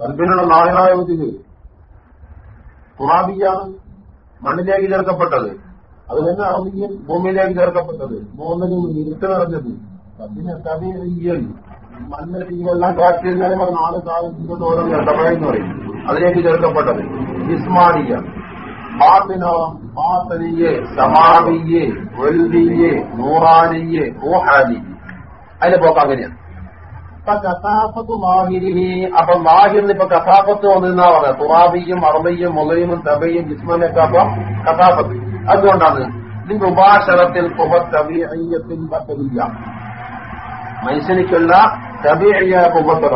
കൽബിനുള്ള നായനായ ഇത്. തുറാബിയാണ് മണ്ണിലേക്ക് ചേർക്കപ്പെട്ടത്. അത് തന്നെ അറബിയൻ ഭൂമിയിലേക്ക് ചേർക്കപ്പെട്ടത്? മൂന്നിനും ഇരുട്ട് നിറഞ്ഞത്. അതിനെ തവിയൽ മണ്ണ് തീവെല്ലാം കാറ്റ് കഴിഞ്ഞാൽ നാല് കാലത്തിലോട്ട് ഓരോ ഇടപഴയെന്ന് പറയും. അതിലേക്ക് ചേർക്കപ്പെട്ടത് ഇസ്മാനിയ വെൽവിയെ നൂറാനിയെ ഓഹാനിയെ അതിന്റെ പോക്ക് അപ്പൊ മാഹിറിന് ഇപ്പൊ കഥാപത്ത് വന്നിരുന്നാ പറയാം തുറാബിയും അറബിയും മുലയും തബയും ജിസ്മനൊക്കെ അപ്പൊ കഥാപത്ത് അതുകൊണ്ടാണ് ഇതിന്റെ ഉപാശരത്തിൽ മനുഷ്യനിക്കുള്ള തബിയ കുബത്തറ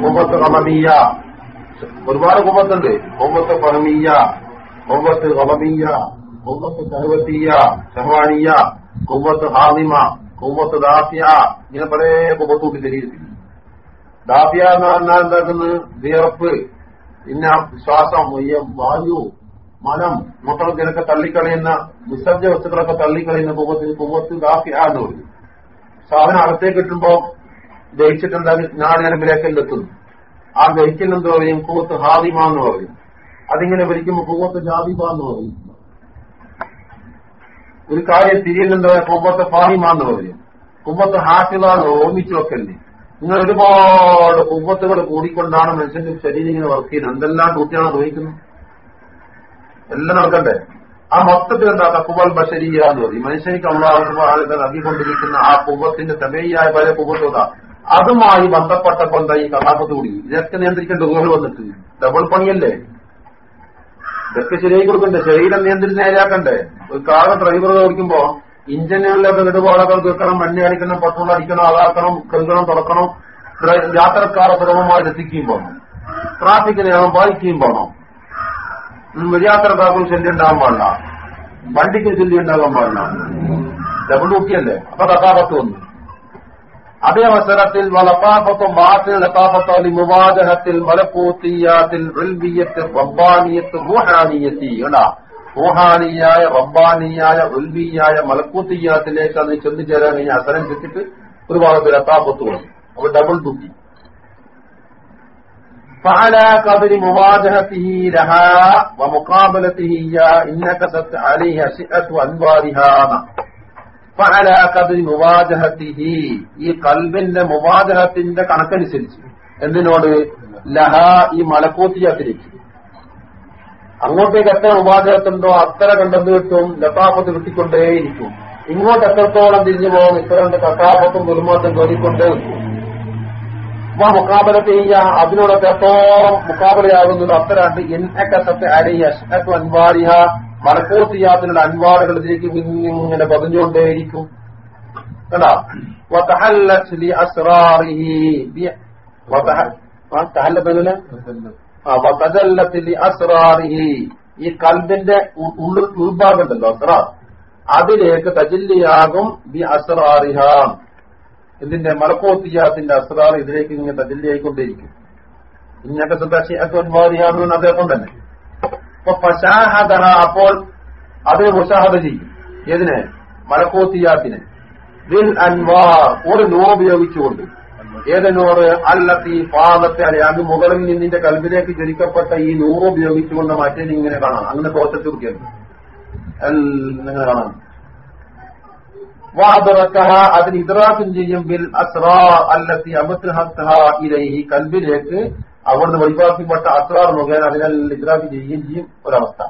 കുബത്ത് റമബിയ ഒരുപാട് കുബത്തുണ്ട് കുബത്ത് ഫഹമിയ കുബത്ത് റമബിയ കുബത്ത് സഹവത്തിയ ഷഹവാനിയ കുബത്ത് ഹാദിമ. കുമ്പത്ത് ദാഫിയ ഇങ്ങനെ പല കുമ്പത്തൂട്ടി ശരീരത്തിൽ. ദാഫിയ എന്ന് പറഞ്ഞാൽ എന്താക്കുന്നത് വിയർപ്പ് പിന്നെ ശ്വാസം വായു മനം മുട്ടകൾ ഇതിനൊക്കെ തള്ളിക്കളയുന്ന വിസർജ വസ്തുക്കളൊക്കെ തള്ളിക്കളയുന്ന കുമ്പത്തിൽ കുമ്പത്ത് ദാഫിയ എന്ന് പറയും. സാധനം അകത്തേക്ക് കിട്ടുമ്പോ ദഹിച്ചിട്ടുണ്ടാകും നാടിനരമ്പിലേക്കെല്ലാം എത്തുന്നു. ആ ദഹിക്കൽ എന്ത് പറയും? കുമ്പത്ത് ഹാദിമ എന്ന് പറയും. അതിങ്ങനെ ഭരിക്കുമ്പോൾ കുമ്പത്ത് ജാതിബ എന്ന് പറയും. ഒരു കാര്യം തിരിയല്ലോ കുമ്പത്ത് ഫാഹിമാന്ന് പറയും. കുമ്പത്ത് ഹാസിമാന്ന് ഓമിച്ചു വെക്കല്ലേ? നിങ്ങൾ ഒരുപാട് കുമ്പത്തുകൾ കൂടിക്കൊണ്ടാണ് മനുഷ്യന്റെ ശരീരം ഇങ്ങനെ വർക്ക് ചെയ്യുന്നത്. എന്തെല്ലാം കൂട്ടിയാണ് തോന്നിക്കുന്നത് എല്ലാം നടക്കണ്ടേ? ആ മൊത്തത്തിൽ എന്താ? തക്കുബൽ ബഷരിയ എന്ന് പറയും. മനുഷ്യനിക്ക് അള്ളാഹുബ ആളുകൾ അഭികൊണ്ടിരിക്കുന്ന ആ കുമ്പത്തിന്റെ തമേയായ പല കുമ്പത്തോതാ അതുമായി ബന്ധപ്പെട്ട കൊണ്ട ഈ കഥാപത്ത് കൂടി. ഇതൊക്കെ നിയന്ത്രിക്കേണ്ട ഊഹൽ വന്നിട്ട് ഡബിൾ പണിയല്ലേ? ഇതൊക്കെ ശരിയായി കൊടുക്കണ്ടേ? ശരീരം നിയന്ത്രിച്ച് നേരാക്കണ്ടേ ഒരു കാർ ഡ്രൈവർ ഓടിക്കുമ്പോ ഇഞ്ചിനുകളിലൊക്കെ വിടുപാടൊക്കെ വെക്കണം മണ്ണ് അടിക്കണം പെട്രോൾ അടിക്കണം അതാക്കണം കഴുകണം തുറക്കണം യാത്രക്കാരെ സുഗമമായി എത്തിക്കുകയും പോകണം ട്രാഫിക് നിയമം പാലിക്കുകയും പോകണം യാത്രക്കാർക്കും ശല്യം ഉണ്ടാകാൻ പാടില്ല. വണ്ടിക്ക് ശല്യം ഉണ്ടാകാൻ പാടില്ല ഡബിൾ ഡ്യൂട്ടിയല്ലേ അപ്പൊ കഥാപത്ത് വന്നു. അതേ അവസരത്തിൽ വിവാദഹത്തിൽ മലപ്പൂത്തിയാത്തിൽ റൂഹാനിയായ റബ്ബാനിയായ ഉൽബിയായ മലക്കൂത്തിയാത്തിലേക്ക് അത് ചെന്നു ചേരാൻ ഈ അസരം ചെച്ചിട്ട് ഒരു ഭാഗത്ത് ലത്താഫത്ത് വന്നു അപ്പൊ ഡബിൾ ബുദ്ധി ഫാലാഖബരി മുവാജഹത്തിഹീരഹ വമുഖാബലത്തിഹീയ ഇന്നകസത്ത് അലിഹ സിഅത്തു അൻവാരിഹാന മുവാജഹത്തിഹി ഈ കൽബിന്റെ മുവാജഹത്തിന്റെ കണക്കനുസരിച്ച് എന്തിനോട്? ലഹ ഈ മലക്കൂത്തിയത്തിലേക്ക് അങ്ങോട്ടേക്ക് എത്ര മുവാജഹത്തുണ്ടോ അത്ര കണ്ടെന്ന് കിട്ടും ലതാഫത്ത് കിട്ടിക്കൊണ്ടേയിരിക്കും. ഇങ്ങോട്ട് എത്രത്തോളം തിരിഞ്ഞു പോകും കണ്ട് കഥാപത്തും ദുർമാത്തും കയറിക്കൊണ്ടേ നിൽക്കും. അപ്പൊ മുക്കാബല ചെയ്യുക. അതിനോടൊക്കെ എത്രത്തോളം മുക്കാബലയാകുന്നത് എന്നെ എന്നൊക്കെ അരയ്യ അൻവാരിഹ മലക്കൂത്തിയാത്തിനുള്ള അൻവാറുകൾ ഇതിലേക്ക് ഇങ്ങനെ പതിഞ്ഞുകൊണ്ടേയിരിക്കും. ഈ കൽബിന്റെ ഉള്ളിൽ ഉൾഭാഗം ഉണ്ടല്ലോ അതിലേക്ക് തജില്ലിയാകും ബി അസ്രാറിഹ ഇതിന്റെ മലക്കോത്തിയാത്തിന്റെ അസ്രാർ ഇതിലേക്ക് ഇങ്ങനെ തജില്ലിയായിക്കൊണ്ടേയിരിക്കും. ഇന്നൊക്കെ സദാശിയാന്ന് അദ്ദേഹം തന്നെ. അപ്പൊ ഫശാഹദഹ അപ്പോൾ അത് മുഷാഹദ ചെയ്യും. ഏതിനെ? അൻവാർ ഒരു നോ ഉപയോഗിച്ചുകൊണ്ട്. ഏത് നൂറ് അല്ലത്തി പാദത്തെ അല്ലെ അത് മുകളിൽ നിന്നിന്റെ കൽബിലേക്ക് ജനിക്കപ്പെട്ട ഈ നൂറ് ഉപയോഗിച്ചുകൊണ്ട് മറ്റേ ഇങ്ങനെ കാണാം. അങ്ങനെ തോറ്റച്ചുറുക്കിയത് അങ്ങനെ കാണാം വാദറക്കഹ അതിന് ഇതറാസും ചെയ്യും. ബിൽ അസ്രാ അല്ലത്തി അമത്ഹ ഇലൈഹി കൽബിലേക്ക് അവിടുന്ന് വെളിവാക്കിപ്പെട്ട അസ്രാർ മുഖേന അതിനാൽ ഇദ്രാക്ക് ചെയ്യുകയും ചെയ്യും ഒരവസ്ഥ.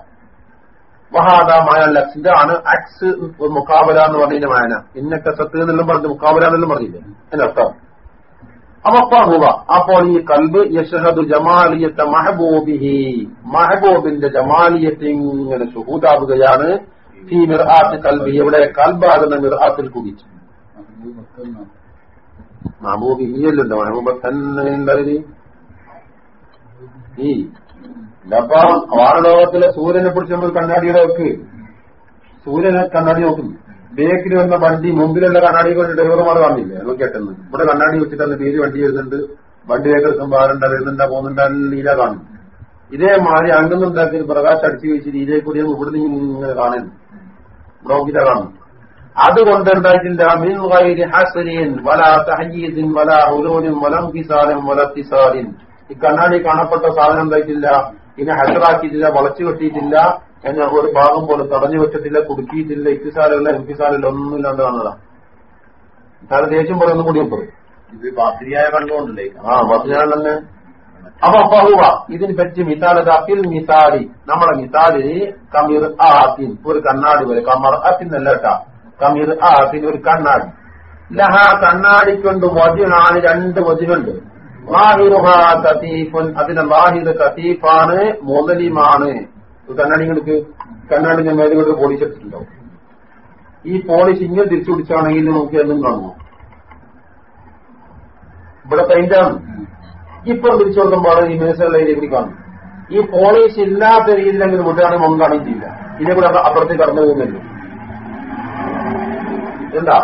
മഹാദാ ലക്സ് ഇതാണ് അക്സ് മുക്കാബല എന്ന് പറഞ്ഞതിന്റെ മായന ഇന്നൊക്കെ സത്ത് എന്നെല്ലാം പറഞ്ഞു മുക്കാബല എന്നെല്ലാം പറഞ്ഞില്ലേ? അതിനർത്ഥം. അവപ്പാഹുവ അപ്പോൾ ഈ കൽബ് യഷഹദു ജമാലിയത്തെ മഹബൂബിഹി. മഹബൂബിന്റെ ജമാലിയത്തെ ഇങ്ങനെ സുഹൂദാവുകയാണ്. ഈ മിർഹാത്ത് കൽബി ഇവിടെ കൽബാകുന്ന മിർഹാത്തിൽ കുടിച്ചു. മഹബൂബി ഇല്ലല്ലോ മഹബൂബ തന്നെ ഈ അപ്പൊ വാനലോകത്തിലെ സൂര്യനെ പിടിച്ച് നമ്മൾ കണ്ണാടിയുടെ വെക്ക് സൂര്യനെ കണ്ണാടി നോക്കുന്നു ബേക്കിൽ വന്ന വണ്ടി മുമ്പിലുള്ള കണ്ണാടി കൊണ്ട് ഡ്രൈവർമാർ കാണില്ലേ കേട്ടെന്ന് ഇവിടെ കണ്ണാടി വെച്ചിട്ട് പേര് വണ്ടി വരുന്നുണ്ട്. വണ്ടി വേഗം വാരണ്ട വരുന്നുണ്ടാ പോകുന്നുണ്ടാ നീല കാണും. ഇതേമാതിരി ഉണ്ടാക്കി പ്രകാശം അടിച്ചു വെച്ച് ഇതേ കൂടി ഇവിടെ നിന്ന് ഇങ്ങനെ കാണുന്നു ബ്ലോക്കില കാണും. അതുകൊണ്ട് ഉണ്ടായിട്ടില്ല മിൻ വല തഹീദിൻ വല ഉലോനും വലം കിസാലിൻ വല തിസാലിൻ ഈ കണ്ണാടി കാണപ്പെട്ട സാധനം എന്തായിട്ടില്ല? ഇതിനെ ഹസറാക്കിയിട്ടില്ല വളച്ചു കെട്ടിയിട്ടില്ല എന്നെ ഒരു ഭാഗം പോലും തടഞ്ഞു വെച്ചിട്ടില്ല കുടുക്കിയിട്ടില്ല ഇത്തിസാലല്ല എംപിസാലല്ല ഒന്നും ഇല്ലാണ്ട് വന്നതാ. താരം ദേഷ്യം പറയുന്ന കൂടി പറയും ഇത് ബാസിനിയായ കണ്ടുകൊണ്ടല്ലേ ആ ഞാൻ തന്നെ. അപ്പൊ ബഹുവ ഇതിന് പറ്റി മിസാലത് അപ്പിൽ മിസാലി നമ്മളെ മിസാലി കമീർ ആസിൻ ഒരു കണ്ണാടി പോലെ. കമർ അത്തിന്നല്ല കേട്ടാ. കമീർ ആസിൻ ഒരു കണ്ണാടി. ലഹ കണ്ണാടിക്കൊണ്ട് വജുനാണ് രണ്ട് വജുനുണ്ട് അതിന്റെ ലാഹിദ് കത്തീഫാണ് മുതലിമാണ്. കണ്ണാടികൾക്ക് കണ്ണാടിന്റെ മേലുകൊണ്ട് പോളിഷ് എടുത്തിട്ടുണ്ടാവും. ഈ പോളിഷ് ഇങ്ങനെ തിരിച്ചു പിടിച്ചാണെങ്കിൽ നോക്കി എന്നും കാണുമോ? ഇവിടെ പെയിന്റാണ് ഇപ്പൊ തിരിച്ചു കൊടുക്കുമ്പോൾ ഈ മേസകളിലേക്ക് കൂടി കാണും. ഈ പോളിഷ് ഇല്ലാത്ത രീതിയിലെങ്കിലും മുട്ടാണ് ഒന്നും കാണിക്കില്ല ഇതേ ഇതിനെ കൂടെ അപ്പുറത്തേക്ക് കടന്നു പോകുന്നില്ല എന്താ?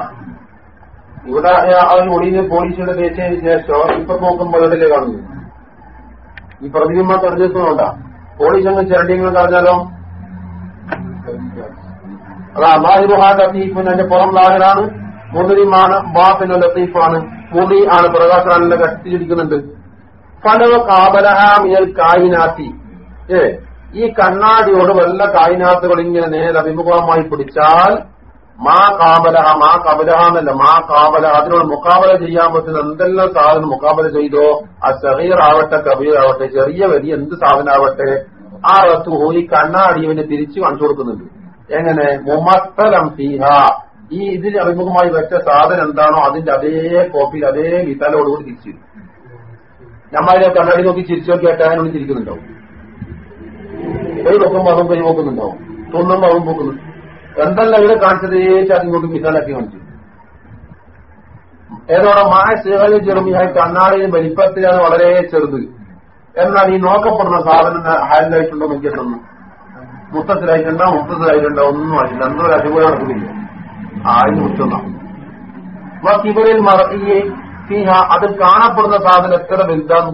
ഇവിടെ അവർ ഒളിഞ്ഞ പോലീസിന്റെ തേച്ചതിന് ശേഷം ഇപ്പൊ നോക്കുമ്പോൾ അതല്ലേ കാണുന്നു. ഈ പ്രതിബിംബം തെരഞ്ഞെടുക്കുന്നുണ്ടാ പോലീസ് അങ്ങ് ചിരട്ടിങ്ങൾ കളഞ്ഞാലോ? അതാ ബാഹിറുഹാ ലത്തീഫിന് അതിന്റെ പുറം ലാഹരാണ് മുതിരിമാണ് ബാത്തിന് ലത്തീഫാണ്. മുതി ആണ് പ്രകാശാനന്റെ കട്ടിച്ചിരിക്കുന്നുണ്ട് ഫലവ കാബലഹാമിയൽ കായിനാത്തി. ഏ ഈ കണ്ണാടിയോട് വല്ല കായിനാത്തുകൾ ഇങ്ങനെ നേരെ അഭിമുഖമായി പിടിച്ചാൽ മാ കാബലഹ മാ കബലഹ എന്നല്ല മാ കാബല അതിനോട് മുക്കാബല ചെയ്യാൻ പറ്റുന്ന എന്തെല്ലാം സാധനം മുക്കാബല ചെയ്തോ ആ ചെറിയ ആവട്ടെ കബീർ ആവട്ടെ ചെറിയ വലിയ എന്ത് സാധനമാവട്ടെ ആ വസ്തു ഈ കണ്ണാടി ഇവന് തിരിച്ചു കാണിച്ചു കൊടുക്കുന്നുണ്ട്. എങ്ങനെ? മുമത്തലം സീഹ ഈ ഇതിന് അഭിമുഖമായി വെച്ച സാധനം എന്താണോ അതിന്റെ അതേ കോപ്പിയിൽ അതേ വിത്തലോടുകൂടി തിരിച്ചു നമ്മളെ കണ്ണാടി നോക്കി ചിരിച്ചു നോക്കി ഏട്ടാനും ചിരിക്കുന്നുണ്ടാവും. ഒരു നോക്കുമ്പോൾ അതും കൈ നോക്കുന്നുണ്ടാവും. തോന്നുമ്പോൾ അതും പോക്കുന്നുണ്ട്. എന്തെല്ലാം ഇവിടെ കാണിച്ചത് ഏച്ചാൽ ഇങ്ങോട്ട് മിസാലാക്കി കാണിച്ചു. ഏതോടെ മായ സ്ത്രീകളിൽ ചെറുമിയായി കണ്ണാടിയിൽ വലിപ്പത്തിലാണ് വളരെ ചെറുത്. എന്നാൽ ഈ നോക്കപ്പെടുന്ന സാധനം ഹാൻഡായിട്ടുണ്ടോ നോക്കിയിട്ടുണ്ടോ മുത്തത്തിലായിട്ടുണ്ടോ മുത്തത്തിലായിട്ടുണ്ടോ ഒന്നും ആയിട്ടില്ല. എന്തോ അടിപൊളി നടക്കുന്നില്ല. ആരും മുറ്റുന്ന ഇവരിൽ മറക്കിയെ സിഹ അതിൽ കാണപ്പെടുന്ന സാധനം എത്ര വലുതാണ്?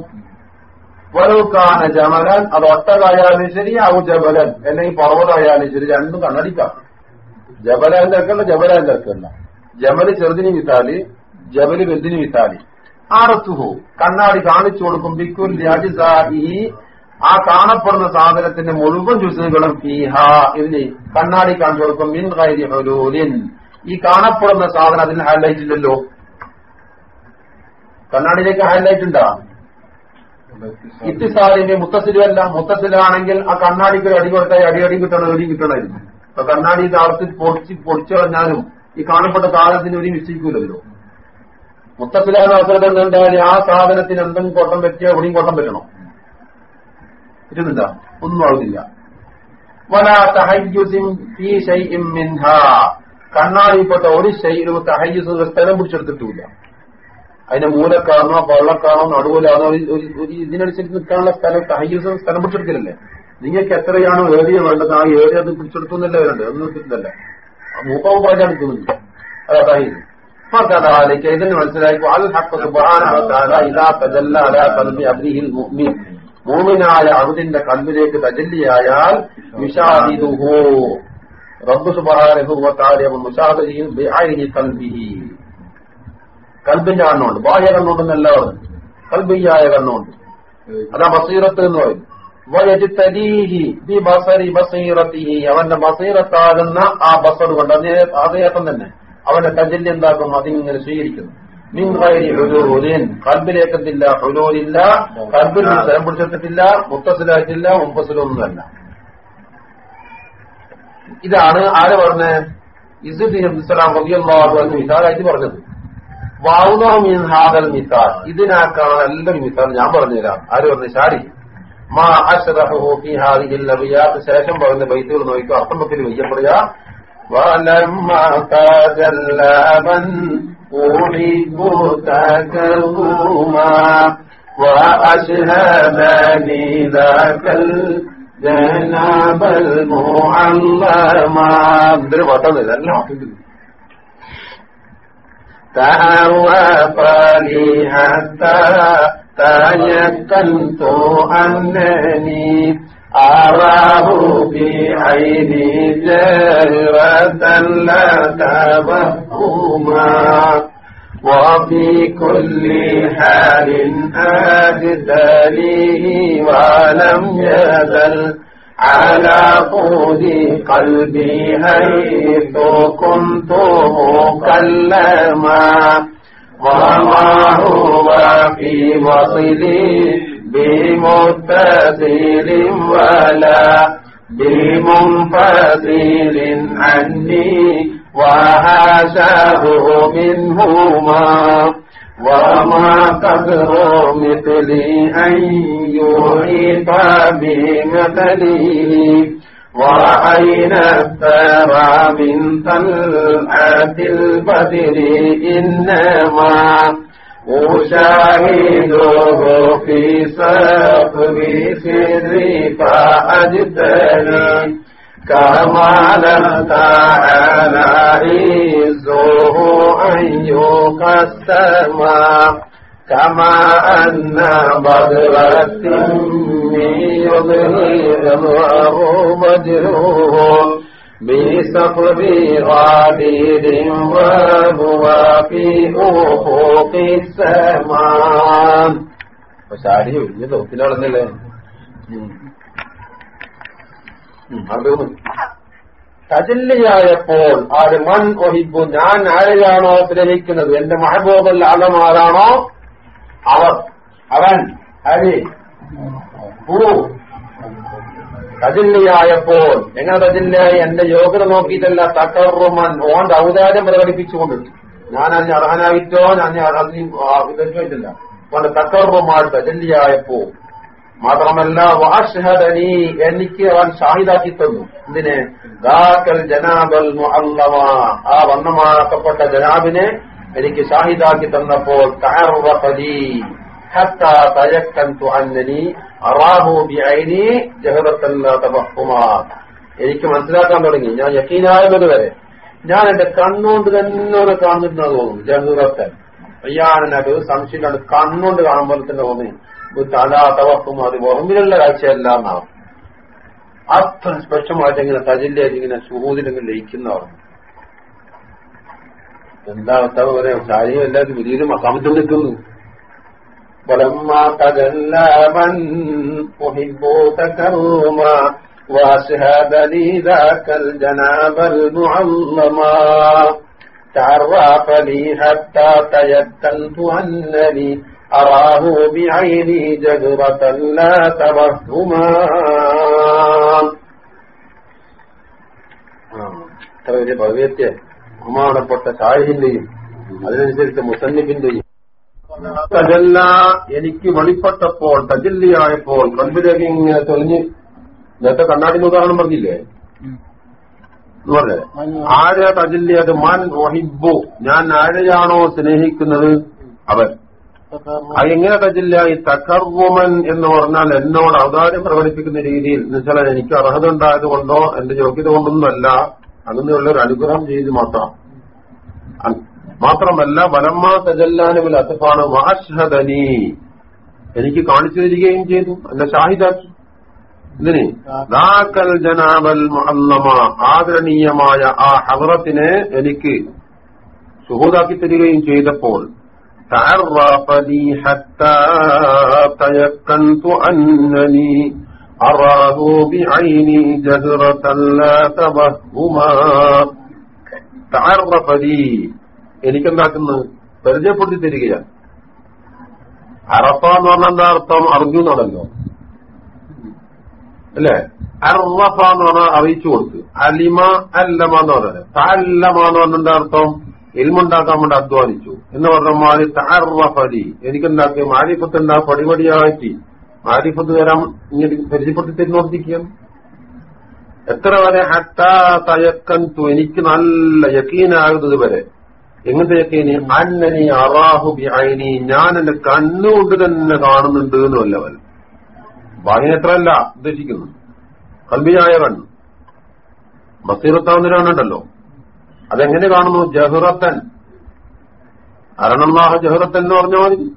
വലവുക്കാന ജമലൻ അത് ഒട്ടകായാലും ശരി ആവു ജമലൻ അല്ലെങ്കിൽ പർവതമായാലും ശരി രണ്ടും കണ്ണടിക്കാം. ജബലാന്റെ അക്കല്ല ജബല അക്കല്ല ജമൽ ചെറുതിന് വിത്താൽ ജബൽ വലുതിന് വിത്താൽ ആറത്തുഹു. കണ്ണാടി കാണിച്ചു കൊടുക്കും ബിക്കുൽ രാജിസാഹി ആ കാണപ്പെടുന്ന സാധനത്തിന്റെ മുഴുവൻ ജുസുകളും ഫീഹ. ഇതിന് കണ്ണാടി കാണിച്ചു കൊടുക്കും മിൻ ഹുലൂലിൻ. ഈ കാണപ്പെടുന്ന സാധനം അതിന് ഹൈലൈറ്റ് ഇല്ലല്ലോ. കണ്ണാടിയിലേക്ക് ഹൈലൈറ്റ് ഉണ്ടാ? ഇത്തിസാലിന് മുത്തസിലുമല്ല. മുത്തസിലാണെങ്കിൽ ആ കണ്ണാടിക്ക് ഒരു അടി കൊടുത്താൽ അടിയടി കിട്ടണം ഒരു കിട്ടണമായിരുന്നു. അപ്പൊ കണ്ണാടി താളത്തിൽ പൊടിച്ച് പൊടിച്ചു കളഞ്ഞാലും ഈ കാണപ്പെട്ട താരത്തിന് ഒരു നിശ്ചയിക്കൂലല്ലോ. മൊത്തത്തിലാണ് അവസരത്തിൽ എന്തായാലും ആ സാധനത്തിന് എന്തെങ്കിലും കൊട്ടം പറ്റിയാൽ എവിടെയും കൊട്ടം പറ്റണം. പറ്റുന്നില്ല. ഒന്നും ആവുന്നില്ല. കണ്ണാടിപ്പെട്ട ഒരു ശൈലും തഹയ്യുസ് സ്ഥലം പിടിച്ചെടുത്തിട്ടില്ല അതിന്റെ മൂലക്കാണോ പള്ളക്കാണോ നടുവിലാണോ ഇതിനനുസരിച്ച് നിൽക്കാനുള്ള സ്ഥലം തഹയ്യുസ് സ്ഥലം പിടിച്ചെടുക്കലല്ലേ? നിങ്ങൾക്ക് എത്രയാണോ ഏരിയ വേണ്ടത് ആ ഏരിയ അത് പിടിച്ചെടുത്തുന്നല്ലേ വരണ്ടത് ഒന്നും എടുത്തിട്ടില്ല മൂപ്പം പറഞ്ഞാൽ എടുക്കുന്നുണ്ട് അതാ തഹയ്യുസ് فكذلك إذن മനസ്സിലാക്കി الحق سبحانه وتعالى إذا تجلى على قلب عبده المؤمن മൂമിനായ അബുദിന്റെ കൽബിലേക്ക് തജല്ലിയായാൽ വിഷാദിദുഹു റബ്ബ് സുബാനുഭവത്താലെ മുഷാദ ചെയ്യും ബിഐനി കൽബിഹി കൽബിന്റെ കണ്ണുണ്ട് ബാഹ്യ കണ്ണുണ്ടെന്നല്ല പറഞ്ഞു കൽബിയായ കണ്ണുണ്ട് അതാ ബസീറത്ത് എന്ന് പറയും അവന്റെ ബസീറത്താകുന്ന ആ ബസർ കൊണ്ട് അദ്ദേഹം തന്നെ. അവന്റെ തജൽ എന്താക്കും? അതിങ്ങനെ സ്വീകരിക്കുന്നു. മിൻ ഹുലൂലിൻ കൽബിലേക്കത്തില്ല ഹുലൂലില്ല കൽബിൽ സ്ഥലം പിടിച്ചെടുത്തിട്ടില്ല മുത്തസിലായിട്ടില്ല മുമ്പസിലൊന്നുമല്ല. ഇതാണ് ആര് പറഞ്ഞ? ഇസുദ്ദീൻ അബ്ദുസലാം എന്ന് മിസാലായിട്ട് പറഞ്ഞത്. വാവുദീൻ ഹാദൽ മിസാൽ. ഇതിനാക്കാണ് നല്ലൊരു മിസാൽ ഞാൻ പറഞ്ഞുതരാം. ആര് പറഞ്ഞു? ഷാരി മാ അഷ്റഹു ഫീ ഹാദിഹിൽ അബിയാത്ത് ശേഷം പറഞ്ഞ ബൈത്തുകൾ നോക്കിക്കോ അർത്ഥം വെക്കൽ വയ്യപ്പെടുക ولما تجلى من أحب تكرما وأشهدني ذاك الجناب المعلما ഇതിന് പട്ടുന്നില്ല تعرف لي حتى تيقنت أنني أراه بعيني جهرة لا تبهما وفي كل حال أجدليه ولم يزل على قود قلبي حيث كنت مكلما. وما هو في وصلي بمتصل ولا بمنفصل عني وهاشاه منهما وما قدر مثلي أن يحيط بمثله وأين الثرى من طلعة البدر إنما أشاهده في سقف سري فأجتني كما لم تعالى عزه أن يقسما كما أن بدر التم يظهر مجروه بسقف غادر وهو في أفق السماء പക്ഷെ വലിയ തോക്കിലാണെന്നല്ലേ തജല്ലിയായപ്പോൾ ആര് മൺ ഒഹിബു ഞാൻ ആരെയാണോ സ്നേഹിക്കുന്നത് എന്റെ മഹബൂബൽ ആലമാരാണോ അവർ അവൻ ഹരി പൂ തജില്ലയായപ്പോൾ എങ്ങനെ തജില്ലയായി എന്റെ യോഗ്യത നോക്കിയിട്ടല്ല. തക്കറുമൻ ഓന്റെ ഔദാര്യം പ്രകടിപ്പിച്ചുകൊണ്ട്. ഞാൻ അതിന് അർഹനായിട്ടോ? ഞാൻ അതിന് ഓന്റെ തക്കറുമാൻ തജല്ലിയായപ്പോ മാത്രമല്ല വാഷഹദനി എനിക്ക് അവൻ ഷാഹിദാക്കി തന്നു. എന്തിന്? ദാക്കൽ ജനാബൽ ആ വർണമാക്കപ്പെട്ട ജനാബിനെ എനിക്ക് ഷാഹിദാക്കി തന്നപ്പോൾ എനിക്ക് മനസ്സിലാക്കാൻ തുടങ്ങി. ഞാൻ യക്കീനായതൊരു വരെ. ഞാൻ എന്റെ കണ്ണുകൊണ്ട് തന്നെ ഒരു കാണുന്നത് തോന്നുന്നു. ജഹുറത്തൻ അയ്യാനത് സംശയമാണ് കണ്ണുകൊണ്ട് കാണുമ്പോൾ തന്നെ തോന്നി. തല തവക്കും അത് ബഹുമിലുള്ള കാഴ്ചയല്ല എന്നാണ്. അത്ര സ്പഷ്ടമായിട്ട് ഇങ്ങനെ തജില്ലായിട്ട് ഇങ്ങനെ സുഹൂതിനെങ്കിലും ലയിക്കുന്നവർ എന്താ അവസ്ഥ പറയാം ശാരീരം എല്ലാവരും വലിയൊരു മക്കാമത്തിൽ നിൽക്കുന്നു ولما تجلى من أحب تكرما وأشهد لي ذاك الجناب المعلما تعرف لي حتى تيقنت أنني أراه بعيني جهرة لا تبهما ഇത്ര വലിയ ഭവ്യത്തെ ബഹുമാനപ്പെട്ട സാഹിന്റെയും അതിനനുസരിച്ച് മുസന്നിഫിന്റെയും തജല്ല എനിക്ക് വെളിപ്പെട്ടപ്പോൾ തജല്ലിയായപ്പോൾ കൺപിലേക്ക് ഇങ്ങനെ തെളിഞ്ഞ് നേരത്തെ കണ്ണാടിന് ഉദാഹരണം പറഞ്ഞില്ലേ? എന്ന് പറഞ്ഞേ? ആരെ തജല്ലി അത് മാൻ ഒഹിബു ഞാൻ ആരെയാണോ സ്നേഹിക്കുന്നത്? അവൻ. അതെങ്ങനെ എങ്ങനെ തജില്ല ഈ തക്കർവുമൻ എന്ന് പറഞ്ഞാൽ എന്നോട് ഔദാര്യം പ്രകടിപ്പിക്കുന്ന രീതിയിൽ എന്നുവെച്ചാൽ എനിക്ക് അർഹത ഉണ്ടായത് കൊണ്ടോ എന്റെ യോഗ്യത കൊണ്ടൊന്നുമല്ല. അങ്ങനെയുള്ള ഒരു അനുഗ്രഹം ചെയ്ത് മാത്രം മാത്രമല്ല വലമ്മ തജല്ലാനുവിൽ അസഫാണ് വാഷ്ഹദനി എനിക്ക് കാണിച്ചു തരികയും ചെയ്തു എന്നെ ഷാഹിദാക്കി ഇതിന് ദാക്കൽ ജനാബൽ മുഅല്ലമ ആദരണീയമായ ആ ഹവറത്തിനെ എനിക്ക് സുഹൂദാക്കി തരികയും ചെയ്തപ്പോൾ تعرف لي حتى تيقنت أنني أراه بعيني جهرة لا تبهما تعرف لي എനിക്കെന്താക്കുന്നത് പരിചയപ്പെടുത്തി തരികയാണ് അറഫ എന്ന് പറഞ്ഞാൽ എന്താ അർത്ഥം അറിഞ്ഞു എന്നാണല്ലോ അല്ലേ അറഫ എന്ന് പറഞ്ഞാൽ അറിയിച്ചു കൊടുത്ത് അലിമ അല്ലമ എന്ന് പറഞ്ഞത് തല്ലമ എന്ന് പറഞ്ഞ എന്താ അർത്ഥം എൽമുണ്ടാക്കാൻ വേണ്ടി അധ്വാനിച്ചു എന്ന് പറഞ്ഞ മാറി തഅറഫലി എനിക്കെന്താക്കി മാരിഫത്ത് എന്താ പടിപടിയാക്കി മാരിഫത്ത് തരാൻ ഇങ്ങനെ പരിചയപ്പെടുത്തി തരുന്നോർത്തിരിക്കാം എത്ര വരെ ഹത്താ എനിക്ക് നല്ല യക്കീനാകുന്നത് വരെ. എങ്ങനത്തെ യക്കീന്? അന്നനി അറാഹു ബിഐനി ഞാൻ എന്റെ കണ്ണുകൊണ്ട് തന്നെ കാണുന്നുണ്ട് എന്നല്ലവൻ ബാഹ്യനത്രല്ല ഉദ്ദേശിക്കുന്നു കൽബിയായ കണ്ണ്. ബസീറത്താവുന്നൊരാണുണ്ടല്ലോ അതെങ്ങനെ കാണുന്നു? ജഹുറത്തൻ. അരണല്ലാഹ ജഹുറത്തൻ എന്ന് പറഞ്ഞാൽ മതി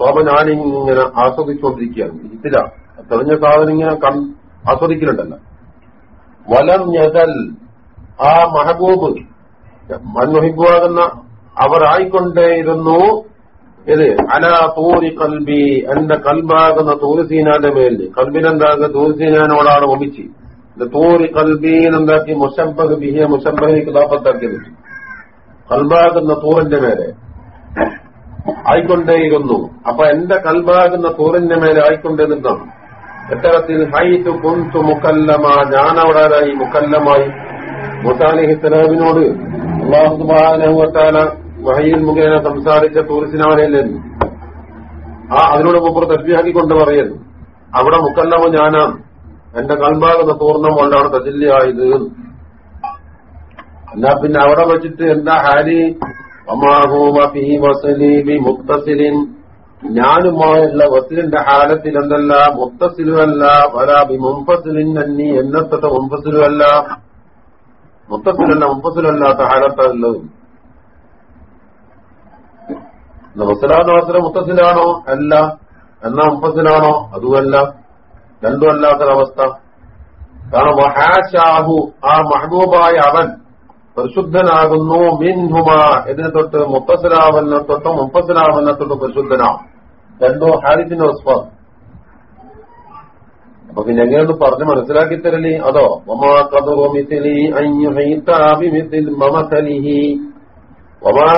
ശോഭ ഞാനിങ്ങനെ ആസ്വദിച്ചുകൊണ്ടിരിക്കുകയാണ്. ഇതില തെളിഞ്ഞ സാധനം ഇങ്ങനെ ആസ്വദിക്കലുണ്ടല്ലോ. വലം ഞതൽ ആ മഹബൂബ് മനോഹിബുവാകുന്ന അവർ ആയിക്കൊണ്ടേയിരുന്നു ഇത് അല തൂരി കൽബി എന്റെ കൽബാകുന്ന തൂരിസീനാന്റെ മേലിൽ കൽബിനെന്താകുന്ന തൂരിസീനാനോടാണ് ഒമിച്ച് തൂരി കൽബീനെന്താക്കി മുഷംബഹ് ബിഹിയ മുഷംബഹിക്ക് ദാപ്പത്താക്കിയത് കൽബാകുന്ന തൂറിന്റെ മേലെ. ആയിക്കൊണ്ടേയിരുന്നു. അപ്പൊ എന്റെ കൽബാകുന്ന തൂറിന്റെ മേലെ ആയിക്കൊണ്ടേ നിന്നു. എത്തരത്തിൽ ഹൈറ്റ് കുന്തു മുക്കല്ലമ ഞാനവിടാനായി മുക്കല്ലമായി. മുസാലിഹി സലാമിനോട് അള്ളാഹു സുബാനുവത്താല വഹയിൽ മുഖേന സംസാരിച്ച ടൂറിസ്റ്റിനവരെയല്ലെന്ന് ആ അതിനോട് മുമ്പ് തസ്ബിയാക്കിക്കൊണ്ട് പറയുന്നു അവിടെ മുക്കല്ലമ ഞാനാണ് എന്റെ കൽബാകുന്ന പൂർണം കൊണ്ടാണ് തജില്യായത്. എന്നാ പിന്നെ അവിടെ വെച്ചിട്ട് എന്താ ഹാരി മുക്തസിലിൻ. ഞാനുമായുള്ള വസിലിന്റെ ഹാലത്തിൽ എന്തല്ല മുത്തസിലുമല്ല വരാബി മുംഫസിലിൻ അന്നി എന്നത്തെ മുംഫസിലുമല്ല മുത്തസിലല്ല മുംഫസിലല്ലാത്ത ഹാലത്തുള്ളത് മുത്തലാന്ന് അവസരം മുത്തസിലാണോ അല്ല. എന്നാ മുപ്പസിലാണോ അതുമല്ല. രണ്ടുമല്ലാത്തൊരവസ്ഥ. കാരണം വഹാഷാഹു ആ മഹബൂബായ അവൻ പരിശുദ്ധനാകുന്നു മിൻഹുമ. ഇതിനെ തൊട്ട് മുപ്പസിലാവലിനെ തൊട്ടും മുപ്പസിലാവലിനെ തൊട്ടും പരിശുദ്ധനാ. രണ്ടോ ഹാരിത്തിന്റെ വസ്ഫ അപ്പൊ പിന്നെ എങ്ങനെയൊന്ന് പറഞ്ഞ് മനസ്സിലാക്കി തരലി. അതോ വമാ കതുറു വമാ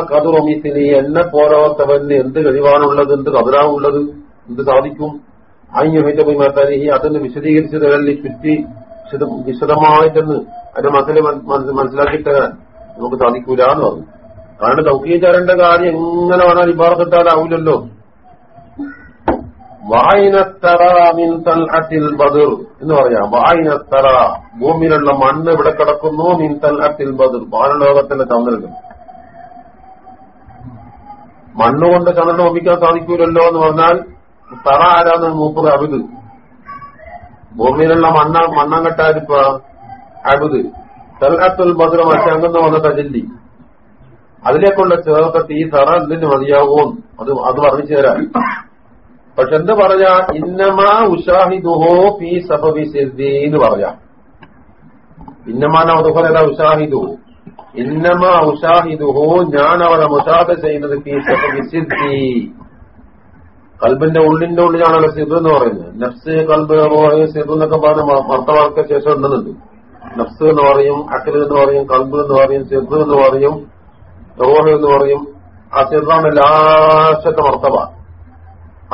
എന്നെ പോലോത്തവന് എന്ത് കഴിവാണുള്ളത് എന്ത് കതിരാവുള്ളത് എന്ത് സാധിക്കും? അയ്യുഹിതബിമത്തലിഹി അതൊന്ന് വിശദീകരിച്ച് തരലി ചുറ്റി വിശദമായിട്ടെന്ന് അതിന്റെ മനസ്സിൽ മനസ്സിലാക്കി നമുക്ക് സാധിക്കൂല എന്ന് പറഞ്ഞു. കാരണം തൗക്കീച്ചാരന്റെ കാര്യം. എങ്ങനെ വേണം തൽഅത്തിൽ ബദർ എന്ന് പറയാം. വായനത്തറ ഭൂമിയിലുള്ള മണ്ണ് ഇവിടെ കിടക്കുന്നു മിൻ തൽ അട്ടിൽ ബദർ. ബാലലോകത്തിന്റെ ചന്ദ്രനും മണ്ണുകൊണ്ട് ചന്ദ്രനെ ഒമ്പിക്കാൻ സാധിക്കൂലല്ലോ എന്ന് പറഞ്ഞാൽ തറ ആരാന്ന് മൂപ്പത് അവിത് ഭൂമിയിലുള്ള മണ്ണ മണ്ണം കെട്ടാരിപ്പ അബുദ്. തൽഅത്തുൽ ബദർ മറ്റങ്ങുന്ന വന്ന തജല്ലി. അതിലേക്കുള്ള ചേർത്തിട്ട് ഈ സറ എന്തിന് മതിയാവും അത് അത് പറഞ്ഞു തരാൻ പക്ഷെ എന്ത് പറഞ്ഞ? ഇന്നമാ ഉഷാഹിദുഹോ ഫി സബബി സിദ്ധി എന്ന് പറഞ്ഞ. ഇന്നമാന അതുപോലെ ഉഷാഹിദു. ഇന്നമാ ഉഷാഹിദുഹോ ഞാൻ അവരെ മുഷാദ ചെയ്യുന്നത് ഫി സബബി സിദ്ധി കൽബിന്റെ ഉള്ളിന്റെ ഉള്ളിലാണല്ലോ സിദ്ധു എന്ന് പറയുന്നത്. നഫ്സ് കൽബ് സിദ്ധു എന്നൊക്കെ പറഞ്ഞ മർത്തവർക്ക് ശേഷം ഉണ്ടെന്നുണ്ട് നഫ്സ് എന്ന് പറയും അക്കൽ എന്ന് പറയും കൽബ് എന്ന് പറയും സിദ്ധു എന്ന് പറയും റോഹ് എന്ന് പറയും. ആ സിദ്ധാണ് ലാശത്തെ മർത്തവ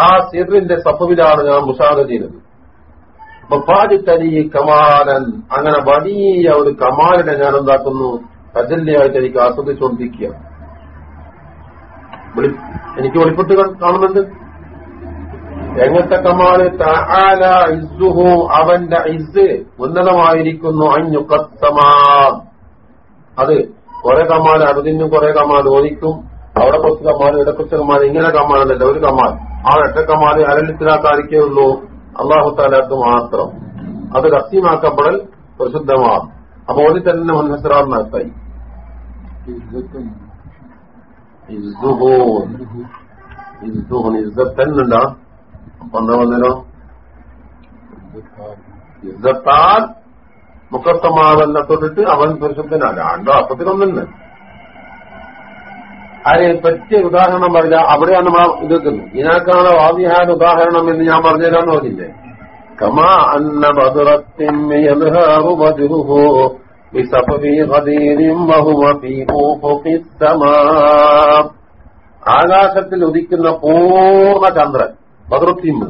ആ സിറിന്റെ സഫുവിലാണ് ഞാൻ മുഷാദ ചെയ്തത്. തരി കമാലൻ. അങ്ങനെ വലിയ ഒരു കമാലിനെ ഞാൻ എന്താക്കുന്നു? തജല്യായിട്ട് എനിക്ക് ആസ്വദിച്ചുകൊണ്ടിരിക്കുക എനിക്ക് വെളിപ്പെട്ട് കാണുന്നുണ്ട്. എങ്ങനത്തെ കമാൽ തആല ഇസ്സുഹു അവന്റെ ഇസ് ഉന്നതമായിരിക്കുന്നു. അഞ്ഞുക്കത്തമാ. അത് കുറെ കമാൽ അറുതിനും കുറെ കമാൽ ഓദിക്കും അവിടെ കുറച്ച് കമാൽ ഇവിടെ കുറച്ച് കമാൽ ഇങ്ങനെ കമാലല്ല ഒരു കമാൽ. ആ ഒറ്റ കമാൽ അരലിത്തിലാക്കാതിരിക്കേ ഉള്ളൂ. അള്ളാഹു താലാക്ക് മാത്രം. അത് കസ്യമാക്കപ്പെടൽ പ്രസിദ്ധമാണ്. അപ്പൊ ഓടി തന്നെ മുൻഹസറാറിനകത്തായി ഇസ്സത്തന്നുണ്ടാ അപ്പൊ എന്താ വന്നല്ലോ യുദ്ധത്താൽ മുഖത്തമാവല്ല തൊട്ടിട്ട് അവൻ പരിശുദ്ധനാണ് രണ്ടോ അപ്പത്തിനൊന്നെ അതിന് പറ്റിയ ഉദാഹരണം പറഞ്ഞ അവിടെയാണ് നമ്മൾ ഇതെത്തുന്നത് ഇതിനേക്കാണ് വാദിഹാൻ ഉദാഹരണം എന്ന് ഞാൻ പറഞ്ഞുതരാന്ന് പറഞ്ഞില്ലേ കമാ അന്ന ബദുറത്തിൻഹു ആകാശത്തിൽ ഉദിക്കുന്ന പൂർണ ചന്ദ്രൻ. ബദറുത്തിമ്മ്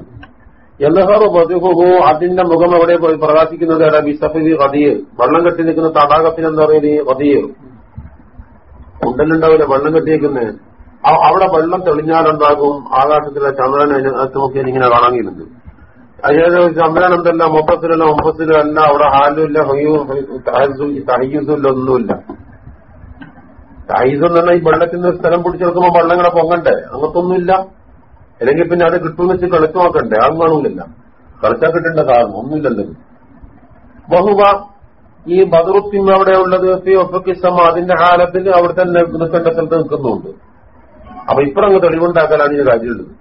എൽഹറു ബദുഹു അതിന്റെ മുഖം എവിടെ പോയി പ്രകാശിക്കുന്നത് എടാ ബിസഫി കതിയർ വെള്ളം കെട്ടി നിൽക്കുന്ന തടാകത്തിന് എന്താ പറയുന്നത് കതിയർ ഉണ്ടല്ലുണ്ടാവില്ല വെള്ളം കെട്ടിയേക്കുന്നത് അവിടെ വെള്ളം തെളിഞ്ഞാലുണ്ടാകും ആകാശത്തിലെ ചന്ദ്രൻ അതിനകത്ത് ഇങ്ങനെ കാണാൻ അതിനകത്ത് അതിന് ചന്ദ്രൻ എന്തല്ല മൊത്തത്തിലല്ല ഒമ്പത്തിലും അല്ല അവിടെ ഹാലുമില്ല ഹയ്യൂസും തഹയ്യൂസും ഇല്ല ഒന്നുമില്ല. തായിസ് എന്ന് പറഞ്ഞാൽ ഈ വെള്ളത്തിൽ നിന്ന് സ്ഥലം പിടിച്ചെടുക്കുമ്പോൾ വെള്ളം ഇങ്ങനെ പൊങ്ങണ്ടേ? അങ്ങനത്തൊന്നുമില്ല. അല്ലെങ്കിൽ പിന്നെ അത് കിട്ടുമെന്ന് വെച്ച് കളിച്ചു നോക്കണ്ടേ കാണൂലല്ല കളിച്ചാൽ കിട്ടേണ്ട കാരണം ഒന്നുമില്ലല്ലോ. ബഹുവ ഈ ബദറുത്തിമ അവിടെ ഉള്ളത് ഫി ഒഫക്കിസം അതിന്റെ കാലത്തിൽ അവിടെ തന്നെ നിൽക്കേണ്ട സ്ഥലത്ത് നിൽക്കുന്നുണ്ട്. അപ്പൊ ഇപ്പറങ്ങ് തെളിവുണ്ടാക്കാനാണ് ഇതിന് കാര്യമുള്ളത്.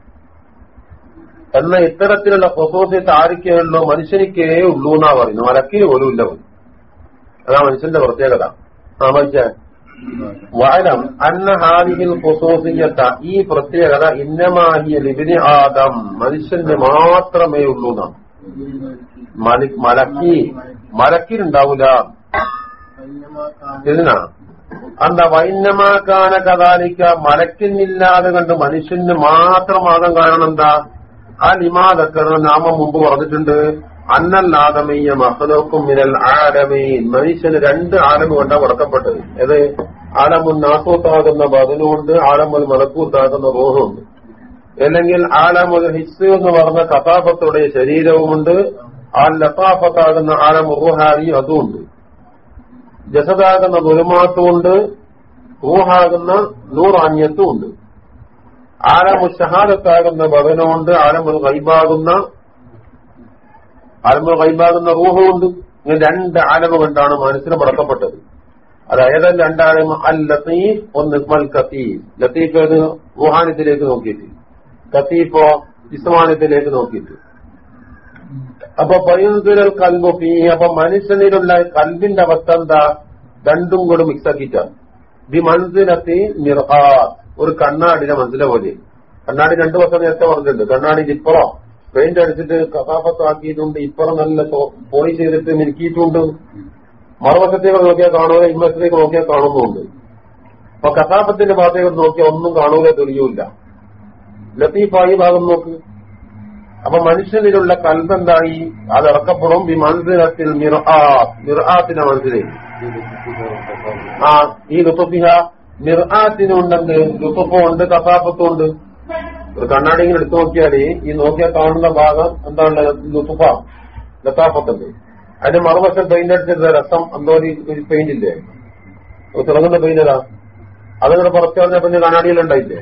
എന്നാൽ ഇത്തരത്തിലുള്ള പൊസോസിയത്ത് ആർക്കേ മനുഷ്യനിക്കേ ഉള്ളൂ എന്നാ പറയുന്നു മലക്കിന് പോലും ഇല്ല അതാ മനുഷ്യന്റെ പ്രത്യേകത. ആ മനുഷ്യൻ വനം അന്ന ഹാദിഹിൽ പൊസോസിയത്ത ഈ പ്രത്യേകത ഇന്നമാഹിയ ലിബിന് ആദം മനുഷ്യന് മാത്രമേ ഉള്ളൂ നാം മലി- മലക്കി മലക്കിനുണ്ടാവൂല. ഇതിനാ എന്താ വൈന്നമാക്കാന കഥാലിക്ക മലക്കിനില്ലാതെ കണ്ട് മനുഷ്യന് മാത്രമാകാൻ കാരണം എന്താ? ആ ലിമാദക്കർ നാമം മുമ്പ് പറഞ്ഞിട്ടുണ്ട്. അന്നല്ലാദമീയ മഹലോക്കും മിനൽ ആലമീൻ. മനുഷ്യന് രണ്ട് ആലമ് കൊണ്ടാണ് കൊടുക്കപ്പെട്ടത് ഏത്? ആലമുൻ നാസൂത്താകുന്ന ബദലുണ്ട് ആലമുൽ മലക്കൂത്താകുന്ന റോഹുണ്ട്. അല്ലെങ്കിൽ ആലമുൽ ഹിസ് എന്ന് പറഞ്ഞ കഥാപത്തുடைய ശരീരവുമുണ്ട് ആ ലത്താഫത്താകുന്ന ആലം റുഹാരി അതുമുണ്ട്. ജസദാകുന്ന ദുരുമാത്തുമുണ്ട് റൂഹാകുന്ന നൂറാന്യത്തുമുണ്ട്. ആലമു ഷഹാദത്താകുന്ന ഭവനമുണ്ട് ആലമുൽ ഗൈബാകുന്ന ആലമുൽ ഗൈബാകുന്ന റൂഹുണ്ട്. ഇങ്ങനെ രണ്ട് ആലമ കൊണ്ടാണ് മനസ്സിന് പടക്കപ്പെട്ടത് അത് രണ്ടാലും അൽ ലത്തീഫ് ഒന്ന് മൽ കത്തീഫ് ലത്തീഫ് ഏത്? റുഹാനത്തിലേക്ക് നോക്കിയിട്ട്. കത്തീഫോ ഇസ്മാനത്തിലേക്ക് നോക്കിയിട്ട്. അപ്പൊ പയ്യുൽ കൽബു ഫീ അപ്പൊ മനുഷ്യനിലുള്ള കൽബിന്റെ അവസ്ഥ എന്താ? രണ്ടും കൂടെ മിക്സ് ആക്കിയിട്ടാണ്. ദി മനസ്സിലെത്തി മിർഹാ ഒരു കണ്ണാടിന്റെ മനസ്സിലെ പോലെ. കണ്ണാടി രണ്ടു വർഷം നേരത്തെ പറഞ്ഞിട്ടുണ്ട്. കണ്ണാടി ഇപ്പുറം പെയിന്റ് അടിച്ചിട്ട് കഥാപത്താക്കിയിട്ടുണ്ട് ഇപ്പുറം നല്ല പോയി ചെയ്തിട്ട് മിനുക്കിയിട്ടുണ്ട്. മറുവശത്തേക്ക് നോക്കിയാൽ കാണൂല ഇമ്മസത്തേക്ക് നോക്കിയാൽ കാണുന്നുണ്ട് അപ്പൊ കഥാപത്തിന്റെ ഭാഗത്തേക്ക് നോക്കിയാൽ ഒന്നും കാണൂല തെളിയൂല ലത്തീഫായി ഭാഗം നോക്ക്. അപ്പൊ മനുഷ്യനിലുള്ള കൽബെന്തായി അത് ഇറക്കപ്പെടും ഈ മനസ്സിനത്തിൽ മിർആത്തിന്റെ മനസ്സിലേക്ക് ആ ഈ ലുത്തുഫിഹ മിർആത്തിനുണ്ടെന്ത് ലുത്തുഫുണ്ട് കഥാപത്തുണ്ട് ഒരു കണ്ണാടി ഇങ്ങനെ എടുത്തു നോക്കിയാൽ ഈ നോക്കിയാൽ കാണുന്ന ഭാഗം എന്താണ് ലുത്തുഫ ലത്താഫത്തുണ്ട് അതിന്റെ മറുവശം പെയിന്റ് അടിച്ചത് രസം എന്തോ ഒരു- പെയിന്റ് ഇല്ലേ? തിളങ്ങുന്ന പെയിന്റ് അതിങ്ങനെ പുറത്തു പറഞ്ഞ പിന്നെ കണ്ണാടിയിലുണ്ടായില്ലേ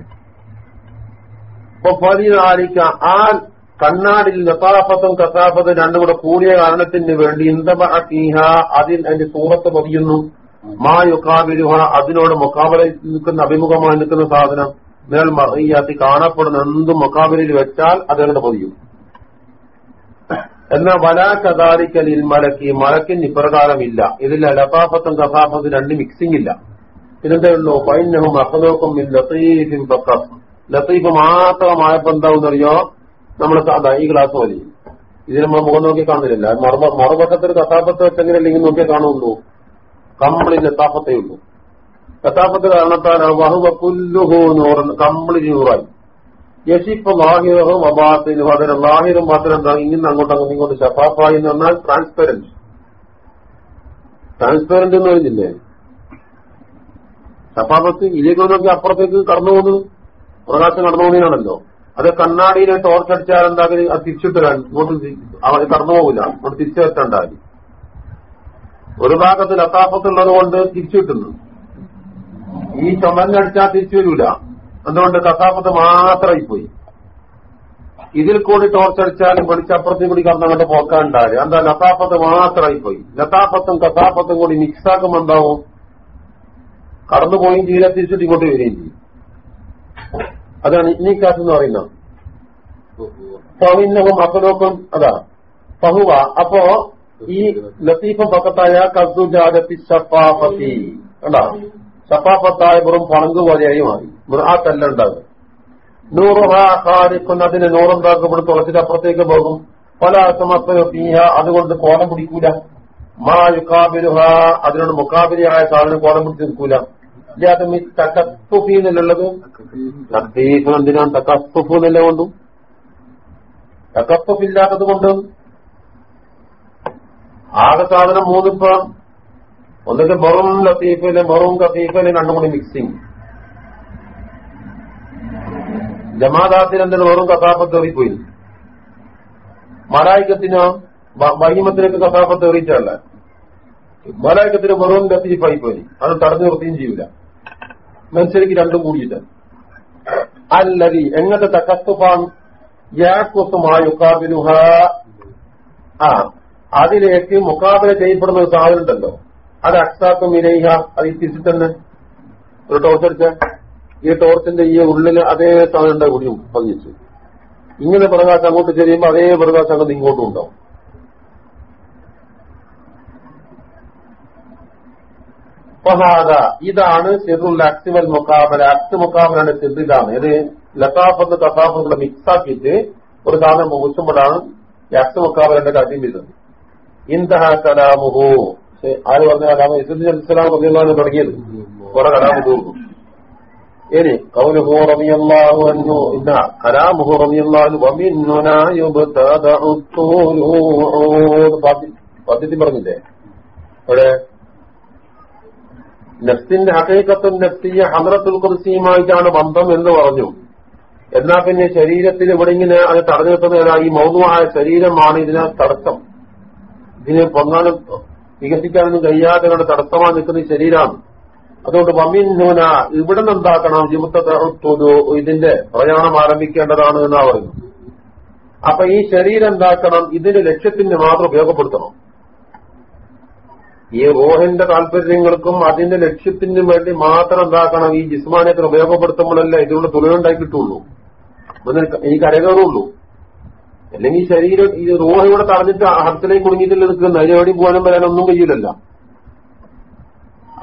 അപ്പൊ പതിനാലിക്ക ആ കണ്ണാടിൽ ലതാഫത്തും കസാഫത്തും രണ്ടും കൂടെ കൂടിയ കാരണത്തിന് വേണ്ടി ഇന്ദബീഹ അതിൽ അതിന്റെ സൂറത്ത് പതിയുന്നു. മാ യുക്കാബിലുഹ അതിനോട് മുക്കാബല നിൽക്കുന്ന അഭിമുഖമായി നിൽക്കുന്ന സാധനം. മേൽ മറിയാത്തി കാണപ്പെടുന്ന എന്തും മുക്കാബിലിൽ വെച്ചാൽ അതുകൊണ്ട് പൊതിയും. എന്നാൽ വലാ കദാലിക്കലിൽ മലക്ക് മലക്കിന് ഇപ്രകാരമില്ല. ഇതിൽ ലഫാഫത്തും കഥാഫത്തും രണ്ട് മിക്സിംഗ് ഇല്ല. പിന്നെന്തേ ഉള്ളൂ? പൈനഹും അഹദോക്കും ഫഖത്ത് ലത്തീഫ് മാത്രമായപ്പോ എന്താവുന്നറിയോ? നമ്മൾ സാധാ ഈ ക്ലാസ് മതി ഇതിന് നമ്മൾ മുഖം നോക്കി കാണുന്നില്ല മറുപ മറുപക്കത്തിൽ കഥാപത്ത് വെച്ചെങ്കിലും അല്ലെങ്കിൽ നോക്കിയാൽ കാണുള്ളൂ. കമ്പിളി ലത്താഫത്തേ ഉള്ളൂ. ലത്താഫത്ത് കാരണത്താൽ വഹുവ പുല്ലുഹു നൂറ് കംപ്ലീറ്റ് നൂറായി യശിപ്പ് ലാഹിറും അബാത്തിനും അതിന് ലാഹിറും മാത്രം എന്താ ഇങ്ങനെ അങ്ങോട്ട് ഇങ്ങോട്ട് ഷഫാഫായി എന്ന് പറഞ്ഞാൽ ട്രാൻസ്പെറന്റ് ട്രാൻസ്പെറന്റ് എന്ന് പറഞ്ഞില്ലേ? ഷഫാഫത്ത് ഇതിലേക്ക് നോക്കി അപ്പുറത്തേക്ക് കടന്നു പോകുന്നത് പ്രകാശം കടന്നു പോകുന്നതിനാണല്ലോ. അത് കണ്ണാടിയിലെ ടോർച്ച് അടിച്ചാൽ എന്താ അത് തിരിച്ചിട്ടാൻ ഇങ്ങോട്ട് അവർ അവ- കടന്നു പോകില്ല. അങ്ങോട്ട് തിരിച്ചു വെച്ചാൽ ഒരു ഭാഗത്ത് ലത്താഫത്തുള്ളത് കൊണ്ട് തിരിച്ചു കിട്ടുന്നു. ഈ ചുമന്നടിച്ചാൽ തിരിച്ചു വരൂല. അതുകൊണ്ട് കഥാപത്ത് മാത്രമായി പോയി ഇതിൽ കൂടി ടോർച്ച് പഠിച്ച വെളിച്ചപ്പുറത്തും കൂടി കടന്നങ്ങോട്ട് പോക്കാണ്ടാൽ എന്താ ലത്താഫത്ത് മാത്രമായി പോയി ലത്താഫത്തും കഥാപത്തും കൂടി മിക്സാക്കുമ്പോ എന്താവും? കടന്നുപോയും ജീവിതം തിരിച്ചിട്ട് ഇങ്ങോട്ട് വരികയും ചെയ്യും. അതാണ് ഇനിക്കാസ് എന്ന് പറയുന്നത്. പവിന്നവും അസലോക്കും അതാ പഹുവ അപ്പോ ഈ ലത്തീഫം പക്കത്തായ കസുജാദത്തി ഷഫാഫത്തി കണ്ടാ? ഷഫാഫത്തായ വെറും പണങ്ക് പോലെയായി മാറി. മുറാത്തല്ല ഉണ്ടാകും. നൂറുഹാരിക്കുന്ന അതിന് നൂറുണ്ടാക്കും ഇവിടെ തുളച്ചിട്ട് അപ്പുറത്തേക്ക് പോകും. പല അസമസ്തീഹ അതുകൊണ്ട് കോലം പിടിക്കൂല. മാ അതിനോട് മുക്കാബിരിയായ സാധനം കോലം പിടിച്ച് നിൽക്കൂല. ഇല്ലാതെ ഈ തക്കത്തുഫി തക്കീഫ് എന്തിനാണ്? തക്കത്തുഫ് എന്നല്ല കൊണ്ടും? തക്കത്തുഫ് കൊണ്ട്. ആകെ സാധനം മൂന്നിപ്പോ ഒന്നിട്ട് ബറും ലത്തീഫിന് ബറും കത്തീഫിന് രണ്ടും മിക്സിങ് ജമാദാത്തിന് എന്തിനു വെറും കഥാപത്ത് എറിപ്പോയി മലായിക്കത്തിനോ ബഹിമത്തിനൊക്കെ കഥാപത്ത് എറിയിച്ചല്ല മലായിക്കത്തിന് വെറും ലത്തീഫായി പോയി അത് തടഞ്ഞു നിർത്തുകയും ചെയ്യൂല. മനുഷ്യർക്ക് രണ്ടും കൂടിയിട്ട്. അല്ലതി എങ്ങനത്തെ തക്കത്തുഫാൻ യാക്കുസുമായുക്കാബിലുഹ ആ അതിലേക്ക് മുക്കാബില ചെയ്യപ്പെടുന്ന ഒരു സാധനം ഉണ്ടല്ലോ. അത് അക്സാക്കും ഇരയുക അത് ഈ തന്നെ ഒരു ടോർച്ച് അടിച്ച ഈ ടോർച്ചിന്റെ ഈ ഉള്ളിൽ അതേ സാധനം കൂടി പതിച്ചു. ഇങ്ങനെ പ്രകാശം അങ്ങോട്ട് ചെരിയുമ്പോൾ അതേ പ്രകാശം അങ്ങോട്ട് ഇങ്ങോട്ടും ഉണ്ടാവും. ഫഹാദ ഇതാണ് സിറുൽ അക്സിവൽ മുക്കാബല അക്സ് മുക്കാബലാണ് ചെറുതാണ് ഇത് ലത്താഫത്ത് കസാഫത്തുള്ള മിക്സ് ആക്കിയിട്ട് ഒരു സാധനം മുകുച്ചുമ്പോഴാണ് ഈ അക്സ് മുക്കാബലന്റെ കാര്യം വരുന്നത്. ഇന്ദഹ കലാമുഹു ആര് പറഞ്ഞ കലാമ ഇസുദ്ദീൻ അലിസ്ലാം പറഞ്ഞാണ് തുടങ്ങിയത്. കുറെ കലാമ തീർന്നു ഇനി കൗലുഹു റബിയല്ലാഹു അൻഹു. ഇന്ന കലാമുഹു തൂലൂദ് പദ്ധതി പറഞ്ഞില്ലേ? അവിടെ നഫ്സിന്റെ ഹക്കൈക്കത്തും നഫ്സിയ ഹമറത്തുൽ കുറിസിയുമായിട്ടാണ് ബന്ധം എന്ന് പറഞ്ഞു. എന്നാ പിന്നെ ശരീരത്തിൽ ഇവിടെ ഇങ്ങനെ അത് തടഞ്ഞു നിർത്തുന്ന ഈ മൗനമായ ശരീരമാണ് ഇതിനെ തടസ്സം. ഇതിനെ പൊങ്ങാനും വികസിക്കാനൊന്നും കഴിയാതെ കൊണ്ട് തടസ്സമായി നിൽക്കുന്ന ശരീരമാണ്. അതുകൊണ്ട് വമിന്നൂന ഇവിടെ നിന്ന് എന്താക്കണം? ജിമുത്തൊരു ഇതിന്റെ പ്രയാണം ആരംഭിക്കേണ്ടതാണ് എന്നാ പറയുന്നു. അപ്പൊ ഈ ശരീരം എന്താക്കണം? ഇതിന്റെ ലക്ഷ്യത്തിന് മാത്രം ഉപയോഗപ്പെടുത്തണം. ഈ റോഹിന്റെ താല്പര്യങ്ങൾക്കും അതിന്റെ ലക്ഷ്യത്തിനും വേണ്ടി മാത്രം എന്താക്കണം? ഈ ജിസ്മാനത്തിന് ഉപയോഗപ്പെടുത്തുമ്പോഴല്ല ഇതിനുള്ള തുലനുണ്ടായി കിട്ടുള്ളൂ. ഈ കരകയറുള്ളൂ അല്ലെങ്കിൽ ഈ ശരീരം ഈ റോഹ ഇവിടെ തടഞ്ഞിട്ട് ഹർത്തിലേക്ക് കുടുങ്ങിയിട്ടില്ല നിൽക്കുന്ന അതിനെവിടെ പോകാനും വരാനൊന്നും കഴിയില്ലല്ല.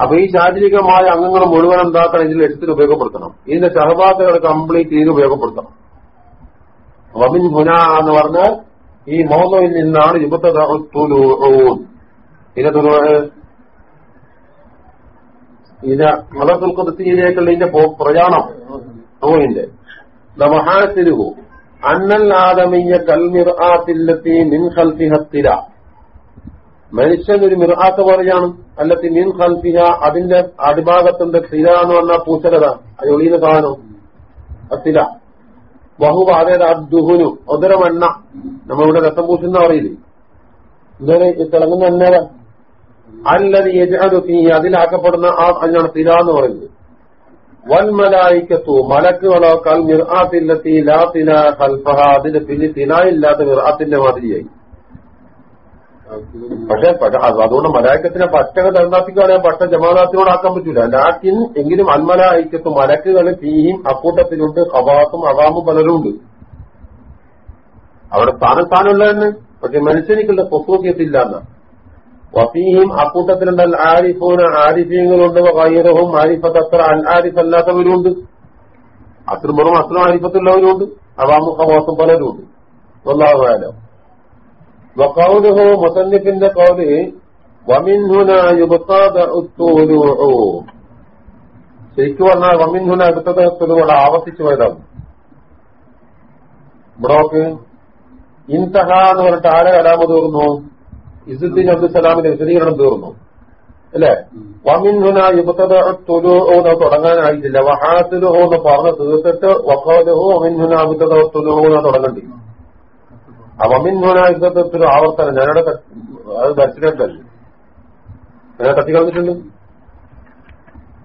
അപ്പൊ ഈ ശാരീരികമായ അംഗങ്ങൾ മുഴുവൻ എന്താക്കണം? ഇതിൽ എടുത്തിൽ ഉപയോഗപ്പെടുത്തണം. ഇതിന്റെ സഹപാത്രകൾ കംപ്ലീറ്റ് ചെയ്ത് ഉപയോഗപ്പെടുത്തണം. വമിൻ ഹുന എന്ന് പറഞ്ഞാൽ ഈ മോഹയിൽ നിന്നാണ് യുബത്തുലൂൻ ഇതിനെ മലത്തുൽ കുതിയിലേക്കുള്ള ഇതിന്റെ പ്രയാണം റൂഹിന്റെ. മഹാസിരുഹു അന്നൽ ആദമീയ കൽമിർ ആത്തില്ലത്തി മിൻ ഖൽഫിഹത്തില മനുഷ്യൻ ഒരു മിർആത്ത് പറയാണ് അല്ലത്തി മീൻ ഖൽഫിഹ അതിന്റെ അടിഭാഗത്തിന്റെ സ്ഥിര എന്ന് പറഞ്ഞാൽ പൂച്ചലത അയൊളിയുന്ന സാധനം അത്തില ബഹുവ അതായത് അദ്ദുഹുനു ഒതരമെണ്ണ നമ്മളിവിടെ രസം പൂശുന്ന പറയില്ലേ തിളങ്ങുന്ന എണ്ണ അല്ലത് യജാദു അതിലാക്കപ്പെടുന്ന ആ അതിനാണ് സ്ഥിര എന്ന് പറയുന്നത്. വൽമലായിക്കത്തു മലക്കുകളോ കൽ മിർആത്തില്ലത്തി ലാ തില ഖൽഫഹ. അതിന് പിന്നെ തില ഇല്ലാത്ത മിർആത്തിന്റെ മാതിരിയായി. പക്ഷെ അതുകൊണ്ട് മലായക്കത്തിനെ പറ്റക തണ്ടാത്തിക്കാണ് പട്ട ജമാനാത്തിനോടാക്കാൻ പറ്റൂല. ലാക്കിൻ എങ്കിലും അന്മലായിക്കത്തു മലക്കുകൾ തീയും അക്കൂട്ടത്തിലുണ്ട്. ഹവാസും അവാമും പലരും ഉണ്ട് അവിടെ സ്ഥാനം സ്ഥാനമുള്ള തന്നെ പക്ഷെ മനുഷ്യനിക്കുള്ള പൊസൂക്കിയത്തില്ല എന്നാ വഫീഹിം അക്കൂട്ടത്തിലുണ്ട് അൽ ആരിഫൂന് ആരിഫീങ്ങളുണ്ട്. വൈറവും ആരിഫത്ത് അത്ര അൽ ആരിഫ് അല്ലാത്തവരുണ്ട് അത്ര വെറും അത്ര ആരിഫത്തുള്ളവരുണ്ട് അവാമു പലരുണ്ട് ഒന്നാമതാലോ വക്കൗലുഹു മുസന്നിഫിന്റെ കൗൽ ശരിക്കും പറഞ്ഞാൽ വമിൻഹുന യുബത്തൂടെ ആവർത്തിച്ചു പോയതാണ്. ഇവിടെ ഇൻതഹ എന്ന് പറഞ്ഞിട്ട് ആരെ കലാമ തീർന്നു ഇസുദ്ദീൻ അബ്ദുസലാമിന്റെ വിശദീകരണം തീർന്നു. അല്ലെ? വമിൻഹുന യുബത്തുലു തുടങ്ങാനായിട്ടില്ല. വഹാസുലുഹോ എന്ന് പറഞ്ഞ് തീർത്തിട്ട് വക്കോലുഹോ വമിൻഹുന യുബത്തുലു എന്ന് തുടങ്ങണ്ടി ആ വമിൻഹുന യുദ്ധത്തിലൊരു ആവർത്തനം ഞാനവിടെ അത് ധരിച്ചിട്ടല്ലേ ഞാൻ തട്ടിക്കളഞ്ഞിട്ടുണ്ട്.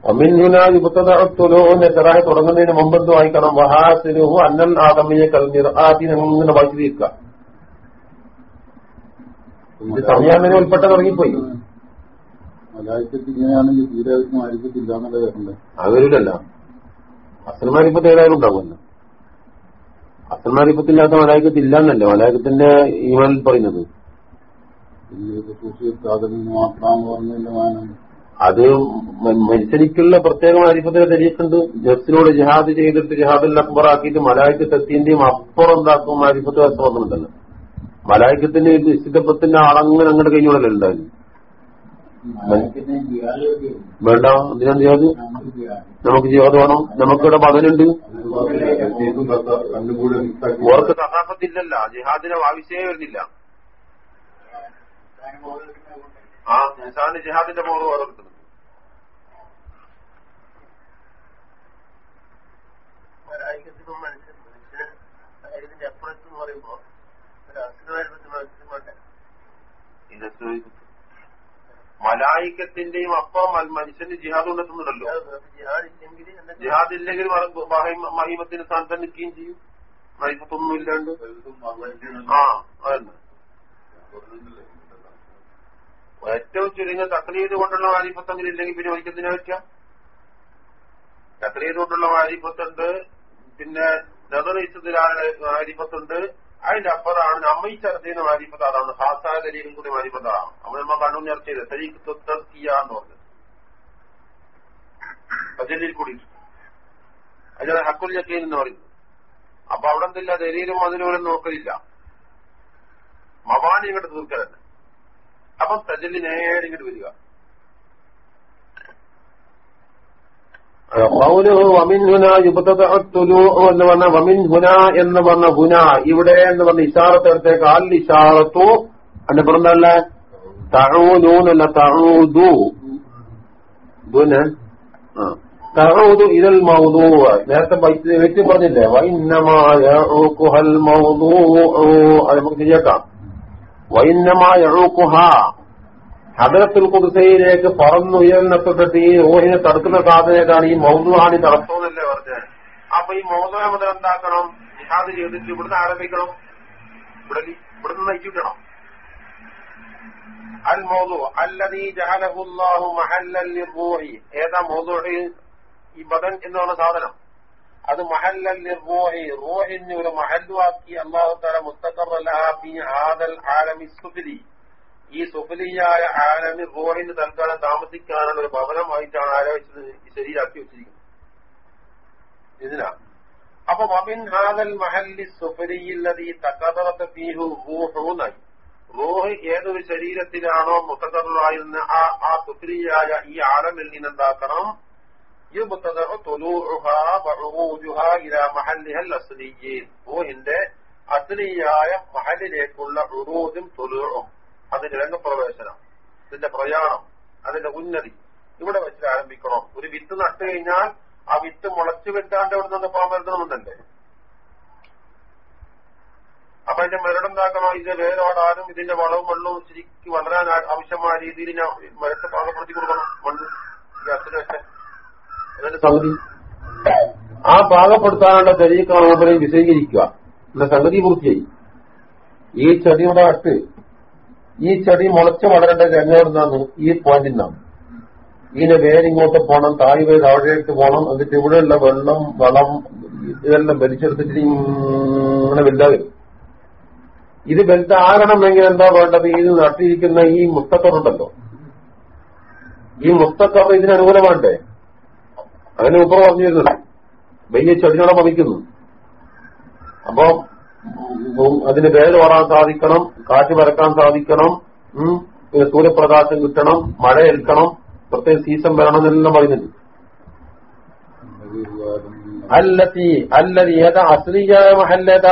ഒമിൻഹുന യുബത്തുലുവിന്റെ ചെറായി തുടങ്ങുന്നതിന് മുമ്പെന്ത് വായിക്കണം വഹാസുലുഹു അന്നൻ ആദമിയെ കൽമിർ ആദ്യം ഇങ്ങനെ വായിച്ചു തീർക്കുക ഇത് സംയാമിനെ ഉൾപ്പെട്ട തുടങ്ങിപ്പോയി. ഇങ്ങനെയാണെങ്കിൽ തീരെ ആയിരിക്കത്തില്ല എന്നുള്ള അസൽമാരിപ്പത്ത് ഏതായാലും ഉണ്ടാവുമല്ലോ. അസൽമാരിപ്പത്തില്ലാത്ത മലായക്കത്ത് ഇല്ലാന്നല്ലേ? മലായക്കത്തിന്റെ ഈമാനിൽ പറയുന്നത്. സാധനം മാത്രം പറഞ്ഞതിന്റെ മാനം. അത് മനുഷ്യനിക്കുള്ള പ്രത്യേക മാരിപ്പത്തിന് തെരീക്കുണ്ട് ജസ്റ്റിനോട് ജിഹാദ് ചെയ്തിട്ട് ജിഹാദിൽ അക്ബറാക്കിയിട്ട് എത്തിന്റെയും അപ്പുറം എന്താക്കും മാരിപ്പത്ത് വസ്ത്രമുണ്ടല്ലോ മലായിക്കത്തിന്റെ ഇഷ്ടപ്പത്തിന്റെ ആളങ്ങനെ അങ്ങോട്ട് കഴിഞ്ഞോളല്ലേ ഉണ്ടായിരുന്നു വേണ്ട എന്തിനാണ് ജിഹാദ്? നമുക്ക് ജിഹാദ്. വേണം. നമുക്കിവിടെ മകനുണ്ട്. ഓർക്ക് സഹാഫത്തില്ലല്ല ജിഹാദിന് ആവശ്യമേ വരുന്നില്ല. ആ നിസാന് ജിഹാദിന്റെ മോറ് വേറെ കിട്ടുന്നു. ഇതിന്റെ അപ്പുറത്ത് എന്ന് പറയുമ്പോ മലായിക്കത്തിന്റെയും അപ്പം മനുഷ്യന്റെ മനുഷ്യന് ജിഹാദ് കൊണ്ടെത്തുന്നുണ്ടല്ലോ. ജിഹാദ് ഇല്ലെങ്കിൽ മഹിമത്തിന് സ്ഥാനത്ത് നിൽക്കുകയും ചെയ്യും. മഹിമത്തൊന്നും ഇല്ലാണ്ട്. ആ അതന്നെ. ഏറ്റവും ചുരുങ്ങിയ തക്ലീത് കൊണ്ടുള്ള വാരിപ്പത്തെങ്കിലും ഇല്ലെങ്കിൽ പിന്നെ ഒരിക്കത്തിനെ വെക്കാം? തക്ലീത് കൊണ്ടുള്ള വാരിപ്പത്തുണ്ട്. പിന്നെ നെതറിച്ചതിലാണ് വാരിപ്പത്തുണ്ട്. അതിന്റെ അപ്പുറമാണ് നമ്മ ഈ അതാണ് ഹാസായ കൂടി മാരിപ്പതാണ് നമ്മൾ നമ്മ കണ്ണു ചർച്ച ചെയ്ത് തരീക്ക് തൊത്തീയാന്ന് പറഞ്ഞു. അജലിൽ കൂടി. അതിനാണ് ഹക്കുൽ ജക്കീൻ എന്ന് പറയുന്നത് അപ്പൊ അവിടെ എന്തില്ല? ദലീലും അതിനോടും നോക്കലില്ല. മവാനി ഇങ്ങോട്ട് തീർക്കലല്ല അപ്പം തജലി നേരെ ഇങ്ങോട്ട് വരിക. എന്ന് പറഞ്ഞ ഹുന ഇവിടെ എന്ന് പറഞ്ഞ ഇഷാറത്തെടുത്തേക്ക് അൽ ഇഷാറത്തു അന്റെ പറഞ്ഞല്ലേ തഴൂനൂന്നല്ല തഴൂതു തഴൂതു ഇതൽ മൗതു നേരത്തെ വ്യക്തി പറഞ്ഞില്ലേ? വൈന്നമായ അത് നമുക്ക് ശരിയാക്കാം. വൈന്നമായ ഹദരത്തുൽ കുതിസയിലേക്ക് പറന്നുയർന്നപ്പെട്ടിട്ട് ഈ റോഹിനെ തടുക്കുന്ന സാധനത്താണ് ഈ മൗദുഹാണി തടസ്സമെന്നല്ലേ പറഞ്ഞത്? അപ്പൊ ഈ മൗദുഹ മുതൽ എന്താക്കണം? ജിഹാദ് ചെയ്തിട്ട് ഇവിടുന്ന് ആരംഭിക്കണം. ഇവിടെ ഇവിടുന്ന് നയിച്ചിട്ടണം അൽ മൗദു അല്ലതീ ജഹലഹുല്ലാഹു മഹല്ലി ലിർറൂഹി ഏതാ മൗദുഹി? ഈ ബദൻ എന്നുള്ള സാധനം. അത് മഹല്ലി ലിർറൂഹി റൂഹിന് മഹല്ലുവാക്കി അള്ളാഹു തല മുത്തക്കറല്ലാ ബി ഹാദൽ ആലമി സുഫലി ഈ സുഫലിയായ ആലമി റൂഹിന് തൽക്കാലം താമസിക്കാനുള്ള ഒരു ഭവനമായിട്ടാണ് ആലോചിച്ചത് ഈ ശരീരാക്കി വെച്ചിരിക്കുന്നത് ഇതിനാ അപ്പൊ വമിൻ ഹാദൽ മഹല്ലി സുഫലിയില്ലതീ തക്കതറത്ത് ഫീഹു റൂഹൂന്നായി റൂഹ് ഏതൊരു ശരീരത്തിലാണോ മുത്തകറായിരുന്ന ആ ആ സുഫലിയായ ഈ ആലമിൽ നിന്നെന്താക്കണം يبتدأ طلوعها وعروجها إلى محلها الأصلي റൂഹിന്റെ അസ്ലിയായ മഹലിലേക്കുള്ള ഉറൂജും തൊലൂറും അതിന്റെ രംഗപ്രവേശനം ഇതിന്റെ പ്രയാണം അതിന്റെ ഉന്നതി. ഇവിടെ വെച്ച് ആരംഭിക്കണം. ഒരു വിത്ത് നട്ടു കഴിഞ്ഞാൽ ആ വിത്ത് മുളച്ചു വെട്ടാണ്ട് അവിടെ നിന്ന് പോകാൻ വരുത്തണമെന്നല്ലേ? അപ്പൊ അതിന്റെ മരടുണ്ടാക്കണോ ഇതിന്റെ വേരോടാനും ഇതിന്റെ വളവും വെള്ളവും ശരിക്കും വളരാൻ ആവശ്യമായ രീതിയിൽ ഞാൻ മരട്ട് പാകപ്പെടുത്തി കൊടുക്കണം. അതിന്റെ സംഗതി. ആ പാകപ്പെടുത്താനുള്ള തെരീക്കാണ് മൂപ്പരെ വിശദീകരിക്കുക. എന്ന സംഗതി പൂർത്തിയായി. ഈ ചെടിയുടെ അട്ട് ഈ ചെടി മുളച്ച് വളരേണ്ടത് എങ്ങോട്ടാണ് ഈ പോയിന്റിൽ നിന്നാണ്. ഇതിന് വേരിങ്ങോട്ട് പോകണം വേര് അവിടേക്ക് പോകണം എന്നിട്ട് ഇവിടെയുള്ള വെള്ളം വളം ഇതെല്ലാം വലിച്ചെടുത്തിട്ട് ഇങ്ങനെ വലുതാകും ഇത് വലുതാകണമെങ്കിൽ എന്താ വേണ്ടത്? ഇത് നട്ടിരിക്കുന്ന ഈ മുത്തക്കറുണ്ടല്ലോ ഈ മുത്തക്കറ് ഇതിന് അനുകൂലമാണ്ടേ? അതിന് ഉപ്പർ പറഞ്ഞിരുന്നത് വലിയ ചെടികളെ പതിക്കുന്നു അപ്പൊ അതിന് വേദ ഓടാൻ സാധിക്കണം കാറ്റ് വരക്കാൻ സാധിക്കണം പിന്നെ സൂര്യപ്രകാശം കിട്ടണം മഴ ഏൽക്കണം പ്രത്യേക സീസൺ വരണം എന്നെല്ലാം പറയുന്നുണ്ട്. അല്ലത്തി അല്ലതി ഏതാ? അസ്ലിയായ മഹല്ലത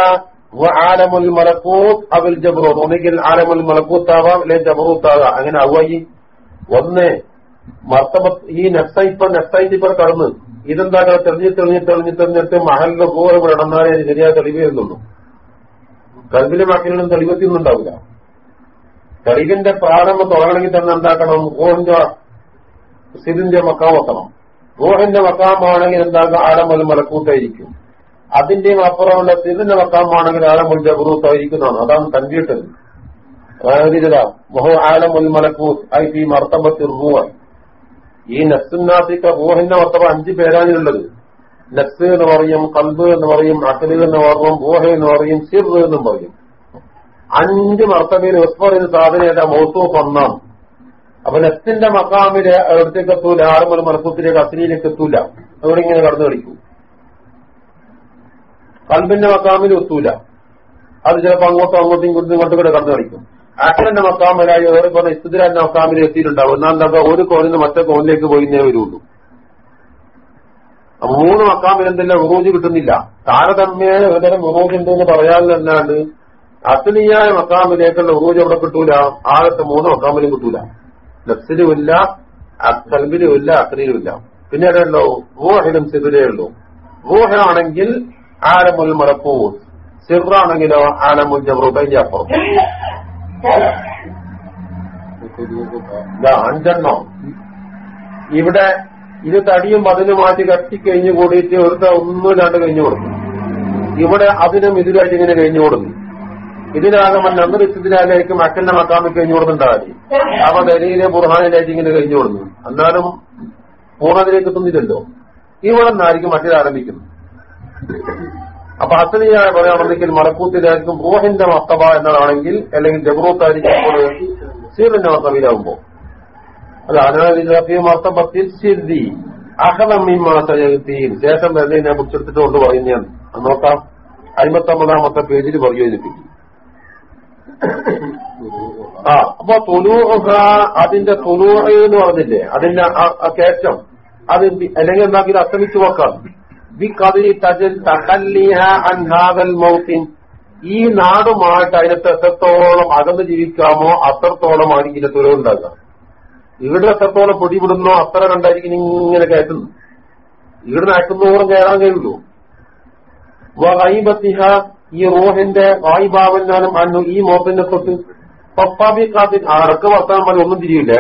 ആലമുൽ മലക്കൂത്ത് അവൽ ജബറൂത്ത് ഒന്നുകിൽ ആലമുൽ മലക്കൂത്താവാം അല്ലെങ്കിൽ ജബറൂത്താകാം അങ്ങനെ അവയി ഒന്ന് മർത്തബ ഈ നെഫ്സൈ ഇപ്പൊ നെഫ്സൈറ്റ് ഇപ്പൊ കടന്ന്. ഇതെന്താ തെളിഞ്ഞ് തെളിഞ്ഞ് തെളിഞ്ഞ് തെളിഞ്ഞിട്ട് മഹലിന്റെ വിടണമെന്നാലേ അതിന് ശരിയായ തെളിവ് വരുന്നുള്ളൂ. കൽബിലെ തെളിവത്തിയൊന്നും ഉണ്ടാവില്ല. തെളിവിന്റെ പ്രാരംഭം തുടങ്ങണമെങ്കിൽ തന്നെ എന്താക്കണം? ഓഹിന്റെ സിദിന്റെ മക്കാം വെക്കണം. റോഹിന്റെ മക്കാമാണെങ്കിൽ എന്താക്കുക ആലമൽ മലക്കൂത്തായിരിക്കും. അതിന്റെയും അപ്പുറമുള്ള സിദിന്റെ മക്കാമാണെങ്കിൽ ആലമുൽ ജബറൂത്തായിരിക്കുന്നതാണ് അതാണ് റൂഹ്. ഈ നഫ്സുന്നാസിക്ക റൂഹിന്റെ മർത്തബ അഞ്ച് പേരാണുള്ളത് നഫ്സ് എന്ന് പറയും കൽബ് എന്ന് പറയും അഖൽ എന്ന് പറയും ബോഹ എന്ന് പറയും സിർ എന്നും പറയും. അഞ്ച് മർത്തബയിൽ ഉസ് പറയുന്ന ഏതാ? മൗസൂഫ് ഒന്നാം. അപ്പൊ നെഫ്സിന്റെ മക്കാമിൽ അടുത്തേക്ക് എത്തൂല ആറുമൽ മലക്കൂത്തിലേക്ക് അസ്ലിയിലേക്ക് എത്തൂല. അതുകൊണ്ട് ഇങ്ങനെ കടന്നു കളിക്കും. കൽബിന്റെ മക്കാമിൽ എത്തൂല. അത് ചിലപ്പോ അങ്ങോട്ടും അങ്ങോട്ടും ഇങ്ങോട്ടും ഇങ്ങോട്ടും കൂടെ കടന്നു കളിക്കും. ആക്ഷന്റെ മക്കാമിലായി ഏറെ പറഞ്ഞ ഇസ്തുരാന്റെ മക്കാമിൽ എത്തിയിട്ടുണ്ടാവും. എന്താ ഒരു കോണിന് മറ്റേ കോണിലേക്ക് പോയിന്നേ വരുള്ളൂ. മൂന്ന് മക്കാമിൽ എന്തെല്ലാം ഉറൂജ് കിട്ടുന്നില്ല. താരതമ്യേന ഒരുതരം ഉറൂജ് ഉണ്ട് എന്ന് പറയാനല്ലാണ്ട് അസലിയായ മക്കാമിലേക്കുള്ള ഉറൂജ് അവിടെ കിട്ടൂല. ആകത്തെ മൂന്ന് മക്കാമിലും കിട്ടൂല. നഫ്സിലും ഇല്ല കൽബിലും ഇല്ല അസലിലും ഇല്ല. പിന്നെ അതല്ലോ ഊഹനും സിറിലേ ഉള്ളൂ. റൂഹാണെങ്കിൽ ആലമുൽ മലപ്പൂർ സിറാണെങ്കിലോ ആലമുൽ ജബ്രു അതിന്റെ അപ്പുറം. അഞ്ചെണ്ണം. ഇവിടെ ഇത് തടിയും മതിലും മാറ്റി കത്തി കഴിഞ്ഞു കൂടിയിട്ട് ഒരുത്ത ഒന്നുമില്ലാണ്ട് കഴിഞ്ഞു കൊടുക്കും. ഇവിടെ അതിനും ഇതിലായിട്ട് ഇങ്ങനെ കഴിഞ്ഞു കൊടുക്കും. ഇതിനാകുമ്പോൾ അന്തരിച്ചതിനാലേക്ക് അക്കന്റെ മക്കാമി കഴിഞ്ഞു കൊടുക്കുന്നുണ്ടായി അപ്പൊ ദലീലെ ബുർഹാനിലായിട്ട് ഇങ്ങനെ കഴിഞ്ഞു കൊടുക്കുന്നു എന്നാലും പൂർണതിലേക്ക് എത്തുന്നില്ലല്ലോ. ഇവിടെ നിന്നായിരിക്കും മറ്റേത് ആരംഭിക്കുന്നു അപ്പൊ അസലിയായ പറയുകയാണെങ്കിൽ മലക്കൂത്തിലായിരിക്കും റൂഹിന്റെ മസ്തബ എന്നതാണെങ്കിൽ അല്ലെങ്കിൽ ജബ്രൂത്തായിരിക്കും സീറിന്റെ മസ്തബയിലാകുമ്പോ മസ്തബത്തിൽ സിദ്ധി അഹദമ്മിമാസയത്തിൽ ശേഷം വരുന്നതിനെ കുറിച്ചെടുത്തിട്ട് കൊണ്ട് പറയുന്നതാണ് അത് നോക്കാം. അമ്പത്തൊമ്പതാമത്തെ പേജിൽ പറയൂ ഇതിപ്പിക്കും ആ അപ്പൊ തൊലൂഹ അതിന്റെ തുലൂ എന്ന് പറഞ്ഞില്ലേ? അതിന്റെ കയറ്റം. അത് അല്ലെങ്കിൽ എന്താക്കി അസ്തമിച്ചു നോക്കാം. ബി കതിരി തജൽ തഹല്ലിഹ അൻഹാദൽ മൗത്തിൻ. ഈ നാടുമായിട്ട് അതിനകത്ത് എത്രത്തോളം അകന്ന് ജീവിക്കാമോ അത്രത്തോളം ആയിരിക്കും തുലവുണ്ടാകാം ഇവിടെ എത്രത്തോളം പൊടിപിടുന്നോ അത്ര കണ്ടായിരിക്കും ഇങ്ങനെ കയറ്റുന്നു ഇവിടുന്ന് അയക്കുന്നോറും കയറാൻ കഴിയുള്ളൂ. വൈബത്തിഹ ഈ റോഹിന്റെ വായുഭാവനാലും അന്നു ഈ മോത്തിന്റെ തൊട്ട് കാതിൽ ആർക്ക് വർത്താൻ പോലെ ഒന്നും തിരിയില്ല.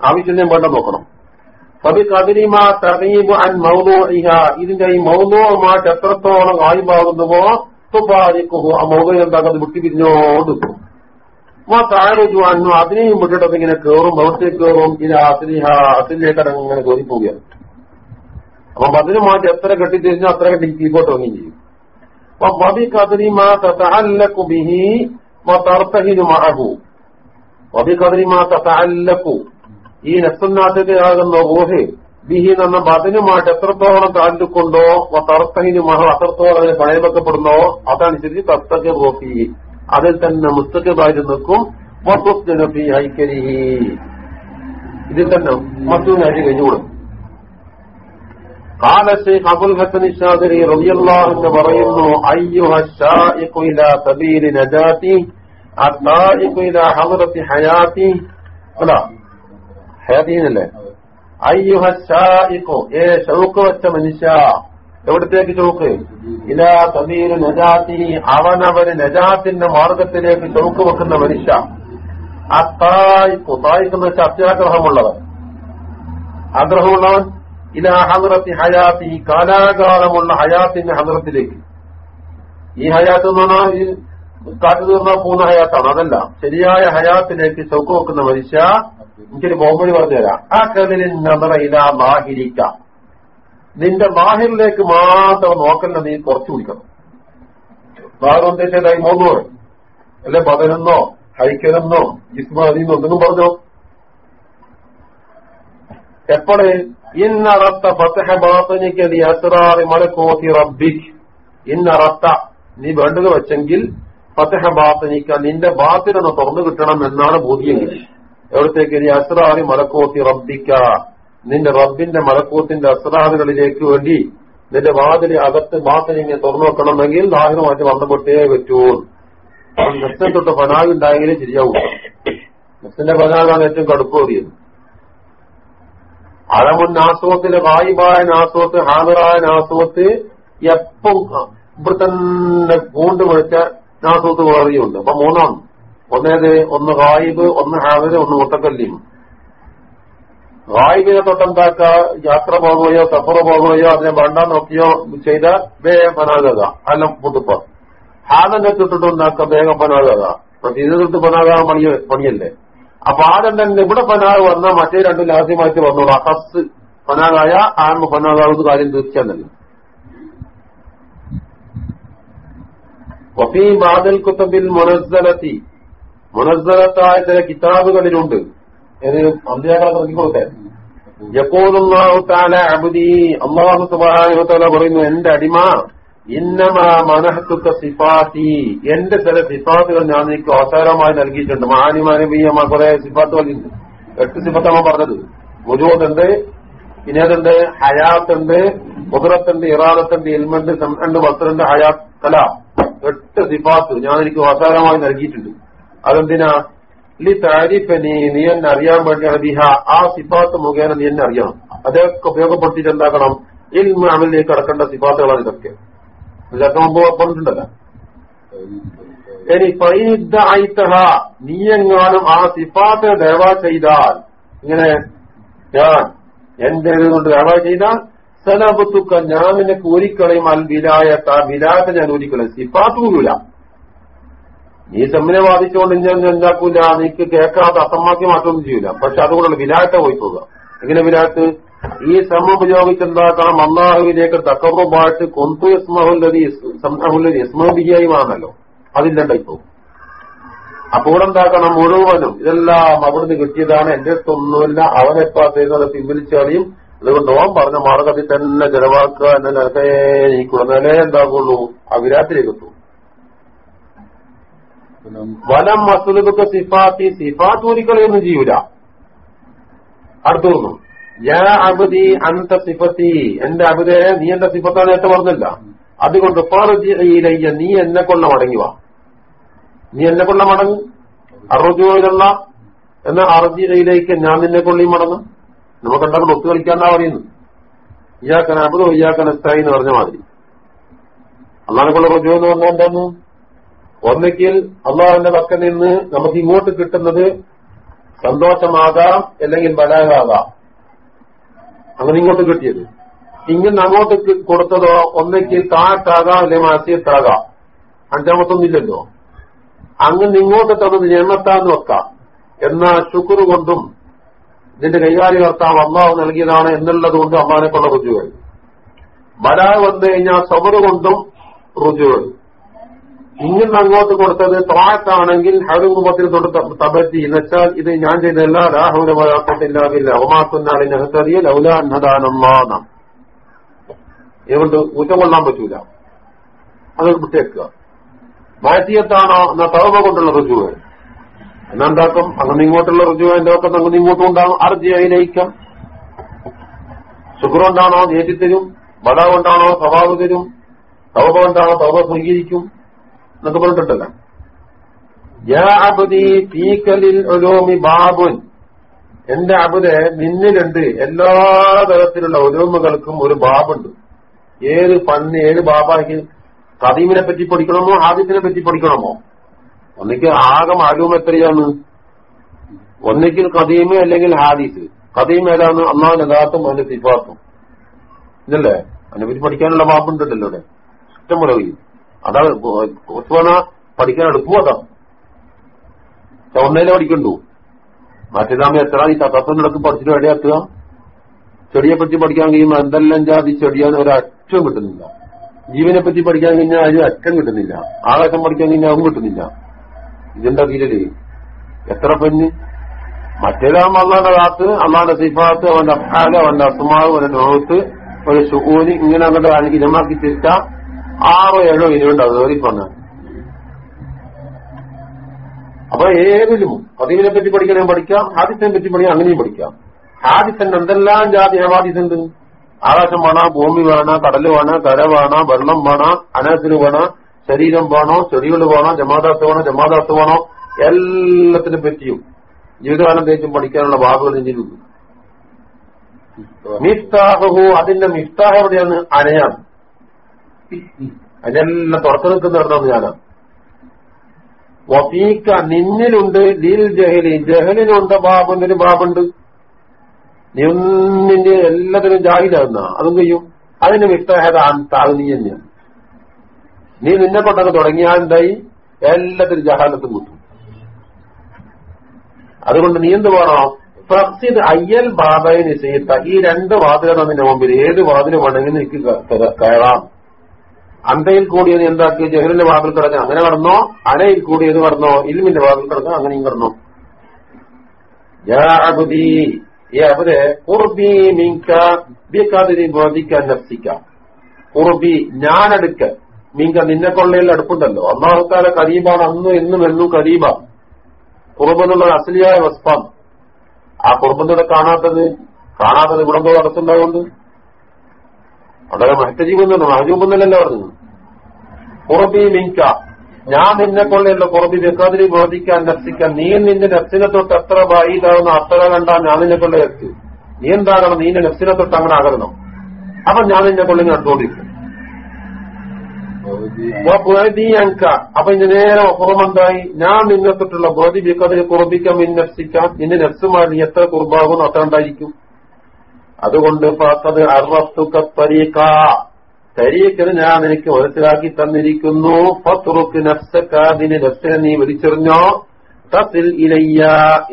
ആവശ്യം വേണ്ട നോക്കണം. പബി കതിരിമാ തറീബ് അൻ മൗലൂഇഹ ഇതിന്റെ ഈ മൗനോമായിട്ട് എത്രത്തോളം വായുഭാകുന്നുവോ തുപ്പാരിക്കുഹു ആ മൗലു എന്താക്കുന്നത് വിട്ടുപിരിഞ്ഞോണ്ടിരിക്കും മാറാനു വന്നു അതിനെയും വിട്ടിട്ടത് ഇങ്ങനെ കയറും അവിടത്തേക്ക് കയറും ഇത് അസിലിഹ അസിലിലേക്കടങ്ങ് കയറി പോവുകയാണ്. അപ്പൊ അതിന് മാറ്റി എത്ര കെട്ടിത്തിരിഞ്ഞോ അത്ര കെട്ടി കീബോട്ട് വങ്ങുകയും ചെയ്യും. അപ്പൊ വബി കദരി മാ തതഅല്ലഖു ബിഹി വതർതഹിനു മഅഹു. വബി കദരി മാ ഈ നഫ്സുന്നാത്തിയാകുന്ന റൂഹ് ബിഹി എന്ന ബദനുമായിട്ട് എത്രത്തോളം താല്ലുക്കുണ്ടോ വതർതഹിനു മഅഹു അത്രത്തോളം അതിന് പണയവെക്കപ്പെടുന്നോ അതനുസരിച്ച് തർത്തക്കെ ഫീഹി അതിൽ തന്നെ മുസ്തകമായിട്ട് നിൽക്കും വസ്തുനഫി ഹൈക്കരി ഇതിൽ തന്നെ മറ്റൊന്നായിട്ട് കഴിഞ്ഞുകൂടും قال الشيخ ابو الحسن الشاذلي رضي الله عنه പറയുന്നു ايها الشائق الى سبيل نجاتي الطائق الى حضرة حياتي അല്ല ഹയാത്തീനല്ലേ അയ്യുഹ ഷായിഖു ഏ ഷൗക്ക് വെച്ച മനുഷ്യ എവിടത്തേക്ക് ചോക്ക്? ഇലാ തമീര് നജാത്തി അവനവന് നജാത്തിന്റെ മാർഗത്തിലേക്ക് ചോക്ക് വെക്കുന്ന മനുഷ്യ. ആ തായ്പു തായ്പ് എന്ന് വെച്ചാൽ അത്യാഗ്രഹമുള്ളവൻ. ആഗ്രഹമുള്ളവൻ ഇലാ ഹദ്രത്തി ഹയാത്തി കാലാകാലമുള്ള ഹയാത്തിന്റെ ഹദ്രത്തിലേക്ക് ഈ ഹയാത്ത് എന്ന് പറഞ്ഞാൽ ഈ കാറ്റു തീർന്ന പോകുന്ന ഹയാത്താണ്. അതല്ല ശരിയായ ഹയാത്തിലേക്ക് ചൗക്ക് വെക്കുന്ന മനുഷ്യ എനിക്കൊരു ബോംബടി പറഞ്ഞുതരാം ആ കഥലിൽ നമറ ഇലാ മാഹിരിക്ക. നിന്റെ മാഹിറിലേക്ക് മാത്രം നോക്കല്ല നീ കുറച്ചു കുടിക്കണം. ബാഹർ ഉദ്ദേശിച്ചതായി മൂന്നു അല്ലെ പതിനൊന്നോ ഹൈക്കലെന്നോ ജിസ്മാദിന്നോ എന്തെങ്കിലും പറഞ്ഞോ? എപ്പോഴേ? ഇന്നറത്ത ഫതഹ ബാത്തനിക്ക് നീ അസ്റാറി മലക്കോത്തി റബ്ബിക്. ഇന്നറത്ത നീ വേണ്ടത് വെച്ചെങ്കിൽ ഫതഹ ബാത്തനിക്ക നിന്റെ ബാത്തിനൊന്ന് തുറന്നു കിട്ടണം എന്നാണ് ബോധ്യെങ്കിൽ. എവിടത്തേക്ക്? നീ അസ്റാറി മലക്കോത്തി റബ്ബിക്ക. നിന്റെ റബ്ബിന്റെ മലക്കൂത്തിന്റെ അസ്രാദുകളിലേക്ക് വേണ്ടി നിന്റെ വാതിൽ അകത്ത് ബാത്തിനെ തുറന്നു വെക്കണമെങ്കിൽ ലാഹിറുമായിട്ട് ബന്ധപ്പെട്ടേ പറ്റൂ. നെസ്സിനെ തൊട്ട് പനാഗ് ഉണ്ടായെങ്കിലേ ശരിയാവൂ. നെസ്സിന്റെ പനാഗാണ് ഏറ്റവും കടുപ്പേറിയത്. അലമുൻ നാസുവത്തിലെ വായിബായ നാസുവത്ത് ഹാമിറായ നാസുവത്ത് എപ്പം ഇവിടെ തന്നെ പൂണ്ട് വിളിച്ച നാസുവത്ത് വേറെയുണ്ട് അപ്പൊ മൂന്നാണ് ഒന്നേത് ഒന്ന് ഗായിബ് ഒന്ന് ഹാമിർ ഒന്ന് മുത്തക്കല്ലിം. ഗായിബിനെ തൊട്ടെന്താക്ക യാത്ര പോകുകയോ സഫർ പോകുകയോ അതിനെ വേണ്ട നോക്കിയോ ചെയ്ത വേഗം പനാകുക അല്ല പുതുപ്പ. ഹാദന്റെ തൊട്ടിട്ട് ഉണ്ടാക്ക വേഗം പനാകുക ഇത് തൊട്ട് പനാകാൻ പണി പണിയല്ലേ? അപ്പൊ ആദ്യം ഇവിടെ പനാഗ് വന്ന മറ്റേ രണ്ടും ലാസ്യമായിട്ട് വന്നോളൂ. അഹസ് പനാകായ ആരംഭ പനാകാവുന്ന കാര്യം തീർച്ചയായും വഫീ ബാദൽ കുത്തബിൽ മുനസ്സലത്തി. മുനസ്സലത്തായ ചില കിതാബുകളിലുണ്ട്. ഇത് അന്ത്യാക്കളെ നോക്കിക്കൊടുത്തേ യക്കോലുള്ളാഹു താല അബുദി. അള്ളാഹു സുബ്ഹാനഹു തആല പറയുന്നു എന്റെ അടിമ ഇന്നമാ മനഹത്തുക്ക സിഫാത്തി. എന്റെ ചില സിഫാത്തുകൾ ഞാൻ നിനക്ക് അവസാരമായി നൽകിയിട്ടുണ്ട്. മാനിമാനവീയമാ കുറെ സിഫാത്തുകൾ എട്ട് സിഫത്താണ് പറഞ്ഞത്. മുജൂദുണ്ട് പിന്നെ അതുണ്ട് ഹയാത്തുണ്ട് കുതിരത്തുണ്ട് ഇറാദത്തുണ്ട് എൽമുണ്ട് ഉണ്ട് വസ്ത്രണ്ട് ഹയാത്ത് കല. എട്ട് സിഫാത്ത് ഞാൻ എനിക്ക് അവസാരമായി നൽകിയിട്ടുണ്ട്. അതെന്തിനാ? ലി താരിഫനി നീ എന്നെ അറിയാൻ വേണ്ടിയാണ് ബിഹ ആ സിഫാത്ത് മുഖേന നീ എന്നെ അറിയണം. അതൊക്കെ ഉപയോഗപ്പെടുത്തിയിട്ട് എന്താക്കണം ഇൽമ അമലിലേക്ക് കടക്കേണ്ട സിഫാത്തുകളാണ് ഇതൊക്കെ. ഇതൊക്കെ മുമ്പ് പറഞ്ഞിട്ടുണ്ടല്ലോ. ഇനി എങ്ങാനും ഐത്തഹ നീയെങ്ങാനും ആ സിഫാത്ത് ദേവ ചെയ്താൽ. ഇങ്ങനെ ഞാൻ എന്റെ കൊണ്ട് ദേവ ചെയ്താൽ സലബത്തുക്ക ഞാൻ നിനക്ക് ഊരിക്കളയും അൽ വിലായത്ത വിലായത്തെ ഞാൻ ഊരിക്കളയും. സിഫാത്ത് പോലില്ല നീ സെമ്മിനെ വാദിച്ചുകൊണ്ട് ഞാൻ എന്താക്കൂല നീക്ക് കേൾക്കാത്ത അസമാക്കി മാറ്റൊന്നും ചെയ്യൂല. പക്ഷെ അതുകൊണ്ടുള്ള വിലായത്തെ പോയി പോകുക എങ്ങനെ വിലായത്ത്? ഈ ശ്രമം ഉപയോഗിച്ച് എന്താക്കണം? അള്ളാഹുവിലേക്ക് തക്കറുമായിട്ട് കൊന്തു യസ്മഹുല്ലതി സംഹുല്ലതി യസ്മബിയായുമാണല്ലോ അതില്ലണ്ട പോകും അപ്പോൾ എന്താക്കണം? മുഴുവനും. ഇതെല്ലാം അവിടുന്ന് കിട്ടിയതാണ്. എന്റെ അടുത്തൊന്നുമില്ല. അവനെപ്പാ ചെയ്യുന്നത് പിൻവലിച്ചറിയും അതുകൊണ്ട് ഓൻ പറഞ്ഞ മാർഗത്തിൽ തന്നെ ചെലവാക്കുക എന്നെ നിലത്തെ നീക്കുക നിലയെ എന്താകുള്ളൂ ആ വിരാട്ടിലേക്ക് എത്തും. വലം മസുലുബുക്ക് സിഫാത്തി സിഫാത്ത് ഊരിക്കളയൊന്നും ചെയ്യൂല അടുത്തു യാ അബുദി അന്ത സിഫത്തി. എന്റെ അബുദേ നീ എന്റെ സിഫത്താണ് നേരത്തെ പറഞ്ഞില്ല. അതുകൊണ്ട് ഫർജിഇലയ്യ നീ എന്നെ കൊള്ള മടങ്ങി വാ. നീ എന്നെ കൊള്ള മടങ്ങും. അറുജുവിലുള്ള എന്ന അറുജിയിലേക്ക് ഞാൻ നിന്നെ കൊള്ളി മടങ്ങും. നമുക്ക് ഉണ്ടാക്കുന്ന ഒത്തു കളിക്കാന്നാ പറയുന്നത്? ഇയാക്കൻ അബുദോ ഇയാക്കൻ എന്ന് പറഞ്ഞ മാതിരി. അള്ളാഹിനെ കൊള്ള എന്ന് പറഞ്ഞാൽ എന്താന്ന് ഒന്നിക്കിൽ അള്ളാഹുവിന്റെ പക്കൽ നിന്ന് നമുക്ക് ഇങ്ങോട്ട് കിട്ടുന്നത് സന്തോഷമാകാം അല്ലെങ്കിൽ ബലാകാകാം. അങ്ങനെ ഇങ്ങോട്ട് കിട്ടിയത്. ഇങ്ങനെ അങ്ങോട്ട് കൊടുത്തതോ ഒന്നിക്കിൽ താഴ്ത്താകാം അല്ലെങ്കിൽ മാസിയത്താകാം അഞ്ചാമത്തൊന്നില്ലല്ലോ. അങ്ങനെ ഇങ്ങോട്ട് തന്നത് ഞെണ്ണത്താന്ന് വെക്കാം. എന്നാൽ ശുക്ർ കൊണ്ടും ഇതിന്റെ കൈകാര്യകർത്താവ് അള്ളാഹു നൽകിയതാണ് എന്നുള്ളത് കൊണ്ട് അള്ളാഹിനെ കൊള്ള റുജുകൾ ബലാ വന്നു കഴിഞ്ഞാൽ സബറ് കൊണ്ടും റുജുകൾ ഇങ്ങനെ അങ്ങോട്ട് കൊടുത്തത് താഴത്താണെങ്കിൽ ഹരുമുഖത്തിൽ തൊട്ട് തപറ്റി എന്നുവെച്ചാൽ ഇത് ഞാൻ ചെയ്തല്ല അവമാക്കുന്ന ഒമാക്കുന്നാളി നെഹത്തറിയ ലൗലാന്നദാനല്ലാന്ന ഇതുകൊണ്ട് കുറ്റം കൊള്ളാൻ പറ്റൂല. അത് വിട്ടേക്കുക മാറ്റിയത്താണോ എന്നാ തവമ കൊണ്ടുള്ള റുജുവ് എന്നെന്താക്കും അങ്ങനെ ഇങ്ങോട്ടുള്ള എന്റെ ഒക്കെ അങ്ങനെ ഇങ്ങോട്ടും ഉണ്ടാകും അർജിയിലേക്കാം ശുക്രുണ്ടാണോ നേറ്റിത്തരും ബല കൊണ്ടാണോ സ്വഭാവം തരും? തവമ കൊണ്ടാണോ തവമ സ്വീകരിക്കും? എന്നൊക്കെ പറഞ്ഞിട്ടുണ്ടല്ലോ. ബാബുൻ. എന്റെ അബുദെ നിന്നിലുണ്ട്. എല്ലാ തരത്തിലുള്ള ഒലോമുകൾക്കും ഒരു ബാബുണ്ട്. ഏത് പണ്ണ് ഏത് ബാബാക്ക് കദീമിനെ പറ്റി പഠിക്കണമോ ആദ്യത്തിനെ പറ്റി പഠിക്കണമോ? ഒന്നിക്ക് ആകെ മാലൂം എത്രയാണ്? ഒന്നിക്കിൽ കദീമ് അല്ലെങ്കിൽ ഹാദീസ്. കദീം ഏതാണ്? അള്ളാഹുന്റെ യഥാർത്ഥം അതിന്റെ സിഫാത്തും. ഇതല്ലേ? അതിനെ പറ്റി പഠിക്കാനുള്ള ബാബുണ്ടല്ലോ ഇവിടെ ഇഷ്ടം വഴി. അതാണ് കൊത്തുവണ പഠിക്കാൻ എടുക്കുമോ അതാ? ഒന്നേലെ പഠിക്കണ്ടു. മറ്റേതാമ എത്ര ഈ തത്വത്തിനടക്ക് പഠിച്ചിട്ട് എവിടെയാക്കുക ചെടിയെ പറ്റി പഠിക്കാൻ കഴിയുമ്പോൾ എന്തെല്ലാം ജാതി ഒരു അറ്റം കിട്ടുന്നില്ല. ജീവനെ പറ്റി പഠിക്കാൻ കഴിഞ്ഞാൽ അതിന് അറ്റം കിട്ടുന്നില്ല. ആകാശം പഠിക്കാൻ കഴിഞ്ഞാൽ അതും കിട്ടുന്നില്ല. ഇതെന്താ തീരൽ? എത്ര പെണ്ണ് മറ്റേതാകുമ്പോ അള്ളാന്റെ കാത്ത് അള്ളാന്റെ സിഫാത്ത് അവന്റെ അഫാൽ അവന്റെ അസുമാവ് അവന്റെ നോത്ത് ഒരു ഷുഹൂന് ഇങ്ങനെ അങ്ങോട്ട് അല്ലെങ്കിൽ തിരിച്ചാൽ തിരിച്ച ആറോ ഏഴോ ഇനിയുണ്ടാവും ഏറി പറഞ്ഞ അപ്പൊ ഏതിലും അതിനെ പറ്റി പഠിക്കണേ പഠിക്കാം ഹാദിസിനെ പറ്റി പഠിക്കാം അങ്ങനെയും പഠിക്കാം. ഹാദിസൻ എന്തെല്ലാം ജാതി ഹവാദിസുണ്ട്? ആകാശം വേണ ഭൂമി വേണ കടൽ വേണ കര വേണ വെള്ളം വേണ അനാസിന് വേണ ശരീരം വേണോ ചെടികൾ വേണോ ജമാദാസ് വേണോ ജമാദാസ് വേണോ എല്ലാത്തിനെ പറ്റിയും ജീവിതകാലം തേച്ചും പഠിക്കാനുള്ള ഭാഗങ്ങൾ ഇതിലുണ്ട് മിഫ്താഹു അതിന്റെ മിഫ്താഹ് എവിടെയാണ്? അനയാണ്. അതിനെല്ലാം തുറച്ചു നിൽക്കുന്നിടത്താണ് ഞാനാണ് വഫീക്ക നിന്നിലുണ്ട് ലിൽ ജഹലി. ജഹലിനുണ്ട് ബാബുണ്ടിന് ബാബുണ്ട്. നിന്നിന്റെ എല്ലാത്തിനും ജാഹിലാകുന്ന അതും കഴിയും അതിന് വ്യക്തമായത് താഴ് നീ തന്നെയാണ് നീ നിന്നെ കൊണ്ടൊക്കെ തുടങ്ങിയാൽ എന്തായി? എല്ലാത്തിനും ജഹാലത്തും കൂട്ടും. അതുകൊണ്ട് നീ എന്ത് വേണം? പ്രസിദ്ധ അയ്യൽ ബാബയെ നിശ്ചയിത്ത ഈ രണ്ട് വാതിലാണ് നിന്റെ മുമ്പിൽ. ഏത് വാതിലും വേണമെങ്കിൽ നിനക്ക് കയറാം. അന്തയിൽ കൂടിയത് എന്താക്കി? ജഹലിന്റെ വാതിൽ കടഞ്ഞ് അങ്ങനെ കടന്നോ? അനയിൽ കൂടിയത് കടന്നോ? ഇൽമിന്റെ വാതിൽ കിടക്കാൻ അങ്ങനെയും കടന്നോ? ഈ കുർബി ഞാനടുക്ക. മിങ്ക നിന്നെ കൊള്ളയിൽ അടുപ്പുണ്ടല്ലോ. അള്ളാഹുക്കാല കരീബാണ് അന്നും എന്നും എന്നും കരീബ. കുറുബെന്നുള്ള അസലിയായ വസ്ഫാണ് ആ കുറുബന്തോടെ കാണാത്തത്? കാണാത്തത് ഇവിടെ എന്തോ നടത്തുണ്ടാവുകൊണ്ട് അവിടെ മഹത്തജീവെന്നോ മഹജൂബെന്നല്ലല്ലോ പറഞ്ഞു. പുറബി മിങ്ക. ഞാൻ നിന്നെ കൊള്ളയല്ലോ പുറബി വെക്കാതിരി ബോധിക്കാൻ നഫ്സിക്കാൻ നീ നിന്റെ നഫ്സിനെ തൊട്ട് എത്ര ബായിതാവുന്ന അത്ര കണ്ടാ ഞാൻ നിന്നെ കൊള്ള എത്തി. നീ എന്താകണം? നീ നിന്റെ നഫ്സിനെ തൊട്ട് അങ്ങനെ ആകരണം അപ്പൊ ഞാൻ നിന്നെ കൊള്ളി കണ്ടുകൊണ്ടിരിക്കും. ബോധിയങ്ക അപ്പൊ ഇന്ന് നേരെ കുറമെന്തായി ഞാൻ നിന്നെ തൊട്ടുള്ള ബോധി ബിക്കതിന് കുറുബിക്ക മിന്നർസിക്കാം നിന്റെ നെഫ്സുമായി നീ എത്ര കുർബാകും അത്ര ഉണ്ടായിരിക്കും. അതുകൊണ്ട് പത്തത് അറത്തുക്ക തരീക്ക തരീക്കിന് ഞാൻ നിനക്ക് മനസ്സിലാക്കി തന്നിരിക്കുന്നു. ഫത്തുറുക്ക് നഫ്സക്കാദിന് നഫ്സിനെ നീ വിളിച്ചെറിഞ്ഞോ? തസിൽ ഇലയ്യ.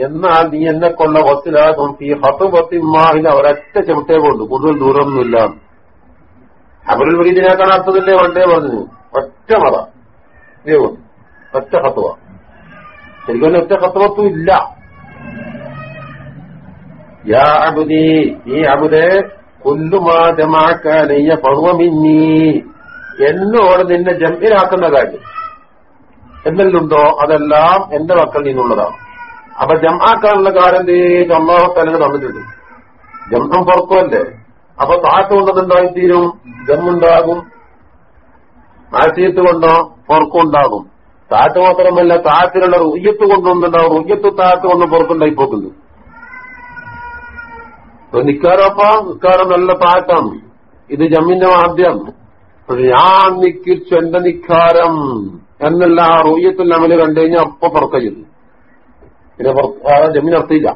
എന്നാൽ നീ എന്നെ കൊള്ള വസിലാകും. ഈ ഹത്ത് പത്തിമാഹിൽ ഒരൊറ്റ ചവിട്ടേ കൊണ്ട് കൂടുതൽ ദൂരമൊന്നുമില്ല. അവരിൽ വരീതിനെ കാണാത്തതല്ലേ വണ്ടേ പറഞ്ഞു ഒറ്റ മത. ഒറ്റ ഹത്തുവ. ശരിക്കും ഒറ്റ ഹത്തുവത്തും ഇല്ല. യാ അബുദി ഈ അബുദെ കുല്ലുമാജമാക്കാനയ്യ പർവമിന്നി എന്നോട് നിന്നെ ജമ്മിലാക്കുന്ന കാര്യം. എന്തെല്ലുണ്ടോ അതെല്ലാം എന്റെ മക്കളിൽ നിന്നുള്ളതാണ്. അപ്പൊ ജമാക്കാനുള്ള കാര്യം എന്തേലും അള്ളാഹു തലങ്ങൾ തന്നിട്ടുണ്ട് ജമ്മം പുറത്തുമല്ലേ അപ്പൊ താറ്റ് കൊണ്ടതുണ്ടായിത്തീരും ജമ്മുണ്ടാകും ആശയത്ത് കൊണ്ടോ പുറക്കുണ്ടാകും താറ്റ് മാത്രമല്ല താറ്റിലുള്ള റുയ്യത്ത് കൊണ്ടുണ്ടാവും റുയ്യത്ത് താറ്റ് കൊണ്ട് പുറത്തുണ്ടായി പോകുന്നു നിക്കാരപ്പ നിക്കാരം നല്ല താറ്റാണ് ഇത് ജമ്മിന്റെ ആദ്യം ഞാൻ നിക്കിച്ചു എന്റെ നിക്കാരം എന്നല്ല ആ റോയ്യത്തിൽ അമൽ കണ്ടു കഴിഞ്ഞാൽ അപ്പൊ പുറത്തേക്കുന്നു പിന്നെ ജമ്മിന് അർത്ഥയില്ല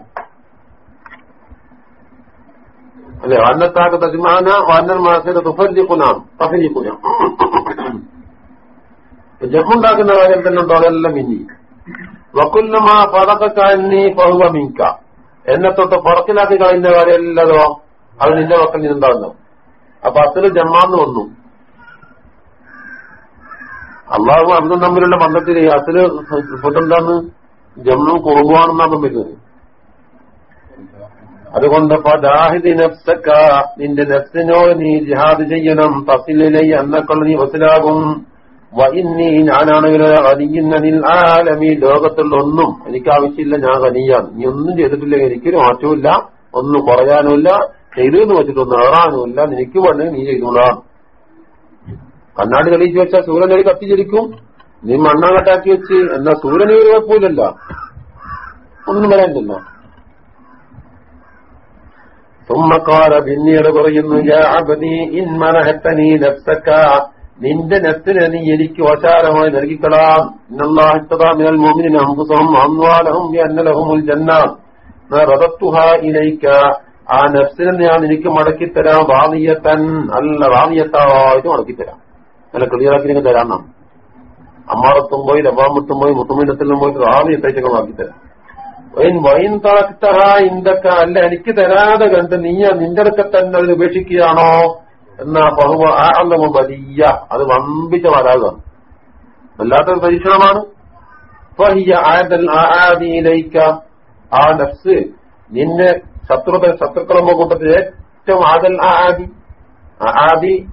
അല്ലെ വന്നത്താക്ക് തജ്മാന വന്നൽ മാസത്തിന്റെ തഫല്ലിക്കുന ജമ്മുണ്ടാക്കുന്ന കാര്യം തന്നെ ഉണ്ടോ? അതെല്ലാം മിന്നി. വക്കുല്ലമാ നീ പഹുവ മിങ്ക എന്നെ തൊട്ട് പുറത്തിലാക്കി കളയുന്ന കാര്യമല്ലതോ അത് നിന്റെ മക്കൾ നിന്നുണ്ടാവുന്നു. അപ്പൊ അസൽ ജമ്മാന്ന് വന്നു. അള്ളാഹു അന്നും തമ്മിലുള്ള ബന്ധത്തിൽ അസൽ ഫുഡെന്താന്ന് ജമ്മും കുറുബുവാണെന്നാണ് വരുന്നത് അതുകൊണ്ട് നിന്റെ നെഫ്സിനോട് നീ ജിഹാദ് ചെയ്യണം തസിലെ അന്നക്കൊണ്ട് നീ വസിലാകും. വൈന്നീ അനിയുന്നതിൽ ആലമീ. ലോകത്തുള്ള ഒന്നും എനിക്ക് ആവശ്യമില്ല ഞാൻ കനിയാണ് നീ ഒന്നും ചെയ്തിട്ടില്ല എനിക്കൊരു മാറ്റവുമില്ല ഒന്നും കുറയാനുമില്ല ചെയ്തു എന്ന് വെച്ചിട്ടൊന്നും ഏറാനുമില്ല. നിനക്ക് വേണ്ടി നീ ചെയ്തോളാം. കണ്ണാടി തെളിയിച്ചു വെച്ചാൽ സൂര്യനൊരു കത്തിച്ചിരിക്കും നീ മണ്ണാകട്ടാക്കി വെച്ച് എന്നാ സൂര്യന് ഒരു കുഴപ്പമില്ലല്ല. ഒന്നും വരാനില്ലല്ലോ. തുമ്മക്കാല പിന്നീട് പറയുന്നു നിന്റെ നെത്തിന് നീ എനിക്ക് ഓശാരമായി നൽകിക്കളാം ആ നെഫ്സിനെ ഞാൻ എനിക്ക് മടക്കിത്തരാം. വാദിയത്തൻ അല്ല വാദിയത്തായിട്ട് മടക്കിത്തരാം. നല്ല ക്ലിയറാക്കി നിങ്ങൾ തരാം നാം അമ്മാറത്തും പോയി രവാമത്തും പോയി മുത്തുമീനത്തിലും പോയി വാദിയത്തേക്ക് മാക്കിത്തരാം വൈൻ താക്തഹ ഇന്തൊക്കെ അല്ല എനിക്ക് തരാതെ കണ്ട് നീ നിന്റെ അടുക്ക തന്നെ അതിൽ ഉപേക്ഷിക്കുകയാണോ? എന്നാ ബഹുമ ആളമ വലിയ അത് വമ്പിച്ച വരാകാണ് വല്ലാത്തൊരു പരീക്ഷണമാണ്. ആ നഫ്സ് നിന്നെ ശത്രുത ശത്രുക്കളമ്പ കൂട്ടത്തിൽ ഏറ്റവും ആദൽ ആദി. ആദി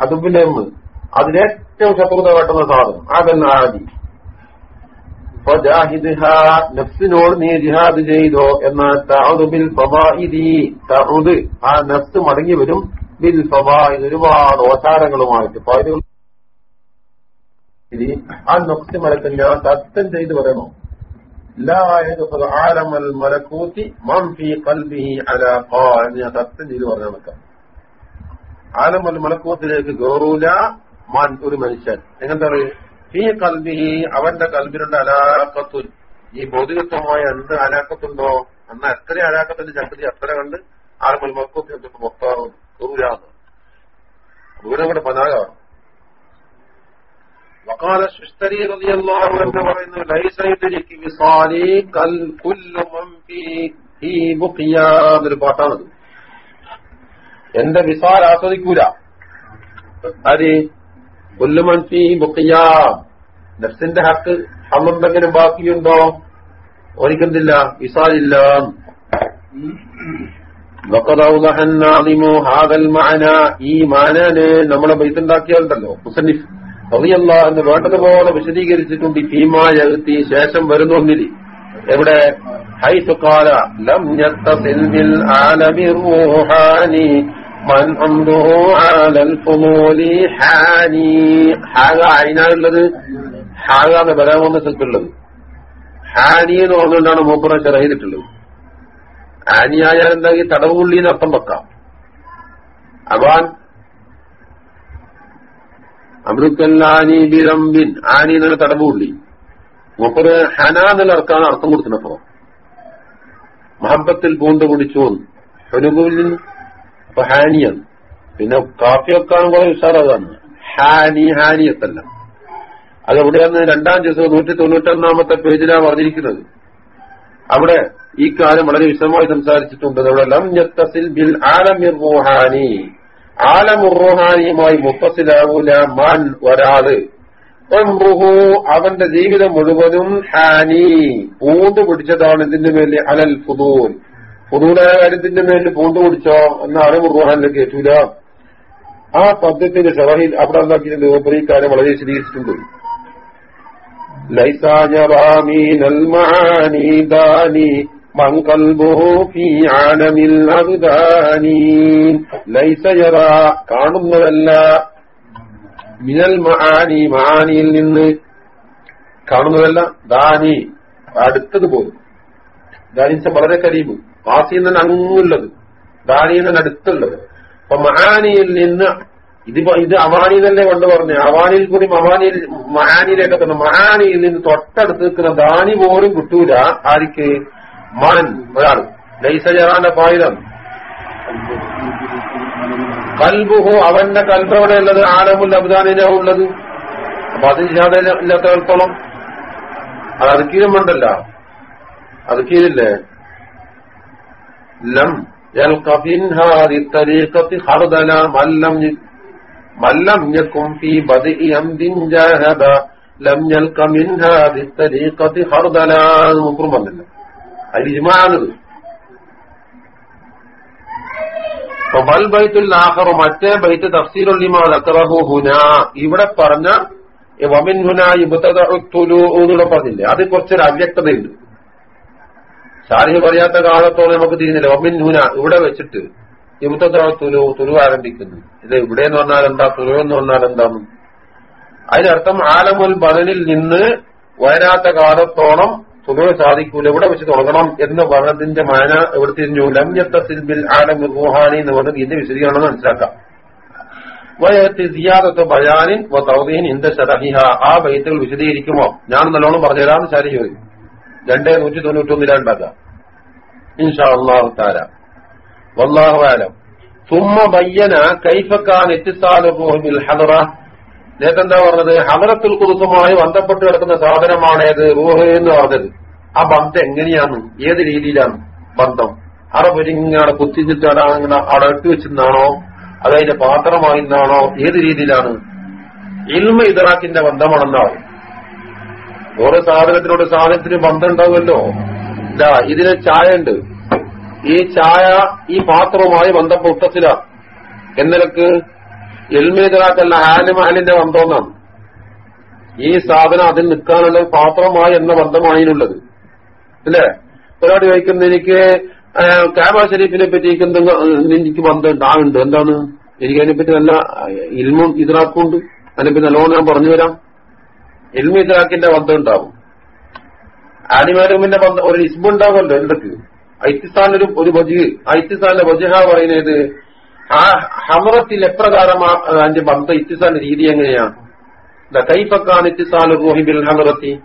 അതുബിന്റെ അതിലേറ്റവും ശത്രുത കാട്ടുന്ന സാധനം. ആദൽ ആദി. നഫ്സിനോട് നീ ജിഹാദ് ചെയ്തോ. എന്നാൽ ആ നഫ്സ് മടങ്ങി വരും. ഒരുപാട് ഓശാരങ്ങളുമായിട്ട് ഫായിദുകൾ ആ നൊക്തി മലക്കൽ ഞാൻ സത്യം ചെയ്ത് പറയണോ? ആലമൽ മലക്കൂത്തി മംഫി ഖൽബിഹി അലാ എന്ന് ഞാൻ സത്യം ചെയ്ത് പറഞ്ഞു നിൽക്കാം ആലമൽ മലക്കൂത്തിലേക്ക് ഗോറൂല മാൻ ഒരു മനുഷ്യൻ. എങ്ങനത്തെ ഫീ കൽബിഹി അവന്റെ കൽബിനുണ്ട് അലാക്കത്തുൽ ഈ ഭൗതികത്വമായ എന്ത് അലാക്കത്തുണ്ടോ എന്നാ എത്ര അലാക്കത്തിന്റെ ചക്രതി അത്ര കണ്ട് ആലമൽ മൊത്തം ദൂരാന്ന് ദൂരം കൂടെ പനാകാണ് وقال الششتري رضي الله عنه പറയുന്നു ليس يدرك وصالي كل من في بقيا എന്നൊരു പാട്ടാണത് എന്റെ വിസാൽ ആസ്വദിക്കൂല ആര് കൊല്ലുമൻ ഫീ ബുക്കിയ നഫ്സിന്റെ ഹക്ക് ഹമ്മെന്തെങ്കിലും ബാക്കിയുണ്ടോ ഓനിക്കെന്തില്ല വിസാലില്ല ഈ മാനാന് നമ്മളെ ബൈത്തുണ്ടാക്കിയാലുണ്ടല്ലോ. മുസന്നിഫ് അറിയല്ല എന്ന് വേണ്ടതുപോലെ വിശദീകരിച്ചിട്ടുണ്ട്. ഈ ഭീമായത്തി ശേഷം വരുന്നു ഒന്നിൽ എവിടെ? അലൽ ഫുമൂലി ഹാനി. ഹാഗ എന്ന് വരാൻ വന്ന സ്ഥലത്തുള്ളത്. ഹാനി എന്ന് പറഞ്ഞുകൊണ്ടാണ് മൂപ്പറ ചെറിയിട്ടുള്ളത് ഹാനിയായാൽ എന്താക്കി ഈ തടവുള്ളിന്ന് അർത്ഥം വെക്കാം. അവാൻ അമൃത്തല്ലാനി ബിറംബിൻ ആനി എന്നുള്ള തടവുള്ളി മൂപ്പര് ഹന എന്നുള്ള അർത്ഥമാണ് അർത്ഥം കൊടുക്കുന്നപ്പോ മഹബത്തിൽ പൂണ്ട് കുടിച്ചു ഹനുകൂലിൻ അപ്പൊ ഹാനിയാണ്. പിന്നെ കാഫി വെക്കാനും കുറെ ഉഷാറാകാണ് ഹാനി ഹാനിയത്തല്ല. അതെവിടെയാണ് രണ്ടാം ദിവസം നൂറ്റി തൊണ്ണൂറ്റൊന്നാമത്തെ പേജിലാണ് പറഞ്ഞിരിക്കുന്നത്. അവിടെ ഈ കാര്യം വളരെ വിശദമായി സംസാരിച്ചിട്ടുണ്ട്. അവിടെ ലം യത്തസിൽ ബിൽ ആലമിർ റൂഹാനി. ആലമുറുഹാനിയുമായി മുത്തസിലാവൂല മാൻ ഒരാൾ. അവന്റെ ജീവിതം മുഴുവനും ഹാനി. പൂണ്ടു പിടിച്ചതാണ് ഇതിന്റെ മേലിൽ അലൽ ഫുദൂൽ. ഫുദൂലായ കാര്യത്തിന്റെ മേലിൽ പൂണ്ടു പിടിച്ചോ എന്ന് മുറുഹാനിലേക്ക് കേട്ടൂല. ആ പദ്യത്തിന്റെ ഷറഹിൽ അവിടെ ഉണ്ടാക്കിയിട്ടുണ്ട് ഈ കാര്യം വളരെ വിശദീകരിച്ചിട്ടുണ്ട്. ليس يرى من المعاني داني من قلبه في عالم الأبدان ليس يرى കാണുന്നതല്ല മിനൽ മഹാനി മഹാനിയിൽ നിന്ന് കാണുന്നതല്ല ദാനി അടുത്തത് പോലും ദാനിച്ച വളരെ കരീബ് വാസിയിൽ നിന്ന് അങ്ങുള്ളത് ദാനിയിൽ നിന്ന് അടുത്തുള്ളത് അപ്പൊ മഹാനിയിൽ നിന്ന് ഇതിപ്പോ ഇത് അവാനി തന്നെ കൊണ്ട് പറഞ്ഞു. അവാനിയിൽ കൂടി മവാനിയിൽ മഹാനിയിലേക്ക് മഹാനിയിൽ നിന്ന് തൊട്ടടുത്ത് നിൽക്കുന്ന ദാനി പോലും കിട്ടൂല. ആരിക്ക് മാൻ ഒരാൾ. ലൈസജറാന്റെ പായുധം. കൽബുഹു അവന്റെ കൽബവിടെ ഉള്ളത് ആലമുൽ അബ്ദാനിനാ ഉള്ളത്. അപ്പൊ അത് ഇല്ലാത്തവർത്തോളം. അത് അതുക്കീലും വേണ്ടല്ല. അതുക്കീലില്ലേ ലം യൽക്കഫിൻഹാ ഇത്തരീക്കത്തി ഹർദല മല്ലം മല്ലം യക്കും ഫീ ബദ്ഇ അംദിൻ ജാഹദ ലം യൽക മിൻഹാ ഹർദല മുഖ്രം വന്നില്ല. അതിൽ ഇജ്മാനത് വൽ ബൈത്തുൽ ആഖറു മറ്റേ ബൈത്ത് തഫ്സീലുൽ ലിമാ ദക്കറഹു ഹുനാ. ഇവിടെ പറഞ്ഞ വമിൻ ഹുനാ യുബ്തദഉ പദില്ല പറഞ്ഞില്ലേ? അത് കുറച്ചൊരു അവ്യക്തതയുണ്ട്. സാരിഹ് പറയാത്ത കാലത്തോടെ നമുക്ക് തിരിഞ്ഞില്ല വമിൻ ഹുന ഇവിടെ വെച്ചിട്ട് ഇബ്തദഉത്തുലു തുലു തുലു ആരംഭിക്കുന്നു. ഇത് ഇവിടെ എന്ന് പറഞ്ഞാൽ എന്താ? തുലു എന്ന് പറഞ്ഞാൽ എന്താണ് അതിനർത്ഥം ആലമുൽ ബദലിൽ നിന്ന് വരാത്ത കാലത്തോളം തുലു സാധിക്കൂല. ഇവിടെ വെച്ച് തുടങ്ങണം എന്ന് പറഞ്ഞതിന്റെ മാന ഇവിടെ തിരിഞ്ഞു? ലംയത്ത ബിൽ ആലമുൽ റുഹാനി എന്ന് പറഞ്ഞത് ഇതിന്റെ വിശദീകരണം മനസ്സിലാക്കാം. സിയാദത്ത് ബയാനിൻ തൗദീൻ ഇന്ത ഷറഹിഹ ആ ബൈത്തുകൾ വിശദീകരിക്കുമോ? ഞാൻ നല്ലോണം പറഞ്ഞുതരാന്ന് ശാരി ചോദിക്കും. രണ്ടേ നൂറ്റി തൊണ്ണൂറ്റൊന്നിലാണ്ടാക്കാം ഇൻഷാ അള്ളാഹു താര വല്ലാഹുവാലം തുമ്മ ബയ്യന കൈഫക്കാൻ എത്തിസാലുഹുബിൽ ഹദറ. നേരത്തെ പറഞ്ഞത്? ഹദറത്തുൽ കുതുസുമായി ബന്ധപ്പെട്ട് കിടക്കുന്ന സാധനമാണേത് റൂഹ് എന്ന് പറഞ്ഞത്. ആ ബന്ധം എങ്ങനെയാണ്? ഏത് രീതിയിലാണ് ബന്ധം? അറബൊരിങ്ങനെ കുത്തിച്ചിട്ട് അവിടെ അവിടെ ഇട്ട് വെച്ചെന്നാണോ പാത്രമായി നിന്നാണോ? ഏത് രീതിയിലാണ്? ഇൽമ ഇതറാക്കിന്റെ ബന്ധമാണെന്നാണ്. ഓരോ സാധനത്തിനോട് സാധനത്തിന് ബന്ധം ഉണ്ടാവുമല്ലോ. ഇതിന് ചായ ഉണ്ട്. ഈ ചായ ഈ പാത്രവുമായി ബന്ധപ്പെട്ടത്തില്ല എന്നിലക്ക് ഹാലി മഹലിന്റെ ബന്ധമെന്നാണ്. ഈ സാധനം അതിൽ നിൽക്കാനുള്ള പാത്രമായി എന്ന ബന്ധമാണ് അല്ലേ? ഒരാട് ചോദിക്കുന്നത് എനിക്ക് കാബ ഷരീഫിനെ പറ്റി എനിക്ക് ബന്ധം ഉണ്ടാവുന്നുണ്ട് എന്താണ്? എനിക്ക് അതിനെപ്പറ്റി നല്ല ഇൽമും ഇതറാക്കുണ്ട് അതിനെപ്പറ്റി നല്ലോണം ഞാൻ പറഞ്ഞു തരാം. ഇൽമ ഇതറാക്കിന്റെ ബന്ധം ഉണ്ടാവും. ആനിമാരുമിന്റെ ബന്ധം ഒരു ഇസ്ബുണ്ടാവുമല്ലോ എന്തൊക്കെ? ഐത്തിസ്ഥാനൊരു ഒരു ബജ് ഐത്തിസ്ഥാനിലെ ബജഹ പറയുന്നത് ആ ഹമറത്തിൽ എപ്രകാരമാ അതിന്റെ ബന്ധ ഇത്തിസാന്റെ രീതി എങ്ങനെയാണ്? കൈപ്പക്കാണ് ഇത്തിസാൽ റോഹിബിൽ ഹമറത്തി.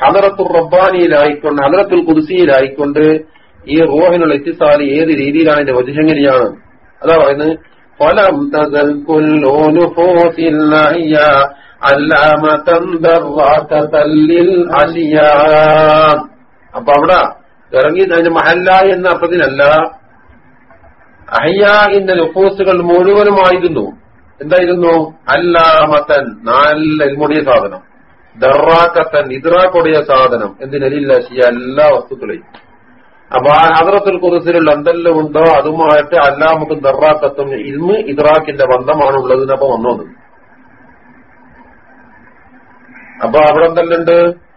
ഹമറത്തുൽ റബ്ബാനിയിലായിക്കൊണ്ട് ഹമറത്തുൽ കുദുസിയിലായിക്കൊണ്ട് ഈ റോഹിനുള്ള ഇത്തിസാൽ ഏത് രീതിയിലാണ് അതിന്റെ വജു എങ്ങനെയാണ്? അതാ പറയുന്നത് ഫലം അപ്പൊ അവിടെ ഇറങ്ങി അതിന്റെ മഹല്ല എന്ന അർത്ഥത്തിനല്ല അഹയ്യാഇന്റെ മുഴുവനും മുഴുവനുമായിരുന്നു. എന്തായിരുന്നു? അല്ലാമത്തൻ നല്ല എൽമുടിയ സാധനം. ദറാക്കത്തൻ ഇദ്രാക്കൊടിയ സാധനം. എന്തിനലില്ല എല്ലാ വസ്തുക്കളെയും. അപ്പൊ ആ ഹദ്രത്തുൽ കുറിസിലുള്ള എന്തെല്ലാം ഉണ്ടോ അതുമായിട്ട് അല്ലാമത്തും ദറാക്കത്തും ഇൽമ് ഇദ്രാക്കിന്റെ ബന്ധമാണ് ഉള്ളതിനപ്പം വന്നത്. അപ്പൊ അവിടെ എന്തെല്ലാം ഉണ്ട്?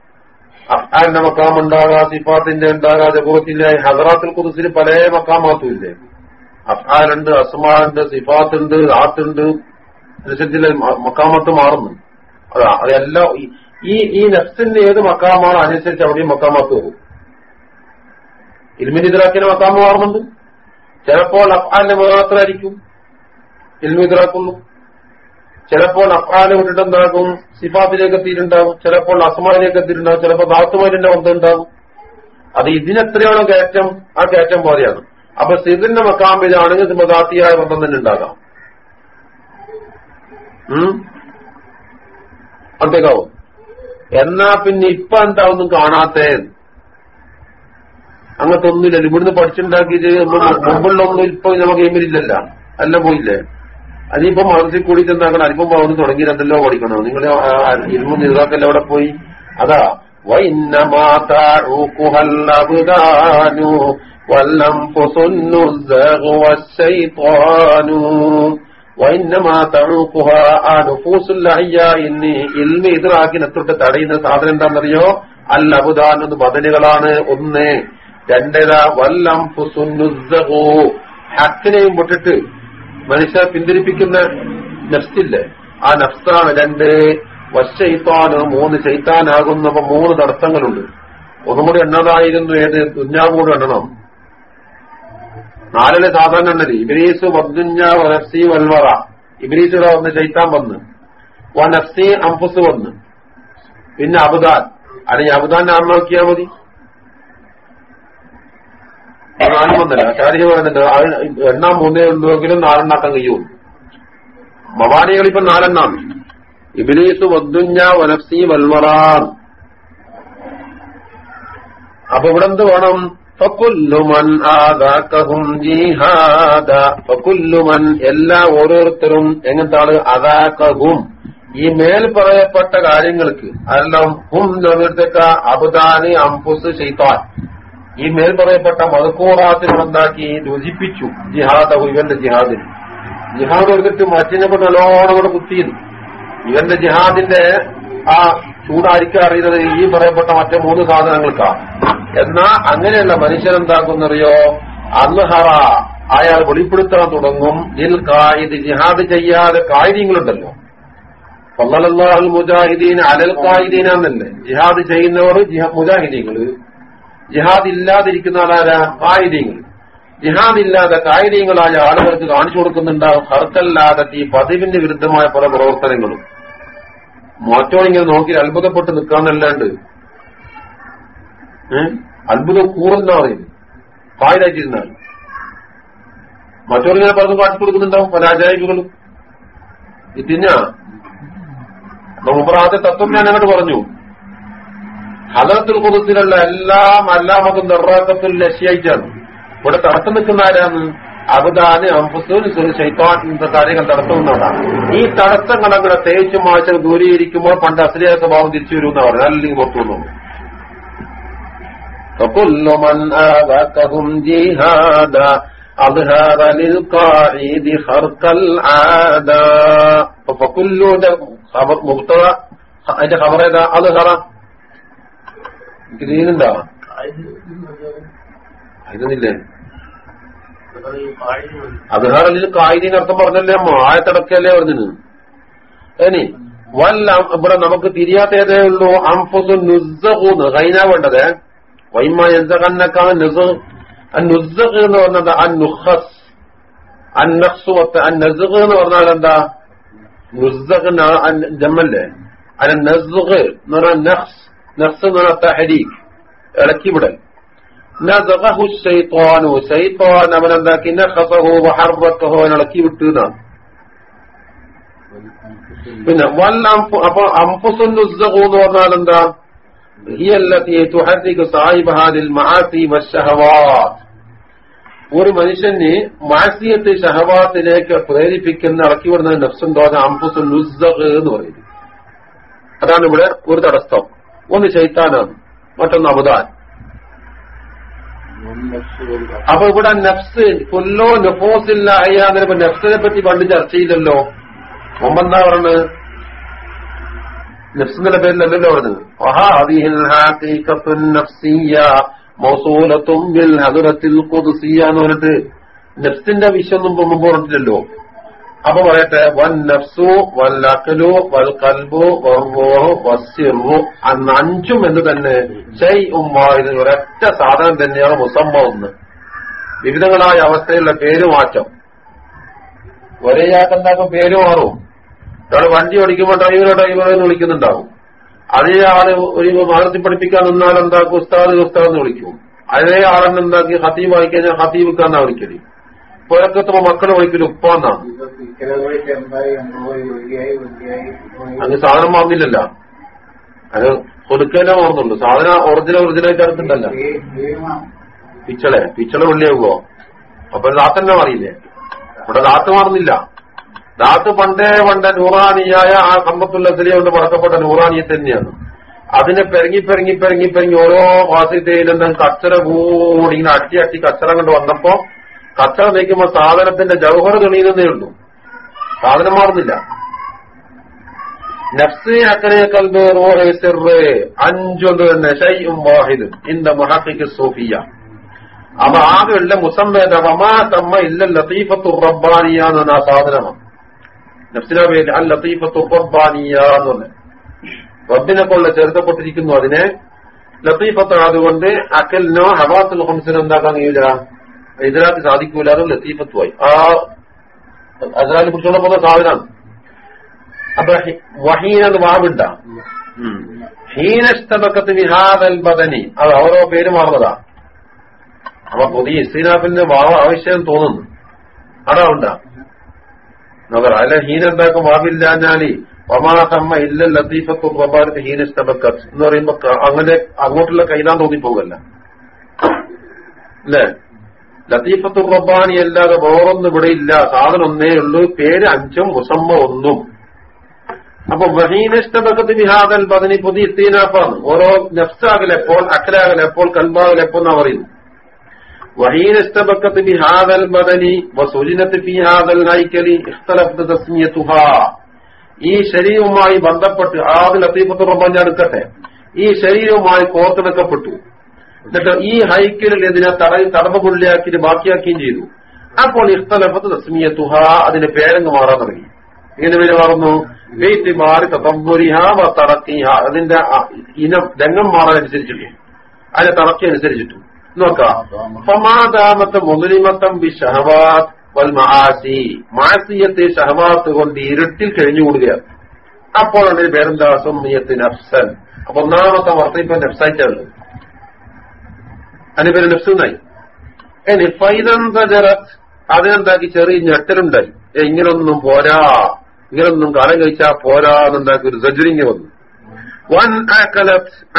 അഫ്ആന്റെ മക്കാം ഉണ്ടാകാ സിഫാത്തിന്റെ ഉണ്ടാകാ ജബൂത്തിന്റെ ഹദറാത്തുൽ കുറിസിൽ പല മക്കാമാത്തും ഇല്ലേ അഫ്ആലുണ്ട് അസ്മാണ്ട് സിഫാത്തുണ്ട് ആത്തുണ്ട് ലക്ഷത്തിലെ മക്കാമത്ത് മാറുന്നു. അതാ അതെല്ലാം ഈ ഈ നഫ്സിന്റെ ഏത് മക്കാമാണ് അനുസരിച്ച് അവിടെയും മക്കാമത്ത് പോകും? ഇൽമിനിദ്രാക്കിന്റെ മക്കാമ് മാറുന്നുണ്ട്. ചിലപ്പോൾ അഫ്ആലിന്റെ മാത്രമായിരിക്കും ഇൽമിദ്രാക്കുന്നു ചിലപ്പോൾ അഫ്ആൽ എന്താകും സിഫാത്തിലേക്ക് എത്തിയിട്ടുണ്ടാകും ചിലപ്പോൾ അസ്മാനിലേക്ക് എത്തിയിട്ടുണ്ടാകും ചിലപ്പോൾ ദാത്തുമാരിന്റെ ഉണ്ടാകും. അത് ഇതിനെത്രയാണോ കയറ്റം ആ കയറ്റം പോലെയാണ്. അപ്പൊ സിദിന്റെ മക്കാമ്പിലാണെങ്കിൽ സിമദാത്തിയായ ബന്ധം തന്നെ ഉണ്ടാകാം. അന്തേക്കാവും എന്നാ പിന്നെ ഇപ്പൊ എന്താ ഒന്നും കാണാത്തേ അങ്ങനത്തെ ഒന്നുമില്ലല്ലോ. ഇവിടുന്ന് പഠിച്ചുണ്ടാക്കിയിട്ട് മുമ്പുള്ള ഒന്നും ഇപ്പൊ നമുക്ക് എമ്മിലില്ലല്ല എല്ലാം പോയില്ലേ? അതിപ്പോ മനസ്സിൽ കൂടി ചെന്നാക്കണം? അല്പം പോകുന്നു തുടങ്ങി രണ്ടല്ലോ പഠിക്കണോ നിങ്ങൾ ഇരുമ്പ് നിർവാക്കല്ല അവിടെ പോയി? അതാ വല്ലം ഇൽമ ഇതിറാക്കിനെത്തൊട്ട് തടയുന്ന സാധനം എന്താണെന്നറിയോ? അൽ അബുദാൻ എന്ന് ബദലുകളാണ് ഒന്ന് രണ്ടേതാ വല്ലം ഹക്കിനെയും വിട്ടിട്ട് മനുഷ്യരെ പിന്തിരിപ്പിക്കുന്ന നഫ്സില്ലേ? ആ നഫ്സാണ് രണ്ട് വശൈത്താന് മൂന്ന് ചൈത്താനാകുന്നപ്പോ മൂന്ന് തടസ്സങ്ങളുണ്ട്. ഒന്നും കൂടി എണ്ണതായിരുന്നു. ഏത്? ദുഞ്ഞാവും എണ്ണണം. നാലിലെ സാധാരണ എണ്ണൽ ഇബ്രീസ് വദ്ദുഞ്ഞ വൽവറ ഇബിലീസിടെ വന്ന് ചൈത്താൻ വന്ന്. വനഫ്സി നഫ്സി അംഫുസ് വന്ന്. പിന്നെ അബുദാൻ. അല്ലെങ്കിൽ അബുദാൻ നാം നോക്കിയാൽ മതി. നാലും വന്നില്ല ശാരീരിക എണ്ണം മൂന്നേ ഉള്ളുവെങ്കിലും നാലെണ്ണാക്കാൻ കഴിയുള്ളൂ. മവാനികൾ ഇപ്പൊ നാലെണ്ണാം. ഇബിലീസ് വദ്ദുഞ്ഞ വനഫ്സി വൽമറാൻ അപ്പൊ ഇവിടെ എന്ത് വേണം? ഫക്കുല്ലുമൻ ആദാക്കഹും ജിഹാദ. ഫക്കുല്ലുമൻ എല്ലാ ഓരോരുത്തരും എങ്ങനത്തെ ആൾ ഈ മേൽ പറയപ്പെട്ട കാര്യങ്ങൾക്ക് അതെല്ലാം ഹും നിർത്തേക്ക അബുദാനി അംപുസ് ഷെയ്ത്താൻ ഈ മേൽ പറയപ്പെട്ട മതക്കൂറാത്തിനെ എന്താക്കി രുചിപ്പിച്ചു ജിഹാദ ഇവന്റെ ജിഹാദിന് ജിഹാദ് എടുത്തിട്ട് കൊണ്ട് നല്ലോണം കൂടെ കുത്തിയിരുന്നു ഇവന്റെ ജിഹാദിന്റെ ആ ചൂടായിരിക്കും അറിയുന്നത് ഈ പറയപ്പെട്ട മറ്റേ മൂന്ന് സാധനങ്ങൾക്കാണ് എന്നാ അങ്ങനെയല്ല മനുഷ്യരെന്താക്കുന്നറിയോ അന്നുഹറ അയാൾ വെളിപ്പെടുത്താൻ തുടങ്ങും. ഇതിൽ കായിദ് ജിഹാദ് ചെയ്യാതെ കായികങ്ങളുണ്ടല്ലോ ഫല്ലല്ലാഹുൽ മുജാഹിദീൻ അലൽ കായിദീനാന്നല്ലേ ജിഹാദ് ചെയ്യുന്നവർ മുജാഹിദീങ്ങൾ. ജിഹാദ് ഇല്ലാതിരിക്കുന്ന ആളാരാ? കായികങ്ങൾ ജിഹാദ് ഇല്ലാതെ കായികങ്ങളായ ആളുകൾക്ക് കാണിച്ചു കൊടുക്കുന്നുണ്ടാവും. ഹർത്തല്ലാതെ ഈ പതിവിന് വിരുദ്ധമായ പല പ്രവർത്തനങ്ങളും. മാറ്റോണിങ്ങനെ നോക്കി അത്ഭുതപ്പെട്ട് നിൽക്കാന്നല്ലാണ്ട്. അത്ഭുതം കൂറുന്ന പറയുന്നത് കായികമായിട്ടിരുന്നാൽ മറ്റോളിങ്ങനെ പലതും കാണിച്ചു കൊടുക്കുന്നുണ്ടാവും പല ആചാര്യകളും ഇതിന് നമ്മുടെ ആദ്യ തത്വം ഞാൻ അങ്ങോട്ട് പറഞ്ഞു. ഹലത്തുൽ കുതുസിലുള്ള എല്ലാം അല്ലാമതും നിർറാക്കത്തുൽ ലക്ഷ്യായിട്ടാണ് ഇവിടെ തടസ്സം നിൽക്കുന്ന ആരാണ് അബുദാന് അംഫുസുൽ ശൈത്താൻ ഇന്നത്തെ കാര്യങ്ങൾ തടസ്സമെന്നതാണ് ഈ തടസ്സങ്ങൾ അങ്ങനെ തേച്ചു മാച്ച ദൂരീകരിക്കുമ്പോൾ പണ്ട് അശ്രീയ സ്വഭാവം തിരിച്ചു വരുമെന്ന് പറഞ്ഞു അല്ലെങ്കിൽ പുറത്തു വന്നു فكل من آذاكهم جهادا أظهر للقاعد خرق العادة فكل خبر مبتدا അതിന്റെ ഖബർ ഏതാ അത് ഹറ ചെയ്യുന്നുണ്ടോ നീനുണ്ടോ ഇതൊന്നില്ലേ അദ്ഹാറിൽ കായിക അർത്ഥം പറഞ്ഞല്ലേ ആയത്തടക്കല്ലേ പറഞ്ഞത്. ഏനി വല്ല ഇവിടെ നമുക്ക് തിരിയാത്ത ഏതേ ഉള്ളൂ? അംഫുസു നുസൂന്ന് കഴിഞ്ഞാ വേണ്ടത്. വൈമ എന്തകന്നക്കാണ് നുസ് നുസഖ് എന്ന് പറഞ്ഞത് അൻ നുഹസ് അൻ നഖ്സു അൻ നസുഖ് എന്ന് പറഞ്ഞാൽ എന്താ? നുസഖ് ജമ്മല്ലേ? അല്ല നസുഖ് എന്ന് പറഞ്ഞാൽ നഖ്സ്. പറഞ്ഞാൽ തഹരീഖ് ഇളക്കിവിടൽ ശൈത്വാൻ അവനെന്താക്കി? ഇളക്കി വിട്ടു എന്നാണ്. പിന്നെ വൽ അപ്പൊ അംഫുസുൻ നുസ്സഖു എന്ന് പറഞ്ഞാൽ എന്താ? ഒരു മനുഷ്യന് മാസിയത്ത് ഷഹവാത്തിലേക്ക് പ്രേരിപ്പിക്കുന്ന ഇളക്കി വിടുന്ന നഫ്സും തോന്ന അംഫുസുൻ എന്ന് പറയുന്നത്. അതാണ് ഇവിടെ ഒരു തടസ്സം. ഒന്ന് ശൈത്താനാണ് മറ്റൊന്ന് അബുദാൻ. അപ്പൊ ഇവിടെ നഫ്സ് കൊല്ലോ നഫോസില്ല അയ്യാന്നിപ്പോ നഫ്സിനെ പറ്റി പണ്ട് ചർച്ച ചെയ്തല്ലോ. മുമ്പെന്താ പറഞ്ഞത്? നഫ്സിന്റെ പേരിലല്ലല്ലോ പറഞ്ഞത്. എന്ന് പറഞ്ഞിട്ട്. നഫ്സിന്റെ വിശ്വം മുമ്പ് പറഞ്ഞിട്ടില്ലല്ലോ അപ്പൊ പറയട്ടെ വൻ നഫ്സു വൽ അഖലു വൽ ഖൽബു കൽബു വർവോഹു വസ്സിറു. അന്ന് അഞ്ചും എന്ന് തന്നെ ഷൈ ഉമ്മ ഇത് ഒരൊറ്റ സാധനം തന്നെയാണ് മുസമ്മ ഒന്ന് വിവിധങ്ങളായ അവസ്ഥയിലുള്ള പേര് മാറ്റം. ഒരേ ആക്കെന്താക്കും പേര് മാറും. ഒരാൾ വണ്ടി ഓടിക്കുമ്പോൾ ഡ്രൈവറോ ഡ്രൈവറോ എന്ന് വിളിക്കുന്നുണ്ടാവും. അതേ ആൾ ഒരു മാറത്തി പഠിപ്പിക്കാൻ നിന്നാൽ എന്താക്കും ഉസ്താദ് ഉസ്താദ് എന്ന് വിളിക്കും. അതേ ആളെന്നെ എന്താക്കി ഹത്തീബ് എന്നാ ഹത്തീബിക്കാന്നാ വിളിക്കൽ പുഴക്കത്തുമ്പോ മക്കളെ വിളിക്കൽ ഉപ്പാന്നാണ്. അങ്ങ് സാധനം മാറുന്നില്ലല്ല അത് കൊടുക്കല മാറുന്നുണ്ട് സാധനം ഒറിജിനൽ ഒറിജിനൽ ചേർത്തിണ്ടല്ല പിച്ചളെ പിച്ചളെ വെള്ളിയാകുമോ അപ്പൊ ദാത്തന്നെ മാറിയില്ലേ ഇവിടെ ദാത്ത് മാറുന്നില്ല. ദാത്ത് പണ്ടേ പണ്ട നൂറാനിയായ ആ സമ്പത്തുള്ള കൊണ്ട് പറക്കപ്പെട്ട നൂറാനിയെ തന്നെയാണ്. അതിനെ പെരങ്ങി പെരങ്ങി പെരങ്ങി പെരങ്ങി ഓരോ വാസിത്തേലും കച്ചറ കൂടി ഇങ്ങനെ അട്ടി അട്ടി കച്ചറ കൊണ്ട് വന്നപ്പോ കച്ചറ നീക്കുമ്പോ സാധനത്തിന്റെ ജൗഹർ തെളിയുന്നതേ ഉള്ളൂ. സാധനം മാറുന്നില്ല. നഫ്സ് മുഹഖിഖ് സൂഫിയ. തമ്മ ഇല്ല ചേർക്കപ്പെട്ടിരിക്കുന്നു അതിനെ. ലത്തീഫത്ത് അതുകൊണ്ട് അക്കലിനോ ഹവാത്തുൽ ഹംസിനോ എന്താക്കാൻ കഴിയില്ല. ഇതിനകത്ത് സാധിക്കൂല അത് ലത്തീഫത്തുമായി ആ അതിനെ കുറിച്ചുള്ള പോകുന്ന സാധനമാണ് അപ്പൊ വഹീന എന്ന് വാവുണ്ട? ഹീനഷ്ടബക്കത്ത് വിഹാദൽ ബദനി. അത് ഓരോ പേര് മാറുന്നതാ. അപ്പൊ പുതിയ ഇസ്തീനാഫിന്റെ വാവ് ആവശ്യം തോന്നുന്നു. അതാ ഉണ്ടാ? നോക്കറ അല്ല ഹീന എന്താക്കും? വാവില്ലാഞ്ഞാൽ വമാസമ്മ ഇല്ല ലത്തീഫക്കും റബാരത്ത് ഹീനഷ്ടബക്കത്ത്. എന്ന് പറയുമ്പോ അങ്ങനെ അങ്ങോട്ടുള്ള കൈതാൻ തോന്നിപ്പോകല്ല അല്ലേ? ലതീഫത്തു റബ്ബാനി അല്ലാതെ വേറൊന്നും ഇവിടെ ഇല്ല. സാധനം ഒന്നേ ഉള്ളൂ. പേര് അഞ്ചും മുസമ്മ ഒന്നും. അപ്പൊ വഹീനിഷ്ടബക്കത്ത് ബിഹാദൽ ബദനി പുതിയ ഇസ്തീനാഫാണ് ഓരോ നഫ്സാകലെപ്പോൾ അക്കലാകലെപ്പോൾ കൽബാകലെപ്പോൾ എന്നാ പറയുന്നു. വഹീനിഷ്ടബക്കത്ത് ബിഹാദൽ ബദനി വസുലിനത്തി ബിഹാദൽ നായിക്കലി ഇഷ്ടലബ്ദസ്മിയുഹ ഈ ശരീരവുമായി ബന്ധപ്പെട്ട് ആദ്യ ലത്തീഫത്ത് റബ്ബാൻ ഞാൻ എടുക്കട്ടെ ഈ ശരീരവുമായി കോർത്തെടുക്കപ്പെട്ടു എന്നിട്ട് ഈ ഹൈക്കലിൽ ഇതിനെ തട പുള്ളിയാക്കിയിട്ട് ബാക്കിയാക്കുകയും ചെയ്തു. അപ്പോൾ ഇഖ്തലഫത്ത് തുഹ അതിന്റെ പേരങ്ങ് മാറാൻ തുടങ്ങി. ഇങ്ങനെ പേര് മാറുന്നു? വെയിറ്റ് മാറി തത്തമ്പുരിഹ തറക്കിഹ. അതിന്റെ ഇനം രംഗം മാറാനനുസരിച്ചിട്ട്. അതിന്റെ തറക്കി അനുസരിച്ചിട്ടു. നോക്കാം. മുസ്ലിമത്തം ബി ഷഹവാത്ത് മാസിയത്തെ ഷഹവാത്ത് കൊണ്ട് ഇരുട്ടിൽ കഴിഞ്ഞുകൂടുകയാണ്. അതിന്റെ പേരെന്താ? സുമ്മിയത്ത് നഫ്സൻ. അപ്പൊ ഒന്നാമത്തെ വർത്തയിപ്പോ നഫ്സായിട്ടാണ് പേര് നഫ്സുന്നായി ഇനി അതിനെന്താക്കി ചെറിയ ഞെട്ടലുണ്ടായി. ഇങ്ങനൊന്നും പോരാ. ഇങ്ങനൊന്നും കാലം കഴിച്ചാ പോരാ എന്നുണ്ടാക്കി ഒരു സജ്ജരിങ് വന്നു. വൻ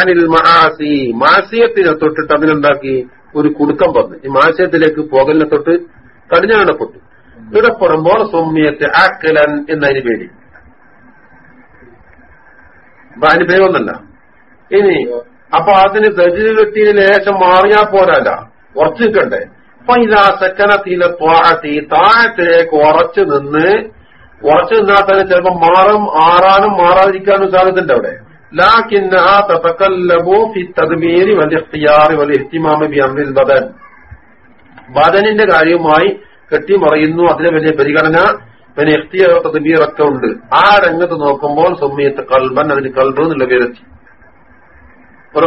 അനിൽ മഹാസി. മാസിയത്തിനെ തൊട്ടിട്ട് അതിനെന്താക്കി ഒരു കുടുക്കം വന്നു. ഈ മാസിയത്തിലേക്ക് പോകലിനെ തൊട്ട് കടിഞ്ഞാണപ്പെട്ടു പുറമ്പോൾ സൗമ്യത്തെ ആക്കലൻ എന്നതിന് പേര് അതിന് പേരൊന്നല്ല. ഇനി അപ്പൊ അതിന് സജിൽ കെട്ടിയതിന് ലേശം മാറിയാ പോരല്ല ഉറച്ചു നിൽക്കണ്ടേ. അപ്പൊ ഇതാ സെക്കനത്തിലെ ത്വാഴത്തി താഴത്തേക്ക് ഉറച്ചു നിന്ന് ഉറച്ചു നിന്നാൽ തന്നെ ചിലപ്പോ മാറും ആറാനും മാറാതിരിക്കാനും സാധ്യതയുണ്ട് അവിടെ. ഫി ബി ബദൻ. ബദനിന്റെ കാര്യവുമായി കെട്ടിമറയുന്നു അതിന് വലിയ പരിഗണന പിന്നെ ഇഖ്തിയാർ തദ്ബീർ ഒക്കെ ഉണ്ട്. ആ രംഗത്ത് നോക്കുമ്പോൾ സുമ്മിയത്ത് കൽബൻ അതിന് കൽബ് എന്നുള്ള പേരെത്തി. ഒരു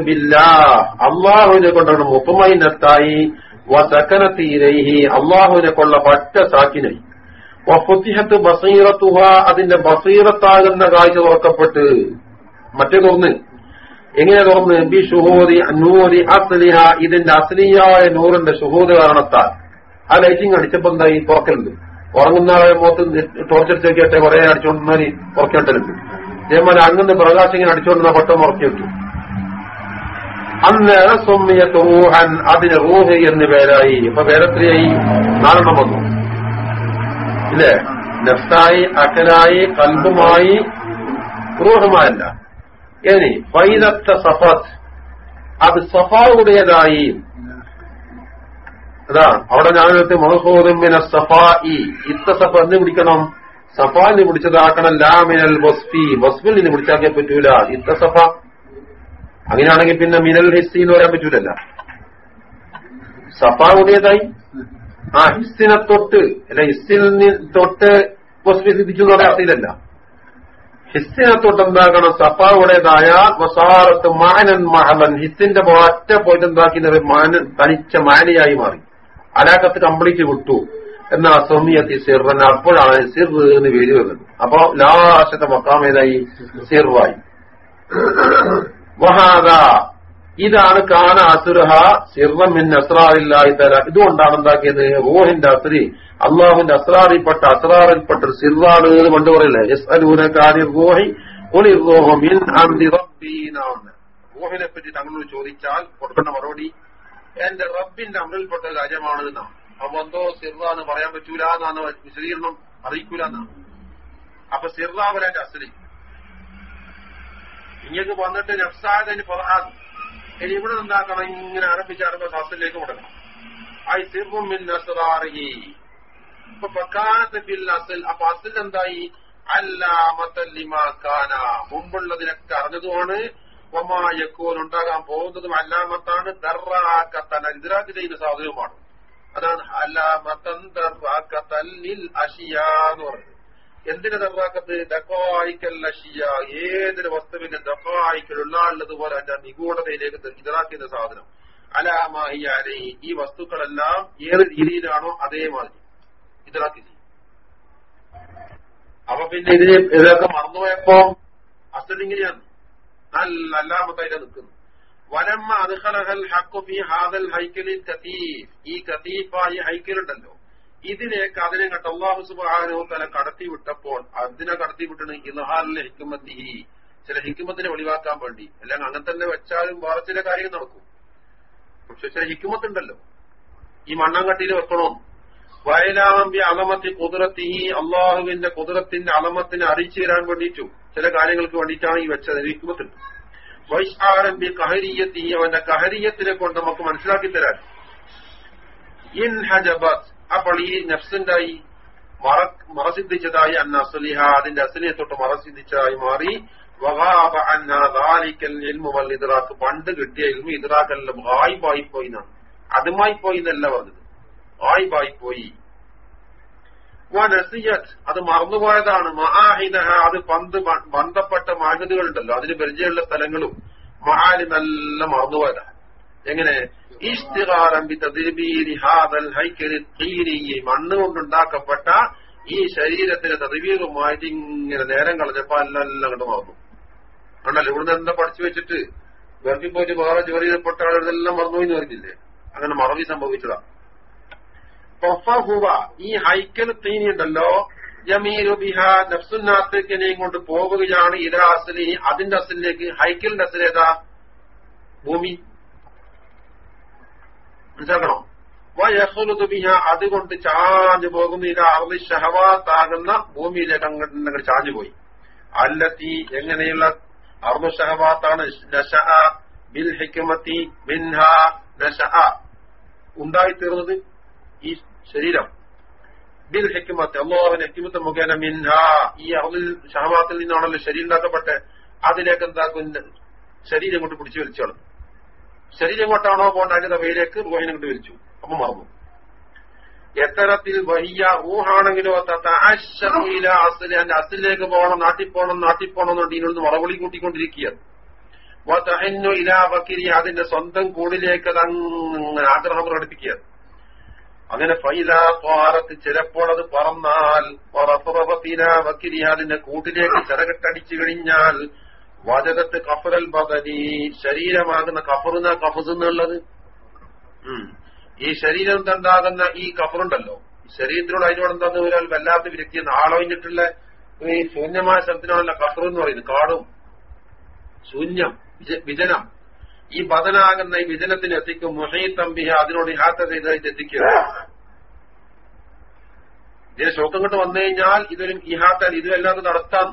ബില്ല അള്ളാഹുവിനെ കൊണ്ടാണ് മുപ്പമൈനത്തായി വസക്കനത്തീരൈഹി അള്ളാഹുവിനെ കൊള്ള പറ്റ സാക്കിനായി. വഫുത്തിഹത്ത് ബസീറത്തുഹ അതിന്റെ ബസീറത്താകുന്ന കാഴ്ച തുറക്കപ്പെട്ട്. മറ്റേ തുറന്ന്. എങ്ങനെ തുറന്ന്? ബി ഷുഹൂദി നൂരി അസ്ലിഹ ഇതിന്റെ അസ്ലിയായ നൂറിന്റെ ഷുഹൂദ് കാരണത്താൽ. ആ ലൈറ്റിംഗ് അടിച്ചപ്പോ എന്തായി? തുറക്കലുണ്ട്. ഉറങ്ങുന്ന മോത്ത് ടോർച്ചർ ടോർച്ചടിച്ചേക്കട്ടെ കുറെ അടിച്ചുകൊണ്ടുമാരി ഉറക്കേണ്ടലുണ്ട് ഇതേപോലെ അങ്ങനെ പ്രകാശം ഇങ്ങനെ അടിച്ചുകൊണ്ടുന്ന പട്ടം ഉറക്കി വെച്ചു. അന്ന് സുമ്മിയത്ത് റൂഹൻ അതിന് റൂഹ് എന്ന് പേരായി. ഇപ്പൊ പേരത്രയായി. നാലെണ്ണം വന്നു. ഇല്ലേ? നെഫ്റ്റായി അക്കലായി കൽബുമായി. റൂഹുമായല്ല. ഇനി ഫൈദത്ത സഫത്ത്. അത് സഫാവുടേതായി. അതാ അവിടെ ഞാനെടുത്ത് സഫാ സഫായി. ഇത്ത സഫ എന്ന് പിടിക്കണം? സഫാന്ന് പിടിച്ചതാക്കണം. ലാമിനൽ വസ്ഫി. വസ്ഫിൽ നിന്ന് പിടിച്ചാക്കിയാൽ പറ്റൂല. ഇത്ത സഫ. അങ്ങനെയാണെങ്കിൽ പിന്നെ മിനൽ ഹിസ്സി എന്ന് പറയാൻ പറ്റൂലല്ല. സഫ കൂടിയതായി. ആ ഹിസ്സിനെ തൊട്ട്. അല്ല ഹിസ്സിൽ തൊട്ട് വസ്ഫി സിദ്ധിച്ചു എന്ന് അറിയില്ലല്ല ഹിസ്സിനെ തൊട്ട് എന്താക്കണം സഫ ഉടേതായ വസാറത്ത് മാനൻ മഹലൻ ഹിസ്സിന്റെ ഒറ്റ പോയിട്ട് എന്താക്കി തനിച്ച മാനയായി മാറി. അലാക്കത്ത് കംപ്ലീറ്റ് വിട്ടു. എന്നാ സൊമിയത്തി സിർവൻ അപ്പോഴാണ് സിർ എന്ന് പേര് വരുന്നത് അപ്പൊ ലാശത്തെ മക്കാം ഏതായി? സിർവായി. വഹാദ. ഇതാണ് കാന അസുരഹ സിർമിൻ അസ്രാറില്ലായി തല ഇതുകൊണ്ടാണ് എന്താക്കിയത്? ഓഹിന്റെ അസ്രി. അള്ളാഹുവിന്റെ അസ്രാറിൽപ്പെട്ട അസ്രാറിൽപ്പെട്ട ഒരു സിറാണ് എന്ന് പണ്ട് എസ് അലൂന കാര്യം റൂഹി ഒളി റൂഹു മിൻ അന്തി റൂഹിനെ പറ്റി തങ്ങളോട് ചോദിച്ചാൽ കൊടുക്കേണ്ട മറുപടി എന്റെ റബ്ബിന്റെ അമലിൽപ്പെട്ട കാര്യമാണ് എന്നാണ്. അപ്പൊ എന്തോ സിറാന്ന് പറയാൻ പറ്റൂല എന്നാണ് വിശദീകരണം അറിയിക്കൂല എന്നാണ്. അപ്പൊ സിറാവലെ അസലി ഇങ്ങക്ക് വന്നിട്ട് നഫ്സാദിന് ഫർഹാദ് ഇനി ഇവിടെ എന്താക്കണം? ഇങ്ങനെ ആരംഭിച്ച് അസലിലേക്ക് കൊടുക്കണം. ഐ ബിൽ അസൽ. അപ്പൊ അസൽ എന്തായി? അല്ലാമത്തല്ലിമാക്കാന മുമ്പുള്ളതിനൊക്കെ അറിഞ്ഞതുമാണ് ഒമായക്കോൻ ഉണ്ടാകാൻ പോകുന്നതും അല്ലാമത്താണ് ദർറാക്കത്തൻ ഇതിരാജ് ചെയ്യുന്ന സാധനവുമാണ്. അതാണ് എന്ന് പറയുന്നത് എന്തിന് ദക്കോയിക്കൽ അഷിയ. ഏതൊരു വസ്തുവിന്റെ ദക്കോയിക്കൽ ഉള്ളതുപോലെ അതിന്റെ നിഗൂഢതയിലേക്ക് ഇതറാക്കുന്ന സാധനം. അലാമായി ഈ വസ്തുക്കളെല്ലാം ഏത് രീതിയിലാണോ അതേമാതിരി ഇതറാക്കി ചെയ്യും. അപ്പൊ പിന്നെ ഇതിനെ ഇതൊക്കെ മറന്നുപോയപ്പോ അസലിങ്ങനെയാണ്. നല്ല അല്ലാമത്തായിട്ട് നിൽക്കുന്നു വലമ്മ അദ്ഹലഹൽ ഹക്കു ഫി ഹാദൽ ഹൈക്കലിൽ കതീഫ് ഈ കതീഫായ ഹൈക്കലുണ്ടല്ലോ. ഇതിലേക്ക് അതിനെ കണ്ട് അള്ളാഹു സുബാനോ തല കടത്തി വിട്ടപ്പോൾ അതിനെ കടത്തി വിട്ടണ് ഇൽഹാലിലെ ഹിക്കുമത്തി ചില ഹിക്കുമത്തിനെ ഒഴിവാക്കാൻ വേണ്ടി. അല്ലെങ്കിൽ അങ്ങനെ തന്നെ വെച്ചാലും വേറെ ചില കാര്യങ്ങൾ നടക്കും. പക്ഷെ ചില ഹിക്കുമത്തുണ്ടല്ലോ ഈ മണ്ണാങ്കട്ടിയിൽ വെക്കണോ. വയലാമ്പി അലമത്തി കുതിരത്തി അള്ളാഹുവിന്റെ കുതിരത്തിന്റെ അലമത്തിനെ അറിയിച്ചു തരാൻ വേണ്ടിയിട്ടു ചില കാര്യങ്ങൾക്ക് വേണ്ടിയിട്ടാണ് ഈ വെച്ചത്. ഹിക്കുമത്തുണ്ട് വൈശാരംബി കഹരീയത്തി അവന്റെ കഹരീയത്തിനെ കൊണ്ട് നമുക്ക് മനസ്സിലാക്കി തരാൻ. ഇൻ ഹജബ് അപ്പോൾ ഈ നഫ്സിന്റായി മറ മറസിദ്ധിച്ചതായി അന്ന അസുലിഹ അതിന്റെ അസുലിയെ തൊട്ട് മറസിദ്ധിച്ചതായി മാറി. വഹാബ അന്ന ദാലിക്കൽ പണ്ട് കിട്ടിയ ഇൽമു ഇതറാക്കല്ല ഗായിബായി പോയിന്നാണ്. അതുമായി പോയി എന്നല്ല പറഞ്ഞത്. ഗായിബായി പോയി. വനസിയത് അത് മറന്നുപോയതാണ്. മഹാഹിനഹ അത് പന്ത് ബന്ധപ്പെട്ട മാഹിദുകളുണ്ടല്ലോ. അതിന് പരിചയമുള്ള സ്ഥലങ്ങളും മഹാലി നല്ല മറന്നുപോയതാണ് എങ്ങനെ? മണ്ണ് കൊണ്ടുണ്ടാക്കപ്പെട്ട ഈ ശരീരത്തിന് തതിവീറുമായിട്ട് ഇങ്ങനെ നേരം കളഞ്ഞപ്പോ എല്ലാം അങ്ങോട്ട് മറന്നു. ആണല്ലോ ഇവിടുന്ന് എന്താ പഠിച്ചു വെച്ചിട്ട്? ഗർഭിൽ പോയിട്ട് വേറെ ജോലി ചെയ്തപ്പെട്ട ആളുകളെല്ലാം മറന്നു എന്ന് പറഞ്ഞില്ലേ? അങ്ങനെ മറവി സംഭവിച്ചതാ. ഹുവ ഈ ഹൈക്കൽ തീനിയുണ്ടല്ലോ. ജമീലു ബിഹ നഫ്സുന്നാത്തേക്കിനെയും കൊണ്ട് പോവുകയാണ് ഇത അസലി. അതിന്റെ അസലിലേക്ക് ഹൈക്കലിന്റെ അസലേതാ ഭൂമി. മനസ്സിലാക്കണോ? വയഹുലുദ് ബിഹ അതുകൊണ്ട് ചാഞ്ഞു പോകുന്ന. ഇത് അറുതി ഷഹവാത്താകുന്ന ഭൂമിയിലേക്ക് അങ്ങോട്ട് ചാഞ്ഞു പോയി. അല്ലത്തി എങ്ങനെയുള്ള അർദു ഷഹവാത്താണ്? നശ ബിൽ ഹിക്മത്തി ബിൻഹ നശ. ഉണ്ടായിത്തീർന്നത് ഈ ശരീരം. ബിൽ ഹെക്കിമത്ത് അള്ളാഹുവിന്റെ ഹെക്കിമത്ത് മുഖേന മിൻഹ. ഈ അഹുൽ ഷഹമാത്തിൽ നിന്നാണല്ലോ ശരീരം ഉണ്ടാക്കപ്പെട്ട് അതിലേക്ക് എന്താക്കും ശരീരം കൊണ്ട് പിടിച്ചു വലിച്ചോളും ശരീരം കൊണ്ടാണോ പോകേണ്ട അതിന്റെ തവയിലേക്ക് റൂഹിനെ കൊണ്ട് വലിച്ചു. അപ്പൊ മറന്നു. എത്തരത്തിൽ വഹിയ ഊഹാണെങ്കിലോ അസിലെ എന്റെ അസിലേക്ക് പോകണം നാട്ടിൽ പോകണം നാട്ടിൽ പോകണം എന്നുണ്ട് ഇതിനൊന്ന് മറവിളി കൂട്ടിക്കൊണ്ടിരിക്കുക ഇലാ വക്കിരി അതിന്റെ സ്വന്തം കൂടിലേക്ക് അത് അങ്ങനെ ആഗ്രഹം പ്രകടിപ്പിക്കുക അങ്ങനെ ഫൈലാ പാറത്ത് ചിലപ്പോൾ അത് പറന്നാൽ അതിന്റെ കൂട്ടിലേക്ക് ചിറകെട്ടടിച്ചു കഴിഞ്ഞാൽ വജകത്ത് കഫറൽ ബദനി ശരീരമാകുന്ന കഫറുന്ന കഫസ് എന്നുള്ളത് ഈ ശരീരം ഉണ്ടാകുന്ന ഈ കഫറുണ്ടല്ലോ. ശരീരത്തിനോട് അതിനോട് എന്താന്ന് ഒരാൾ വല്ലാത്ത വിരക്തി. ആളൊഴിഞ്ഞിട്ടുള്ള ഈ ശൂന്യമായ സ്ഥലത്തിനാണല്ലോ കഫർ എന്ന് പറയുന്നത്. കാടും. ശൂന്യം. വിജനം. ഈ ബദനാകുന്ന ഈ വിജനത്തിന് എത്തിക്കും. മുഹീത്തമ്പിഹ അതിനോട് ഇഹാത്ത ചെയ്തതായിട്ട് എത്തിക്കുക ഇതിന് ശോക്കം കൊണ്ട് വന്നു കഴിഞ്ഞാൽ ഇതൊരു ഇഹാത്താൽ ഇതുമല്ലാതെ നടത്താം.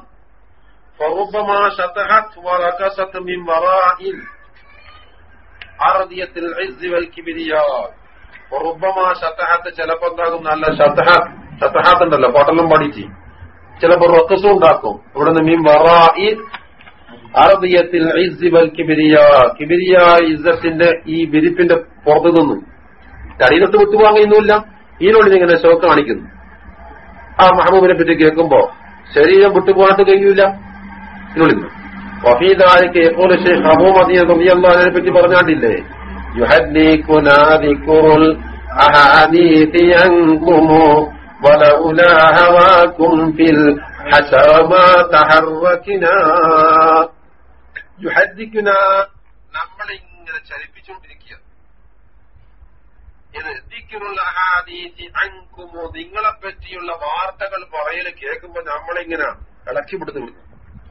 ചിലപ്പോ എന്താകും? നല്ല ശതഹാത്ത് ഉണ്ടല്ലോ പൊട്ടലും പാടിച്ച്. ചിലപ്പോ റക്കസും ഉണ്ടാക്കും. ഇവിടെ നിന്ന് മീൻ വറായി അറബിയത്തിൽ കിബിരിയ കിബിരിയ ഇസ്സത്തിന്റെ ഈ വിരിപ്പിന്റെ പുറത്തു നിന്നും അടിയിലൊട്ട് വിട്ടുപോകാൻ കഴിയുന്നില്ല ഇതിനുള്ളിൽ ഇങ്ങനെ ശോക്ക് കാണിക്കുന്നു ആ മഹബൂബിനെ പറ്റി കേൾക്കുമ്പോ ശരീരം വിട്ടുപോകാണ്ട് കഴിയൂല ഇതിനുള്ളിൽ വഫീദാലിക്ക് എപ്പോൾ ഷെയ്ഖ് അബൂ മദിയ റളിയല്ലാഹുവിനെ പറ്റി പറഞ്ഞാണ്ടില്ലേ യുഹദ്ദികുനാ ദിക്റുൽ الأحاديث عنكم ولولا هواكم في الحشر ما യുഹദ്ദിക്കുന നമ്മളെ ഇങ്ങനെ ചലിപ്പിച്ചുകൊണ്ടിരിക്കുക അൻകുമോ നിങ്ങളെ പറ്റിയുള്ള വാർത്തകൾ പറയൽ കേൾക്കുമ്പോ നമ്മളിങ്ങനെ ഇളക്കിപ്പെടുത്തു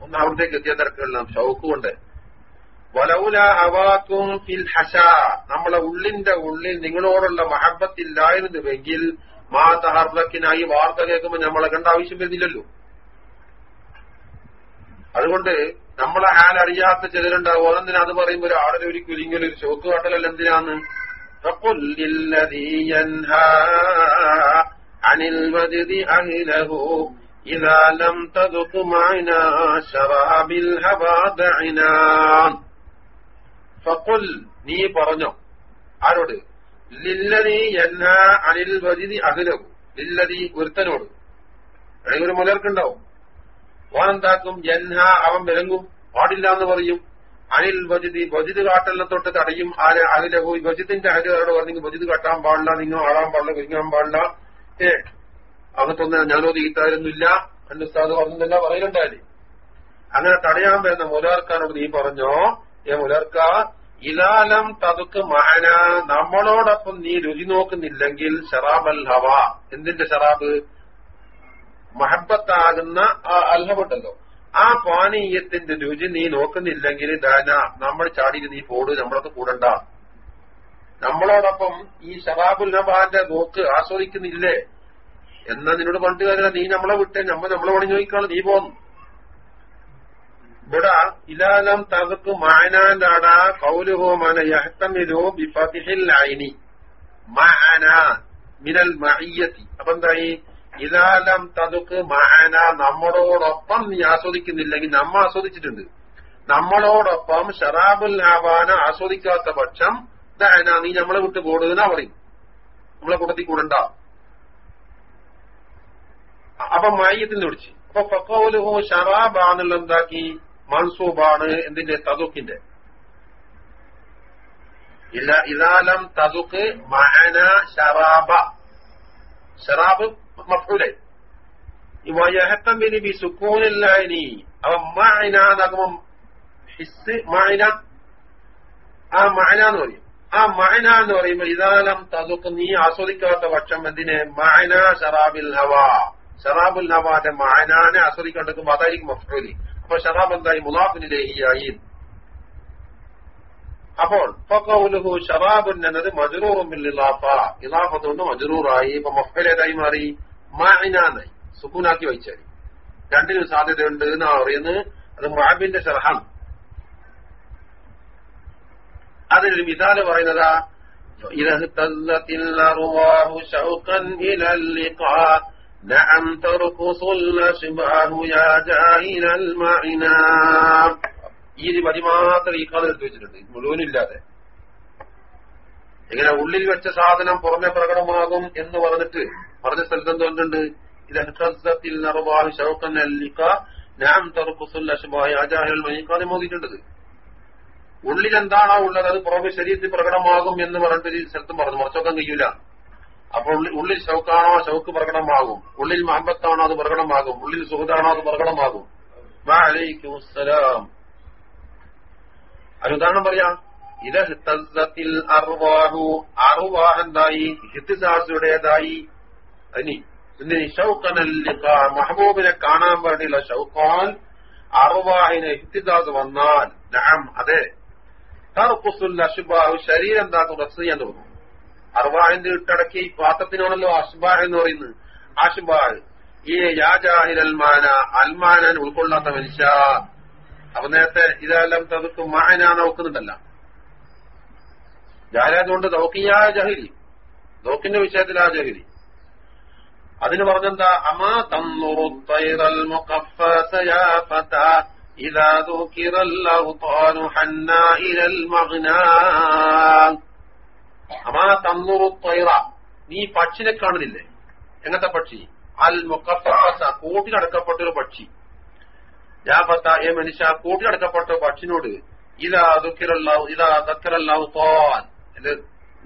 ഒന്ന് അവിടത്തേക്ക് എത്തിയ തിരക്കുകളിലും ഷൗക്ക് കൊണ്ട് വലൗല ഹവാക്കും ഫിൽ നമ്മളെ ഉള്ളിന്റെ ഉള്ളിൽ നിങ്ങളോടുള്ള മഹബത്തില്ലായിരുന്നുവെങ്കിൽ മാ തഹർലക്കിനായി വാർത്ത കേൾക്കുമ്പോൾ നമ്മളെ കണ്ട ആവശ്യം വരുന്നില്ലല്ലോ. അതുകൊണ്ട് നമ്മളെ ഹാൽ അറിയാത്ത ചിലരുണ്ടാവും അതെന്തിനാ അത് പറയുമ്പോൾ ഒരാളെ ഒരു കുലിങ്ങൽ ഒരു ചോക്ക് കാട്ടലല്ല എന്തിനാന്ന് فقل للذي ينهى عن الوجد أهله إذا لم تذق معنا شراب الهوى دعنا فقل നീ പറഞ്ഞോ ആരോട് ലില്ലതി എന്ന അനിൽ വജിതി അഖിലവും ലില്ലതി ഒരുത്തനോട് അല്ലെങ്കിൽ ഒരു മുലർക്കുണ്ടാവും ഓനെന്താക്കും ജൻഹ അവൻ വിലങ്ങും പാടില്ല എന്ന് പറയും. അനിൽ വജിതി വജിത് കാട്ടലിനെ തൊട്ട് തടയും. ആര് അതിലെ പോയി? വജിത്തിന്റെ അഖിലോട് പറഞ്ഞു വജിത് കാട്ടാൻ പാടില്ല നിങ്ങൾ ആടാൻ പാടില്ല കുരുങ്ങാൻ പാടില്ല. ഏ അങ്ങനത്തൊന്നും ഞാനോ തീറ്റായിരുന്നില്ല എന്റെ ഉസ്താദ് പറഞ്ഞില്ല പറയലുണ്ടായി അങ്ങനെ തടയാൻ വരുന്ന മുലാർക്കാനോട് നീ പറഞ്ഞോ? ഏ മുലാർക്ക ഇലാലം തതുക്ക് മഹന നമ്മളോടൊപ്പം നീ രുചി നോക്കുന്നില്ലെങ്കിൽ ഷറാബൽ ഹവ. എന്തിന്റെ ഷറാബ് മഹബത്താകുന്ന അൽഹമുണ്ടല്ലോ. ആ പാനീയത്തിന്റെ രുചി നീ നോക്കുന്നില്ലെങ്കിൽ ദാന നമ്മൾ ചാടിയിട്ട് നീ പോട് നമ്മളൊക്കെ കൂടണ്ട. നമ്മളോടൊപ്പം ഈ ഷറാബുൽ നബാന്റെ നോക്ക് ആസ്വദിക്കുന്നില്ലേ? എന്നാ നിന്നോട് പണ്ട് കാര്യമില്ല. നീ നമ്മളെ വിട്ടേ നമ്മ നമ്മളെ പണി ചോദിക്കാണ് നീ പോന്നു. ഇവിടെ ഇലാലം തകക്ക് മാനാന്റാട കൗലുഹോ മന യഹത്തമിലോ ബിഫതിഹിൽ ഐനി മഅന മിനൽ അപ്പൊ ഇലാലം തതുക്ക് മഹന നമ്മളോടൊപ്പം നീ ആസ്വദിക്കുന്നില്ലെങ്കിൽ നമ്മ ആസ്വദിച്ചിട്ടുണ്ട്. നമ്മളോടൊപ്പം ഷറാബുൽ ആവാന ആസ്വദിക്കാത്ത പക്ഷം ദഅന നീ നമ്മളെ വിട്ട് പോടുന്നാ പറയും. നമ്മളെ കൂട്ടത്തിൽ കൂടണ്ട. അപ്പൊ മയ്യത്തിന് വിളിച്ച്. അപ്പൊ ഫക്കൗലുഹു ഷറാബാന്നുള്ള എന്താക്കി? മൻസൂബാണ് എന്തിന്റെ? തതുക്കിന്റെ. ഇല്ല ഇതാലം തതുക്ക് മഹന ഷറാബ. ഷറാബ് മഫൂലെ വയഹത്തമ്പിന് ബി സുക്കൂനില്ലായിനി അവ മഅന എന്നാകുമ്പം ഹിസ് മഅന ആ മഅന എന്ന് പറയും ആ മഅന എന്ന് പറയുമ്പോൾ ഇതാലം തതുക്ക് നീ ആസ്വദിക്കാത്ത പക്ഷം എന്തിന് മഅന ഷറാബിൽ ഹവ ഷറാബുൽ ഹവാന്റെ മഅനാനെ ആസ്വദിക്കാണ്ടിരിക്കുമ്പോൾ അതായിരിക്കും മഫൂലി അപ്പൊ ഷറാബ് എന്തായി മുലാഫിനിലേഹിയായി അപ്പോൾ ഫഖൗലുഹു ഷറാബുൻ എന്നത് മജ്റൂറും ബിൽ ഇലാഫ ഇലാഫത്ത് കൊണ്ട് മജ്റൂറായി ഇപ്പൊ മഫ്അലേതായി മാറി മാഇനാന്നായി സുക്കൂനാക്കി വെച്ചാൽ രണ്ടിനും സാധ്യതയുണ്ട് എന്നാ പറയുന്നത് അത് മുഅബിന്റെ ഷർഹാണ് അതിനൊരു മിസാല് പറയുന്നതാ إذا اهتزت الأرواح شوقا إلى اللقاء نعم ترقص الأشباه يا جاهل المعنى ഈ ഒരു വരി മാത്രം ഈ കാലം എടുത്തു വെച്ചിട്ടുണ്ട് മുഴുവനില്ലാതെ ഇങ്ങനെ ഉള്ളിൽ വെച്ച സാധനം പുറമെ പ്രകടമാകും എന്ന് പറഞ്ഞിട്ട് പറഞ്ഞ സ്ഥലത്ത് എന്തുകൊണ്ടുണ്ട് മോദിയിട്ടുണ്ടത് ഉള്ളിൽ എന്താണോ ഉള്ളത് അത് പുറമെ ശരീരത്തിൽ പ്രകടമാകും എന്ന് പറഞ്ഞിട്ട് സ്ഥലത്തും പറഞ്ഞു. മറച്ചോക്കാൻ കഴിയൂല. അപ്പൊ ഉള്ളിൽ ഷൗക്കാണോ ഷൗക്ക് പ്രകടമാകും? ഉള്ളിൽ മഹബത്താണോ അത് പ്രകടമാകും? ഉള്ളിൽ സുഹൃതാണോ അത് പ്രകടമാകും? അസ്സലാം അനുദാഹരണം പറയാം. ഇത് ഹിത്തത്തിൽ അറുവാഹു അറുവാഹ് എന്തായി? അനി പിന്നെ ഷൗക്കനല്ലിക്ക മഹബൂബിനെ കാണാൻ വേണ്ടിയുള്ള ഷൌഖാൻ അറുവാഹിന് ഹിത്തിസാസ് വന്നാൽ നഹം അതെ. തർക്കുസുൽ അഷുബാഹു ശരീരം എന്താ റസ് ചെയ്യാൻ തോന്നും അറുവാഹിന്റെ ഇട്ടടക്കി പാത്രത്തിനാണല്ലോ അഷ്ബാഹ് എന്ന് പറയുന്നത്. അഷ്ബാഹ് ഈ യാജാഹിൽ അൽമാന അൽമാനൻ ഉൾക്കൊള്ളാത്ത മനുഷ്യ. അപ്പൊ നേരത്തെ ഇതെല്ലാം തതുക്ക് മാന നോക്കുന്നുണ്ടല്ല. കൊണ്ട് ദൗക്കിയായ ജഹിലി. ദൗക്കിന്റെ വിഷയത്തിലാ ജഹിലി. അതിന് പറഞ്ഞെന്താ അമാ തന്നുറു തൈറൽ മുഖഫസയാ ഫതാ إذا ذكر الأوطان حنا إلى المغنى അമാ തന്നുറു ത്വൈറ നീ പക്ഷിനെ കാണുന്നില്ലേ എങ്ങനത്തെ പക്ഷി അൽ മുഖഫസ കൂട്ടിലടക്കപ്പെട്ട ഒരു പക്ഷി ജാഫത്ത ഏ മനുഷ്യ കൂട്ടിലടക്കപ്പെട്ട പക്ഷിനോട് ഇതാ ദുഃഖിറല്ലാഹു ഇതാ ദക്കറല്ലാഹു തോൻ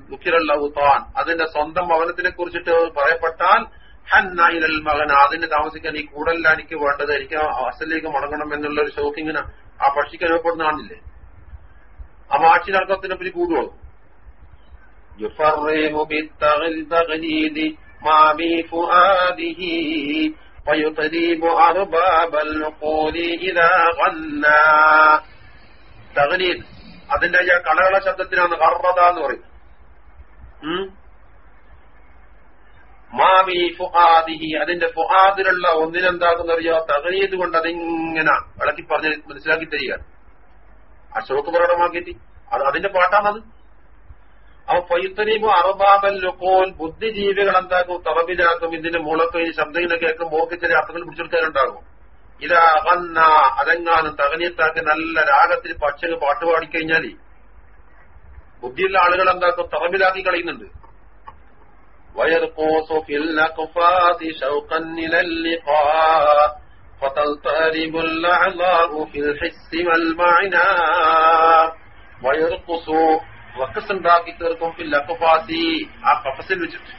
ദുഃഖിരല്ലഹു താൻ അതിന്റെ സ്വന്തം ഭവനത്തിനെ കുറിച്ചിട്ട് പറയപ്പെട്ടാൽ ഹന്നായിരൽ മകൻ അതിന് താമസിക്കാൻ ഈ കൂടല്ല എനിക്ക് വേണ്ടത്. എനിക്ക് അസലിലേക്ക് മടങ്ങണം എന്നുള്ള ഒരു ഷോക്കിങ്ങനെ. ആ പക്ഷിക്ക് അനുഭവപ്പെടുന്ന ആണില്ലേ ആ മാക്ഷി തർക്കത്തിനെ പിന്നെ കൂടുവോ? അതിന്റെ കടകള ശബ്ദത്തിനാണ് കർമ്മത എന്ന് പറയും മാവി ഫുഹാദിഹി അതിന്റെ ഫുഹാദിലുള്ള ഒന്നിനെന്താകുന്നറിയോ തകലീദ് കൊണ്ട് അതിങ്ങനെ വിളക്കി പറഞ്ഞ് മനസ്സിലാക്കി തരിക. അശോക് പ്രകടമാക്കിയിട്ട് അത് അതിന്റെ പാട്ടാണത്. അപ്പൊ പൊയ്ത്തരീബ് അറബാബൽ ലുക്കോൽ ബുദ്ധിജീവികൾ എന്താക്കും? തറബിലാക്കും ഇതിന്റെ മുളക്കും ഈ ശബ്ദങ്ങളെ കേൾക്കും ഓർക്ക് ചില അർത്ഥങ്ങൾ പിടിച്ചെടുക്കാനുണ്ടാകും ഇതാ അകന്ന അതെങ്ങാനും തകനീത്താക്കി നല്ല രാഗത്തിൽ പക്ഷകൾ പാട്ട് പാടിക്കഴിഞ്ഞാൽ ബുദ്ധിയുള്ള ആളുകൾ എന്താക്കും? തറബിലാക്കി കളയുന്നുണ്ട്. ويرقص في الأقفاص شوقا إلى اللقاء فتلتهرب الأعضاء في الحس والمعنى ويرقص വക്കസ് ഉണ്ടാക്കി തീർക്കും ഫിൽ അക്കഫാസി ആ കഫസിൽ വെച്ചിട്ട്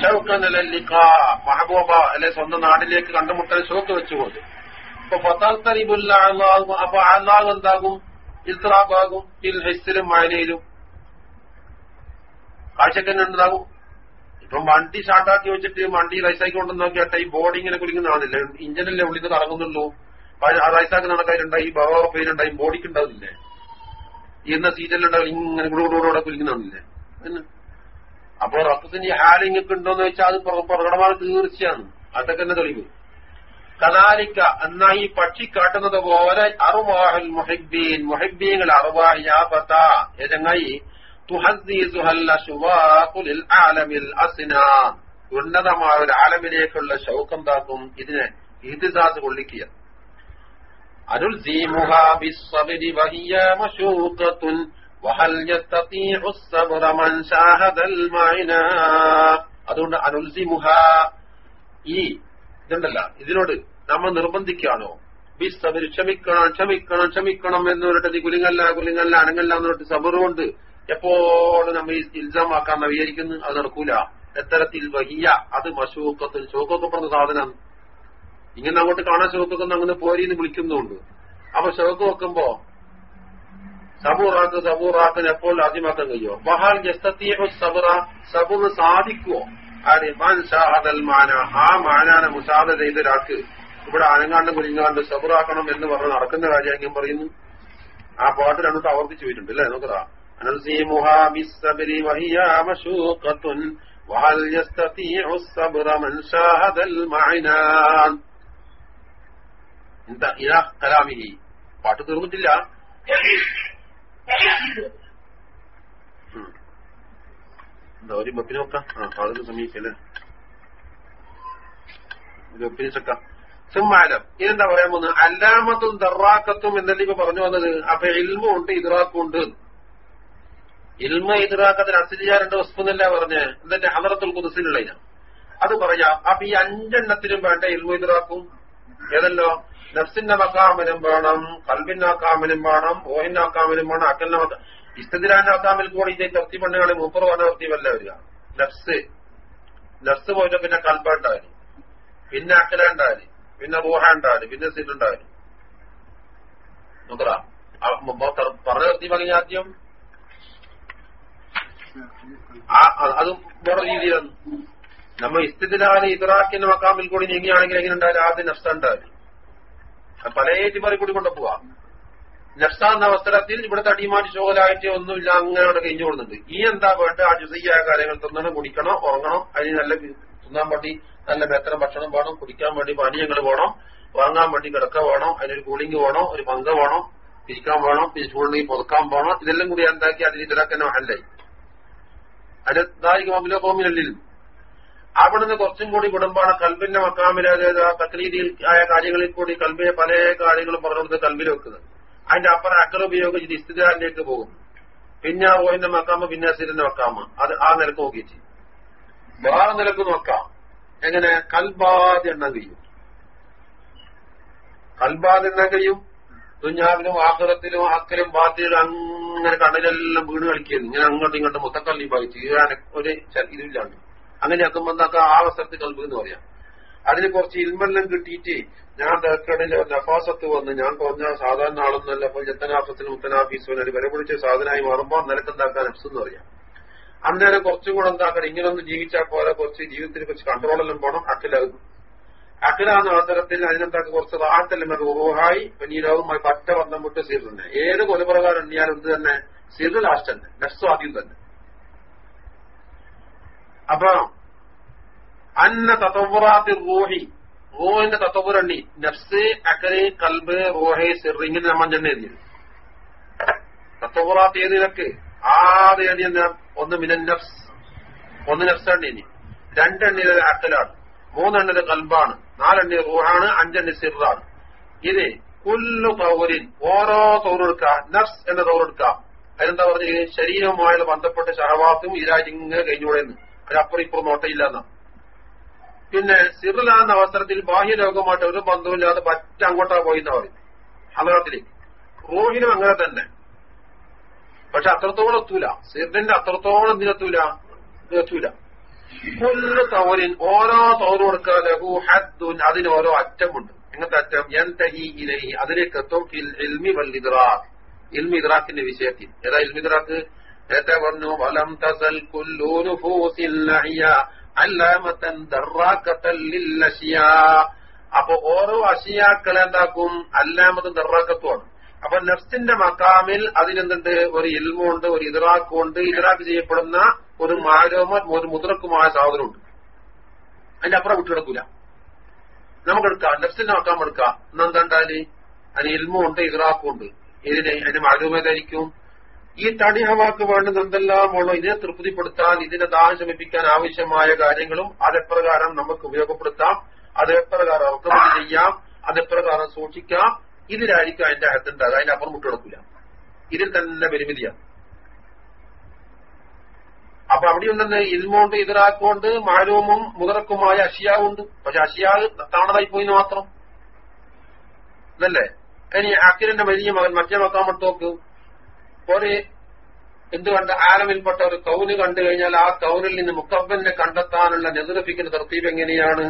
ഷൗക്കനലിക്ക മഹബൂബ അല്ലെ സ്വന്തം നാട്ടിലേക്ക് കണ്ടുമുട്ടൽ ഷോക്ക് വെച്ചുകൊണ്ട് അപ്പൊ ഫത്താൽ തരീബുല്ല അപ്പൊ അള്ളാഹ് എന്താകും ഇസ്ലാബാകും ഫിൽ ഹെസ്സിലും മാനയിലും കാഴ്ചക്കന്നുണ്ടാകും ഇപ്പം വണ്ടി സ്റ്റാർട്ടാക്കി വെച്ചിട്ട് വണ്ടി റൈസാക്കി കൊണ്ടു നോക്കിയാട്ടെ ഈ ബോഡി ഇങ്ങനെ കുലിക്കുന്നതാണില്ലേ ഇഞ്ചനല്ലേ ഉള്ളിൽ കറങ്ങുന്നുള്ളൂ. ആ റൈസാക്കി നടക്കാറുണ്ടായി ബവാ പേരുണ്ടായി ബോഡിക്ക് ഉണ്ടാവില്ലേ എന്ന സീറ്റല്ലുണ്ടാവും ഇങ്ങനെ കൂടെ കുലിക്കുന്നില്ലേ അപ്പൊ റക്തത്തിന്റെ ഹാലിങ്ങൊക്കെ ഉണ്ടോന്ന് വെച്ചാൽ അത് പ്രകടമാണ് തീർച്ചയാണ്. അതൊക്കെ തന്നെ തെളിവ്. കലാലിക്ക എന്നാ ഈ പക്ഷി കാട്ടുന്നത് പോലെ അറുവാഹൽ മൊഹബീൻ മൊഹബീങ്ങൾ അറുവാഹ് യാപത്ത ഏതങ്ങായി? ഉന്നതമായ ഒരു ആലമിലേക്കുള്ള ശൗക്കെന്താക്കും ഇതിനെ ഇതിദാസ് കൊള്ളിക്കുക. അതുകൊണ്ട് അനുൽസിമുഹ ഈ ഇതുണ്ടല്ലോ ഇതിനോട് നമ്മൾ നിർബന്ധിക്കുകയാണോ? ബിസ് ക്ഷമിക്കണം ക്ഷമിക്കണം ക്ഷമിക്കണം എന്നൊരു കുലിങ്ങല്ല കുലിങ്ങല്ല അനങ്ങല്ല എന്ന് സബറുകൊണ്ട് എപ്പോഴും നമ്മൾ ഇൽസാമാക്കാൻ വിചാരിക്കുന്നു അത് നടക്കൂല. എത്തരത്തിൽ വഹിയ അത് മശൂക്കത്തിൽ ശോകൊക്കെ പറഞ്ഞ സാധനം. ഇങ്ങനെ അങ്ങോട്ട് കാണാൻ ഷോക്കൊക്കെ അങ്ങനെ പോരീന്ന് വിളിക്കുന്നുണ്ട് അപ്പൊ ഷോക്ക് വെക്കുമ്പോ സബൂറാക്ക് സബൂറാക്കിന് എപ്പോൾ ആദ്യമാക്കാൻ കഴിയോ? ബഹാൽ ജസ്തീഹു സബുറ സബുറ് സാധിക്കുവോ? ആര്? മാൻ ഷാഹദൽ മാന. ആ മാനാനെ മുഷാദ ചെയ്ത ഒരാൾക്ക് ഇവിടെ അനങ്ങാണ്ട് കുലിങ്ങാണ്ട് സബുറാക്കണം എന്ന് പറഞ്ഞ് നടക്കുന്ന കാര്യം പറയുന്നു. ആ പാട്ട് രണ്ടു ആവർത്തിച്ചു പോയിട്ടുണ്ട് അല്ലേ? നോക്കതാ അനൽസീമുഹാ ബിസ്സബരി വഹിയ മശൂഖത്തുൻ وهل يستطيع الصبر من شاهد المعنى എന്താ ഇലാ കലാമിഹി പാട്ട് തീർന്നിട്ടില്ല എന്താ ഒരു വെപ്പിന് വെക്കാം ആ അതിന് സമീപിക്കല്ലേ ഒരു വെപ്പിന് ചെക്കാം സിംഹാലം ഇതെന്താ പറയാൻ പോകുന്നത് അല്ലാമത്തും ദറാക്കത്തും എന്നല്ലേ ഇപ്പൊ പറഞ്ഞു വന്നത് അപ്പൊ ഇൽമും ഉണ്ട് ഇദ്രാക്കും ഉണ്ട് ഇൽമ ഇദ്രാക്കത്തിന് അസിലിയാരുടെ വസ്തുന്നല്ല പറഞ്ഞ്? എന്നിട്ട് ഹമറത്തുൽ കുതിസിലുള്ള അത് പറയാം അപ്പൊ ഈ അഞ്ചെണ്ണത്തിനും വേണ്ട ഇൽമ ഇദ്രാക്കും ഏതല്ലോ? നഫ്സിന്റെ മക്കാമനും വേണം കൽബിന്റെ ആക്കാമനും വേണം ഓഹിന്റെ ആക്കാമനും വേണം അക്കലിന്റെ മക്ക ഇസ്തദിരാന്റെ അക്കാമിൽ കൂടി ഇതേ തർത്തി പണ്ടുകളെ മൂപ്പർ പറഞ്ഞ തർത്തിവല്ല വരിക. നഫ്സ്. നഫ്സ് പോയിട്ട് പിന്നെ കൽബുണ്ടായി പിന്നെ അക്കലുണ്ടായി പിന്നെ റൂഹുണ്ടായി പിന്നെ സിലുണ്ടായി നോക്കറ പറഞ്ഞ തർത്തി പറഞ്ഞ ആദ്യം അത് വേറെ രീതിയിലാണ് നമ്മ ഇസ്തിദിലാന് ഇതറാക്കിന്റെ മക്കാമിൽ കൂടി നീങ്ങിയാണെങ്കിൽ എങ്ങനെ ഉണ്ടായാലും ആദ്യം നഫ്സ ഉണ്ടായി പല ഏറ്റുമാറി കൂടി കൊണ്ടുപോവാ. നഫ്സ എന്ന അവസരത്തിൽ ഇവിടുത്തെ അടിമാറ്റി ചോകലായിട്ട് ഒന്നുമില്ല അങ്ങനെ കഴിഞ്ഞു ഈ എന്താ വേണ്ട ആ ജുസയ്യായ കാര്യങ്ങൾ തിന്നണം കുടിക്കണം ഉറങ്ങണം? അതിന് നല്ല തിന്നാൻ വേണ്ടി നല്ല മെത്തനം ഭക്ഷണം വേണം കുടിക്കാൻ വേണ്ടി പാനീയങ്ങൾ വേണം വാങ്ങാൻ വേണ്ടി കിടക്ക വേണം അതിനൊരു കൂളിംഗ് വേണം ഒരു പങ്ക വേണം പിരിക്കാൻ വേണം പിന്നെ ചൂടുണ്ടെങ്കിൽ പുതുക്കാൻ വേണം ഇതെല്ലാം കൂടി എന്താക്കി അതിന് ഇതിലാക്കാൻ അല്ലായി കോമിലല്ലിൽ അവിടുന്ന് കുറച്ചും കൂടി കുടുംബാണ് കൽബിന്റെ മക്കാമിലേത് തക്രീതിയിൽ ആയ കാര്യങ്ങളിൽ കൂടി കൽബിയെ പല കാര്യങ്ങളും പറഞ്ഞു കൊടുത്ത് കൽബിൽ വെക്കുന്നത്. അതിന്റെ അപ്പുറം അക്കർ ഉപയോഗിച്ച് ഇസ്തിദാറിലേക്ക് പോകും. പിന്നെ ഓയിന്റെ മക്കാമ പിന്നെ സിരിന്റെ മക്കാമ. അത് ആ നിലയ്ക്ക് നോക്കിയിട്ട്. വേറെ നിലയ്ക്ക് നോക്കാം. എങ്ങനെ? കൽബാദ് എണ്ണം കഴിയും കൽബാദ് എണ്ണം കഴിയും ദുഞ്ഞാവിലും ആഹുറത്തിലും അക്കലും ബാത്തിലും അങ്ങനെ കണ്ണിലെല്ലാം വീണ് കളിക്കുന്നു. ഇങ്ങനെ അങ്ങോട്ടും ഇങ്ങോട്ടും മുത്തക്കള്ളി ഭാവിച്ച് ഈരാൻ ഒരു ഇതില്ലാണ്ട്. അങ്ങനെ ആക്കുമ്പോ എന്താക്കുക ആ അവസരത്തിൽ കൽബ് എന്ന് പറയാം. അതിന് കുറച്ച് ഇൽമെല്ലാം കിട്ടിയിട്ട് ഞാൻ തേക്കടിൽ നഫാസത്ത് വന്ന് ഞാൻ കുറഞ്ഞ സാധാരണ ആളെന്നല്ല അപ്പോൾ ജത്തനാഫത്തിന് മുത്തനാഫീസിനും ഒരു വില പിടിച്ച സാധനമായി മാറുമ്പോൾ നിലക്കെന്താക്കാൻ എഫ്സ് എന്ന് പറയാം. അന്നേരം കുറച്ചും കൂടെ എന്താക്കണം? ഇങ്ങനൊന്ന് ജീവിച്ചാൽ പോലെ കുറച്ച് ജീവിതത്തിന് കുറച്ച് കൺട്രോളെല്ലാം പോകണം അഖിലാകും അഖിലാകുന്ന അവസരത്തിൽ അതിനെന്താക്കി? കുറച്ച് റാഹത്തെല്ലാം റൂഹായി പനീരാവുമായി പറ്റ ബന്ധം വിട്ട് തന്നെ ഏത് കൊലപ്രകാരം എണ്ണിയാലും ഇത് തന്നെ? സീറ് ലാസ്റ്റ് തന്നെ. നെക്സ്റ്റ് ആദ്യം തന്നെ. അപ്പൊ അന്ന തത്വറാത്തി റൂഹി. റൂഹിന്റെ തത്തവുരണ്ണി നഫ്സ് അക്കരെ കൽബ് റൂഹെ സിർ ഇങ്ങനെ നമ്മൾ തന്നെ എഴുതിയത്. തത്തവുറാത്ത് ഏതിലൊക്കെ ആറ് എഴുതിയ ഒന്ന് മിനൻ നഫ്സ്. ഒന്ന് നഫ്സാണ് എണ്ണി രണ്ടെണ്ണിയിലൊരു അക്കലാണ് മൂന്നെണ്ണിലെ കൽബാണ്. നാലെണ്ണി റൂഹാണ് അഞ്ചെണ്ണി സിറാണ് ഇത് കുല്ലു തൗരിൻ ഓരോ തൗറെടുക്ക നഫ്സ് എന്ന തൗറെടുക്ക അതിനെന്താ പറഞ്ഞത്? ശരീരവുമായുള്ള ബന്ധപ്പെട്ട ഷഹവാത്തും ഇരാജിങ്ങനെ കഴിഞ്ഞുകൂടെയെന്ന്. അതിനപ്പുറം ഇപ്പുറം നോട്ടയില്ല എന്നാ പിന്നെ സിറിലാകുന്ന അവസരത്തിൽ ബാഹ്യലോകമായിട്ട് ഒരു ബന്ധവുമില്ലാതെ പറ്റ അങ്ങോട്ടാ പോയി എന്നാ പറയും. ഹലത്തിലേക്ക് റോഹിനും അങ്ങനെ തന്നെ. പക്ഷെ അത്രത്തോളം എത്തൂല. സിറിന്റെ അത്രത്തോളം എന്തിനെത്തൂല എത്തൂല കൊല്ലു തവറിൻ ഓരോ തവറ് കൊടുക്കുക ലഹു ഹദ്ദുൻ അതിന് ഓരോ അറ്റമുണ്ട്. എങ്ങനത്തെ അറ്റം? യൻതഹി ഇലഹി അതിലേക്ക് എത്തും. ഫിൽ ഇൽമി വൽ ഇദ്റാഖ് ഇൽമി ഇദ്റാഖിന്റെ വിഷയത്തിൽ. ഏതാ ഇൽമി ഇദ്റാഖ് നേരത്തെ പറഞ്ഞു വലം തസൽ നുഫൂസിൽ ലഹിയ അല്ലാമത്തൻ ദറാക്കത്തൻ ലില്ലശിയാ അപ്പൊ ഓരോ അഷിയാക്കളെ എന്താക്കും? അല്ലാമത്തും ദറാക്കത്തുമാണ് അപ്പൊ നഫ്സിന്റെ മക്കാമിൽ അതിനെന്തുണ്ട്? ഒരു ഇൽമുണ്ട് ഒരു ഇതറാക്കുണ്ട് ഇതറാക്ക് ചെയ്യപ്പെടുന്ന ഒരു മാരോമ ഒരു മുദ്രക്കുമായ സാധനമുണ്ട്. അതിന്റെ അപ്പുറം വിട്ടുകിടക്കൂല നമുക്കെടുക്കാം. നഫ്സിന്റെ മക്കാം എടുക്കാം. എന്നെന്താണ്ടാൽ അതിന് ഇൽമുണ്ട് ഉണ്ട് ഇതിന് അതിന് മാരോമേതായിരിക്കും ഈ തടി ഹവാക്ക് വേണ്ടത് എന്തെല്ലാം ഉള്ളോ? ഇതിനെ തൃപ്തിപ്പെടുത്താൻ ഇതിനെ ദാഹം ശമിപ്പിക്കാൻ ആവശ്യമായ കാര്യങ്ങളും അതെപ്രകാരം നമുക്ക് ഉപയോഗപ്പെടുത്താം. അതെപ്രകാരം റെക്കമെന്റ് ചെയ്യാം. അതെപ്രകാരം സൂക്ഷിക്കാം. ഇതിലായിരിക്കും അതിന്റെ അകത്തുണ്ടാകുക അതിന്റെ അപ്പുറം വിട്ടുകൊടുക്കില്ല ഇതിൽ തന്നെ പരിമിതിയാണ് അപ്പൊ അവിടെ ഉണ്ടെന്ന് ഇൽമുണ്ട് ഇതിറാക്കുണ്ട് മാലൂമും മുതറക്കുമായ അഷിയാവുണ്ട്. പക്ഷെ അഷിയാവ് താണതായി പോയിന്ന് മാത്രം. ഇതല്ലേ? ഇനി അക്കിലിന്റെ വലിയ മകൻ മറ്റേ മക്കാൻ പെട്ടോക്ക് ഒരു എന്ത് എന്തുകൊണ്ട് ആലമിൽപ്പെട്ട ഒരു കൗന് കണ്ടു കഴിഞ്ഞാൽ ആ കൗനിൽ നിന്ന് മുക്കബലിനെ കണ്ടെത്താനുള്ള നെതിർപ്പിക്കുന്ന തർത്തീവ് എങ്ങനെയാണ്?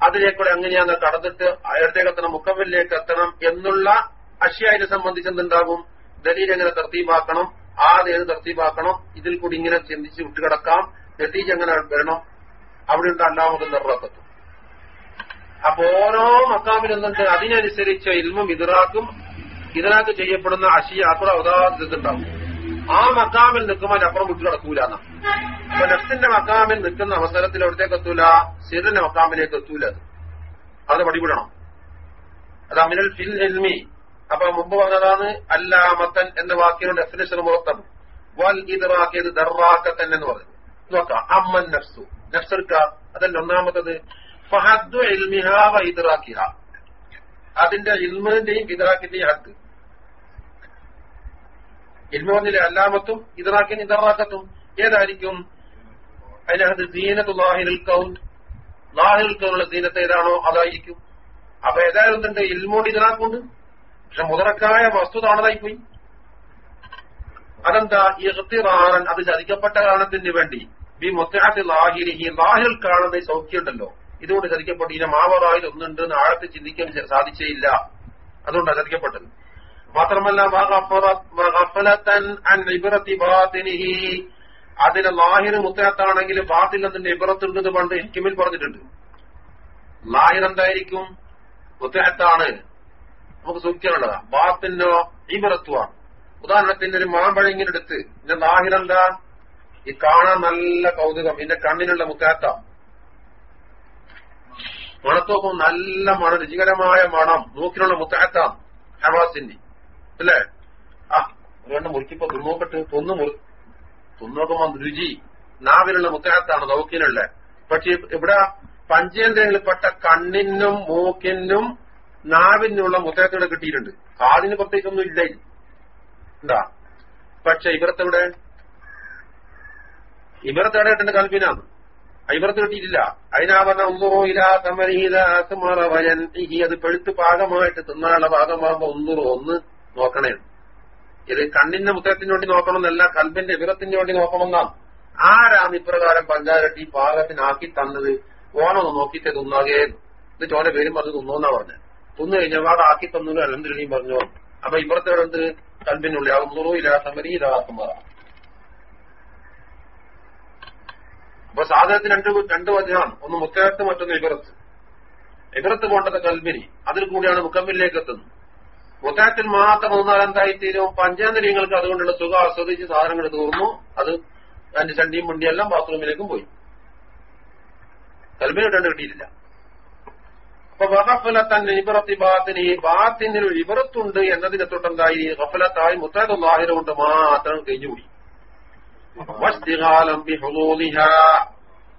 അതിലേക്കൂടെ അങ്ങനെയാണ് കടന്നിട്ട് അയർത്തേക്ക് എത്തണം മുക്കബലിലേക്ക് എത്തണം എന്നുള്ള അഷ്യായിനെ സംബന്ധിച്ച് എന്തുണ്ടാകും ദലീൽ എങ്ങനെ തർത്തീപാക്കണം ആദ്യം തർത്തീപാക്കണം ഇതിൽ കൂടി ഇങ്ങനെ ചിന്തിച്ച് വിട്ടുകിടക്കാം. നെത്തീജ് എങ്ങനെ വരണം അവിടെ ഉണ്ട് അല്ലാമത് നിർറക്കത്തും അപ്പൊ ഓരോ മക്കാമിൽ അതിനനുസരിച്ച ഇൽമും ഇതിറാക്കും ഇതറാക്ക് ചെയ്യപ്പെടുന്ന അഷിയാക്കൂടെ അവതാരത്തിണ്ടാവും ആ മക്കാമിൽ നിൽക്കുമ്പോൾ അപ്പുറം വിട്ടു കിടക്കൂല അപ്പൊ നെഫ്സിന്റെ മക്കാമിൽ നിൽക്കുന്ന അവസരത്തിൽ എവിടത്തേക്ക് എത്തൂല? സിറിന്റെ മക്കാമിലേക്ക് എത്തൂല അത്. അത് പടിപിടണം. അത് അമിനൽ ഫിൽ എൽമി അപ്പൊ മുമ്പ് പറഞ്ഞതാണ് അല്ലാമത്തൻ എന്ന വാക്കിനോട് ഡെഫിനേഷൻ മുഹത്തം വൽ ഇതറാക്കിയത് ദർവാക്കത്തൻ എന്ന് പറഞ്ഞു നോക്കാം അമ്മൻ നഫ്സു. നഫ്സെടുക്ക അതല്ല ഒന്നാമത്തത്. ഫഹദ്ദു ഇൽമിഹ വ ഇദ്റാക്കിഹ അതിന്റെ ഇൽമിന്റെയും ഇതറാക്കിന്റെയും ഹദ്. ഇൽമ പറഞ്ഞില്ലേ അല്ലാമത്തും ഇദ്റാക്കിന് ഇതറാക്കത്തും ഏതായിരിക്കും? അതിനകത്ത് ദീനത്ത് ലാഹിൽ കൗണ്ട് ലാഹിൽ കൗണുള്ള ദീനത്ത് ഏതാണോ അതായിരിക്കും. അപ്പൊ ഏതായിരുന്നുണ്ട് ഇൽമോണ്ട് ഇതറാക്കുണ്ട് പക്ഷെ മുതറക്കായ വസ്തു താണതായി പോയി അതെന്താ? ഇഹ്തിറാറൻ അത് ചതിക്കപ്പെട്ട കാരണത്തിന് വേണ്ടി. ബി മുത്തഹാത്തി ലാഹിരിഹി ലാഹിൽ കാണുന്ന സൗഖ്യമുണ്ടല്ലോ. ഇതുകൊണ്ട് ചതിക്കപ്പെട്ടു ഇതിനെ മാവറായിൽ ഒന്നുണ്ട് എന്ന് ആഴത്തിൽ ചിന്തിക്കാൻ സാധിച്ചേയില്ല. അതുകൊണ്ടാണ് ചതിക്കപ്പെട്ടത്. മാത്രമല്ല അതിന്റെ ലാഹിർ മുത്തനത്താണെങ്കിൽ ബാത്തിൽ അതിന്റെ ഇബ്റത്തുണ്ടെന്ന് പണ്ട് ഹിക്കിമിൽ പറഞ്ഞിട്ടുണ്ട്. ലാഹിർ എന്തായിരിക്കും? മുത്തനത്താണ്. നമുക്ക് സൂക്ഷിക്കാനുള്ളതാ. ബാത്തിനോ ഇബ്റത്തുവാണ് ഉദാഹരണത്തിന് ഒരു മാമ്പഴങ്ങിനെടുത്ത് ഇതിന്റെ ലാഹിർ എന്താ? ഈ കാണാൻ നല്ല കൗതുകം ഇതിന്റെ കണ്ണിനുള്ള മുത്തനത്ത. മണത്തോക്കും നല്ല മണം രുചികരമായ മണം മൂക്കിനുള്ള മുത്തഹത്താണ് ഹവാസിന്റെ. അല്ലേ? ആ അതുകൊണ്ട് മുറിക്കിപ്പോ തിന്നോക്കട്ട് തൊന്നു മുറി തിന്നോക്കുമ്പോ രുചി. നാവിലുള്ള മുത്തഹത്താണ് നോക്കിനുള്ള പക്ഷെ ഇവിടെ പഞ്ചേന്ദ്രങ്ങളിൽപ്പെട്ട കണ്ണിനും മൂക്കിനും നാവിനുള്ള മുത്തഹത്തോടെ കിട്ടിയിട്ടുണ്ട്. കാതിന് പ്രത്യേകിച്ചൊന്നും ഇല്ല. എന്താ? പക്ഷെ ഇവരത്തെവിടെ ഇവരത്തെ ഇടയിട്ടുണ്ട് കൽപ്പിനാണ്? ഇബറത്ത് കിട്ടിയിട്ടില്ല. അതിനാ പറഞ്ഞ ഒന്നോ ഇലാ തമരീതമറവയൻ അത് പെഴുത്ത് പാകമായിട്ട് തിന്നാനുള്ള ഭാഗമാകുമ്പോ ഒന്നുറോ ഒന്ന് നോക്കണേ. ഇത് കണ്ണിന്റെ മുത്തരത്തിന് വേണ്ടി നോക്കണമെന്നല്ല കൽബിന്റെ വിറത്തിന് വേണ്ടി നോക്കണമെന്നാണ് ആരാണ് ഇപ്രകാരം പഞ്ചാരട്ടി പാകത്തിനാക്കി തന്നത്? ഓണം നോക്കിയിട്ട് തിന്നാകേ. ഇത് ചോനെ പേരും പറഞ്ഞ് തിന്നോന്നാ പറഞ്ഞത് തിന്നു കഴിഞ്ഞാൽ അവിടെ ആക്കി തന്നു അലന്തരണിയും പറഞ്ഞു. അപ്പൊ ഇപ്പുറത്തെ എന്ത്? കൽബിനുള്ളിൽ ഒന്നൂറോ ഇരാസമരി തമരീതാക്കുമാറാ അപ്പൊ സാധനത്തിന് രണ്ട് രണ്ട് വചനമാണ്. ഒന്ന് മുത്തരത്ത് മറ്റൊന്ന് ഇബറത്ത് ഇബറത്ത് പോണ്ടത് കൽബിനി. അതിൽ കൂടിയാണ് മുക്കമ്മിലേക്ക് എത്തുന്നത്. മുത്തകത്തിൽ മാത്രം മൂന്നാൽ എന്തായി തീരും. പഞ്ചേന്ദ്രിയങ്ങൾക്ക് അതുകൊണ്ടുള്ള സുഖം ആസ്വദിച്ച് സാധനങ്ങൾ തീർന്നു. അത് അതിന്റെ ചണ്ടിയും മുണ്ടിയെല്ലാം ബാത്റൂമിലേക്കും പോയി. കൽബിന് രണ്ട് കിട്ടിയിട്ടില്ല. അപ്പൊ വഹഫലത്തൻ ഇബറത്തി ബാത്തിന്. ഈ ബാത്തിന് ഒരു ഇബറത്തുണ്ട് എന്നതിനെ തൊട്ടെന്തായി? ഹഫലത്തായി മുത്താത്ത ലാഹിര കൊണ്ട് മാത്രം കഴിഞ്ഞുകൂടി.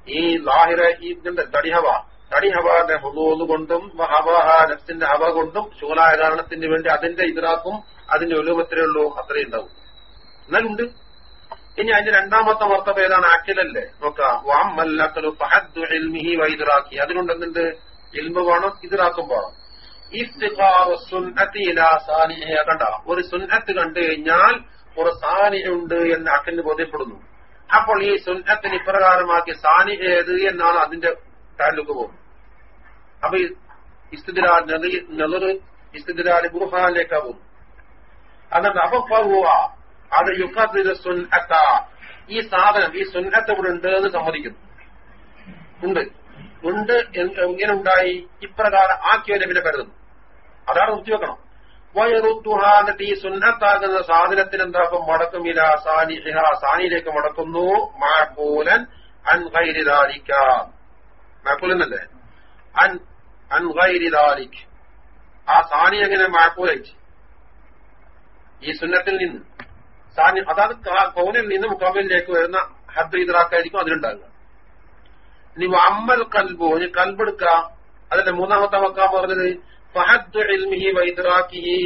ഈ ലാഹിറ ഈ തടിഹവ തടിഹവാന്റെ ഹുദൂന്ന് കൊണ്ടും ഹവഹ നഫ്സിന്റെ ഹവ കൊണ്ടും ശൂലായ കാരണത്തിന് വേണ്ടി അതിന്റെ ഇതിറാക്കും അതിന്റെ ഒലുമത്രേ ഉള്ളൂ അത്രയും ഉണ്ടാവും. എന്നാലുണ്ട്. ഇനി അതിന്റെ രണ്ടാമത്തെ മർത്തവ ഏതാണ്? ആക്കിലല്ലേ നോക്കാം. വൈദിറാക്കി അതുകൊണ്ട് എന്തുണ്ട് ഇൽമ വേണം ഇതിറാക്കും വേണം. കണ്ട? ഒരു സുന്നത്ത് കണ്ടു കഴിഞ്ഞാൽ ഒരു സാനി ഉണ്ട് എന്ന് അക്കന് ബോധ്യപ്പെടുന്നു. അപ്പോൾ ഈ സുന്നത്തിന് ഇപ്രകാരമാക്കി സാനി ഏത് എന്നാണ് അതിന്റെ താലൂക്ക് പോകുന്നത്. അപ്പൊ ഇസ്തിദിലാ പോവുക അത് യുക്കത്തിൽ ഈ സാധനം ഈ സുന്നത്ത് ഇവിടെ ഉണ്ട് എന്ന് സമ്മതിക്കുന്നു. ഉണ്ട്. ഉണ്ട് എങ്ങനെ ഉണ്ടായി? ഇപ്രകാരം ആക്കിയവനെ പിന്നെ കരുതുന്നു. അതാണ് നിർത്തിവെക്കണം വയറുത്തുഹ എന്നിട്ട് ഈ സുന്നത്താകുന്ന സാധനത്തിന് എന്താക്കും മടക്കും സാനിയിലേക്ക് മടക്കുന്നു. മാക്കൂലൻ അൻ ഗൈരിദാലിക്ക മാക്കൂലനല്ലേ അൻ അൻ ഗൈരിദാലിക് ആ സാനി എങ്ങനെ മാക്കൂലയച്ച് ഈ സുന്നത്തിൽ നിന്ന്. സാനി അതാത് കൗനിൽ നിന്ന് മുക്കാമിലേക്ക് വരുന്ന ഹദ് അതിലുണ്ടാകുക ഇനി അമ്മൽ കൽബു ഇനി കൽബെടുക്ക. അതിന്റെ മൂന്നാമത്തെ മക്കാൻ പറഞ്ഞത്? ഫഹദ് ഇൽമിഹി വൈദ്റാക്കിഹി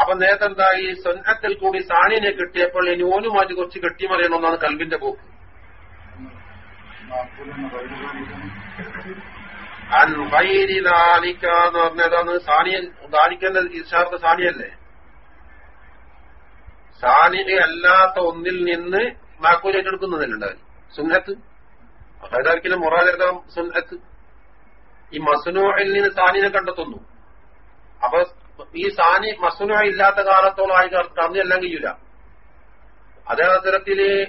അപ്പൊ നേരത്തെ എന്തായി സ്വന്തത്തിൽ കൂടി സാനിനെ കിട്ടിയപ്പോൾ ഇനി ഓനുമാറ്റി കുറച്ച് കെട്ടിമറിയണമെന്നാണ് കൽബിന്റെ പോക്ക്. അൻ ദാലിക്ക എന്ന് പറഞ്ഞതാണ് സാനിയൻ ദാലിക്കന്റെ ഇഷാർത്ത സാനിയല്ലേ? സാനിയെ അല്ലാത്ത ഒന്നിൽ നിന്ന് മാക്കൂൽ ഏറ്റെടുക്കുന്നതിലുണ്ടായി സുന്നത്ത്. അതായിരിക്കും മൊറാലെടുക്കാം സുന്നത്ത്. ഈ മസുനോയിൽ നിന്ന് സാനിനെ കണ്ടെത്തുന്നു. അപ്പൊ ഈ സാനി മസുനോ ഇല്ലാത്ത കാലത്തോളം ആയി കറന്നെല്ലാം കഴിയൂല അതേ അവസരത്തിൽ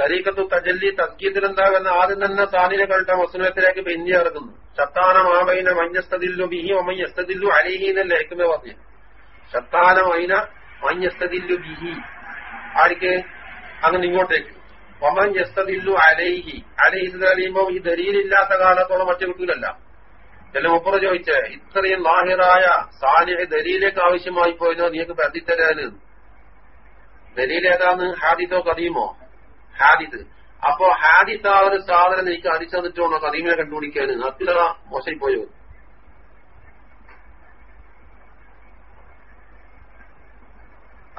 തരീക്കത്തു തജല്ലി തസ്കീത്തിൽ എന്താകുന്ന ആദ്യം തന്നെ സാനിനെ കണ്ട മസുനത്തിലേക്ക് പെഞ്ഞി ഇറങ്ങുന്നു. ശത്താനമാവൈന മഞ്ഞസ്തതില്ലു ബിഹി ഒമയ്യസ്തതില്ലു അലിഹി എന്നല്ലേ ഹെക്കുമേ പറഞ്ഞു? ശത്താനമൈന മഞ്ഞസ്തതില്ലു ബിഹി. ആർക്ക് അങ്ങനെ ഇങ്ങോട്ടേക്ക്. ഒമൻ യസ്തതില്ലു അലൈഹി. അലൈഹി പറയുമ്പോ ഈ ദരീലില്ലാത്ത കാലത്തോളം മറ്റു കിട്ടൂലല്ല. ചില മുപ്പറ ചോദിച്ചേ ഇത്രയും ലാഹിറായ സാലിഹ് ദരീലേക്ക് ആവശ്യമായി പോയതോ നീക്ക് ബന്ധിത്തരാന് ദലീൽ ഏതാന്ന്? ഹാദിത്തോ കദീമോ ഹാദിത്ത് അപ്പൊ ഹാദിത്താ ഒരു സാധനം എനിക്ക് അടിച്ചു തന്നിട്ടോ കദീമിനെ കണ്ടുപിടിക്കാന്. അത്തില മോശം പോയോ?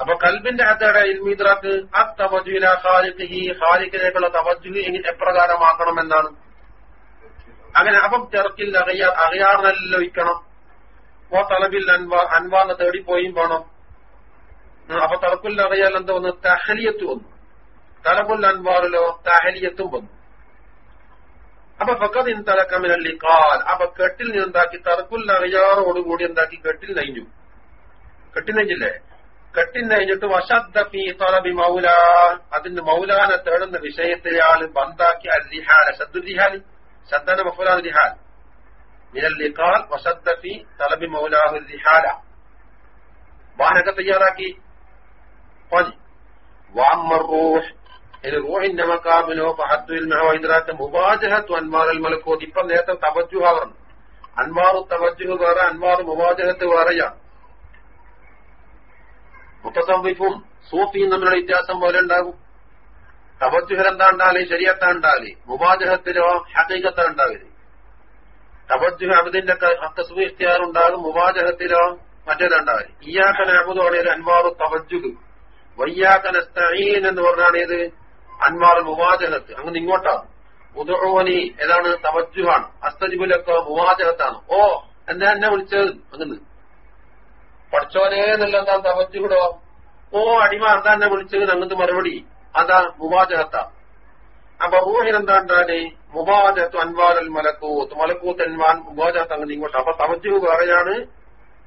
അപ്പൊ കൽബിന്റെ ഹത്തയുടെ ഇൽമീദ്രാക്ക്. ആ തവജുല ഈ ഹാലിക്കിലേക്കുള്ള തവജു എങ്ങനെ എപ്രകാരമാക്കണമെന്നാണ്. അങ്ങനെ അപ്പം ചെറുക്കിൽ അറിയാ അറിയാറിനെല്ലാം ഇക്കണം ഓ തലബിൽ അൻവാ അൻവാറിനെ തേടിപ്പോയും വേണം. അപ്പൊ തറക്കുല്ലറിയാൽ എന്താ ഒന്ന് തഹലിയത്ത് വന്നു. തലബുൽ അൻവാറിലോ തഹലിയത്തും വന്നു അപ്പൊ ഫക്കത് ഇൻ തലക്കമിനല്ലി കാൽ അപ്പൊ കെട്ടിൽ നിന്നുണ്ടാക്കി തറക്കുൽ അറിയാറോടുകൂടി എന്താക്കി കെട്ടിൽ നയിഞ്ഞു കെട്ടിൽ നയിഞ്ഞില്ലേ കെട്ടിൽ നയിഞ്ഞിട്ട് വശദ്ദ ഫീ തലബി മൗലാൻ അതിന്റെ മൗലാനെ തേടുന്ന വിഷയത്തെ ആള് ബന്ധാക്കി അല്ലിഹാല ശദ്ദുലിഹാലി ശദ്ദന മഫുലാ ലിഹാൽ മിനൽ ലിഖാൽ വശദ്ദ ഫീ തലബി മൗലാഹു ലിഹാല വാഹനൊക്കെ തയ്യാറാക്കി പണി വാമ്മർ റൂഹ് റൂഹിന്റെ മക്കാബിലോ ഫഹദ്ദുൽ മഹവൈദ്രാത്ത് മുവാജഹത്തു അൻവാറൽ മലക്കോത്ത്. ഇപ്പം നേരത്തെ തവജുഹ പറഞ്ഞു. അൻമാറു തവജുഹ് വേറെ അൻമാർ മുബാജഹത്ത് വേറെയാണ് മുത്തസംവിഫും സൂഫിയും തമ്മിലുള്ള വ്യത്യാസം പോലെ ഉണ്ടാകും. തവജുഹൽ എന്താ ഉണ്ടാവില്ലേ ശരിയത്താ ഉണ്ടാകൽ മുബാജഹത്തിലോ ഹക്കീകത്താ ഉണ്ടാകൽ തവജുഹ് അബദിന്റെ കസുബ് ഇഷ്ടിയാർ ഉണ്ടാകും മുവാജഹത്തിലോ മറ്റേതുണ്ടാകൽ ഇയാക്കൻ അബുദോടെ അൻമാറു തവജുഹ് വയ്യാക്കൻ എന്ന് പറഞ്ഞാണ് ഏത് അൻവാർ മുവാജഹത്ത്. അങ്ങനെ ഇങ്ങോട്ടാണ് ഉദുവനി ഏതാണ്? തവജുഹാണ് അസ്തജിബുലൊക്കെ മുവാചകത്താണ് ഓ എന്നെ എന്നെ വിളിച്ചത്. അങ്ങനെ പഠിച്ചോനെ എന്നല്ല എന്താ തവജുഹുടോ ഓ അടിമ എന്താ എന്നെ വിളിച്ചത്. അങ്ങനത്തെ മറുപടി. അതാ മുവാചകത്ത അപ്പൊ ഊഹൻ എന്താ ഉണ്ടാൽ മുവാജത്ത് അൻവാരൽ മലക്കൂത്ത്. മലക്കൂത്ത് അൻവാൻ മുവാജത്ത് അങ്ങനെ ഇങ്ങോട്ട്. അപ്പൊ തവജു പറയാണ്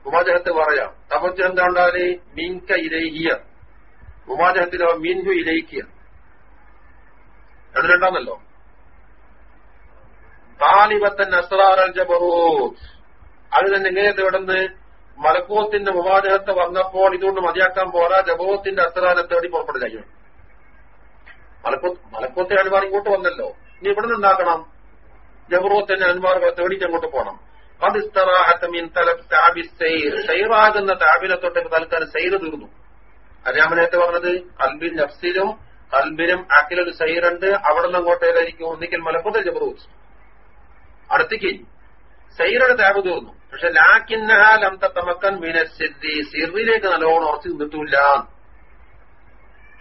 മുവാജഹത്ത് പറയാം തവജ്ജു എന്താ ഉണ്ടാൽ മീൻക ഇലൈഹിയ. മുവാജഹത്തിലോ മീൻഹു ഇലൈക്കിയ രണ്ടാന്നല്ലോ താലിബത്തൻ അസ്രാറൽ അത് തന്നെ ഇങ്ങനെ ഇവിടുന്ന് മലക്കോത്തിന്റെ മുവാജഹത്ത് വന്നപ്പോൾ ഇതുകൊണ്ട് മതിയാക്കാൻ പോരാ ജബറൂത്തിന്റെ അസ്രാനെ തേടി പുറപ്പെടുക കഴിയണം മലക്കൂത്ത് മലക്കൂത്തെ അൻവാർ ഇങ്ങോട്ട് വന്നല്ലോ. ഇനി ഇവിടുന്ന് ഉണ്ടാക്കണം ജബറൂത്തിന്റെ അനുമാർ തേടിയിട്ട് അങ്ങോട്ട് പോകണം. അത് സൈറാകുന്ന താബിനെ തൊട്ട് തൽക്കാലം സൈറ് തീർന്നു. നേരത്തെ പറഞ്ഞത് അൽബിൻ നഫ്സിലും കൽബിനും അഖിലൊരു സൈറുണ്ട് അവിടെ നിന്ന് അങ്ങോട്ട് ഏതായിരിക്കും? ഒന്നിക്കൽ മലപ്പുറത്തെ ജബറൂത്ത് അടുത്തേക്ക് സൈറുടെ താപ തീർന്നു. പക്ഷെ ലാക്കിന്നഹാലം തമക്കൻ മീനസിദ്ധി സിറിലേക്ക് നല്ലോണം ഉറച്ചു നിന്നിട്ടില്ല.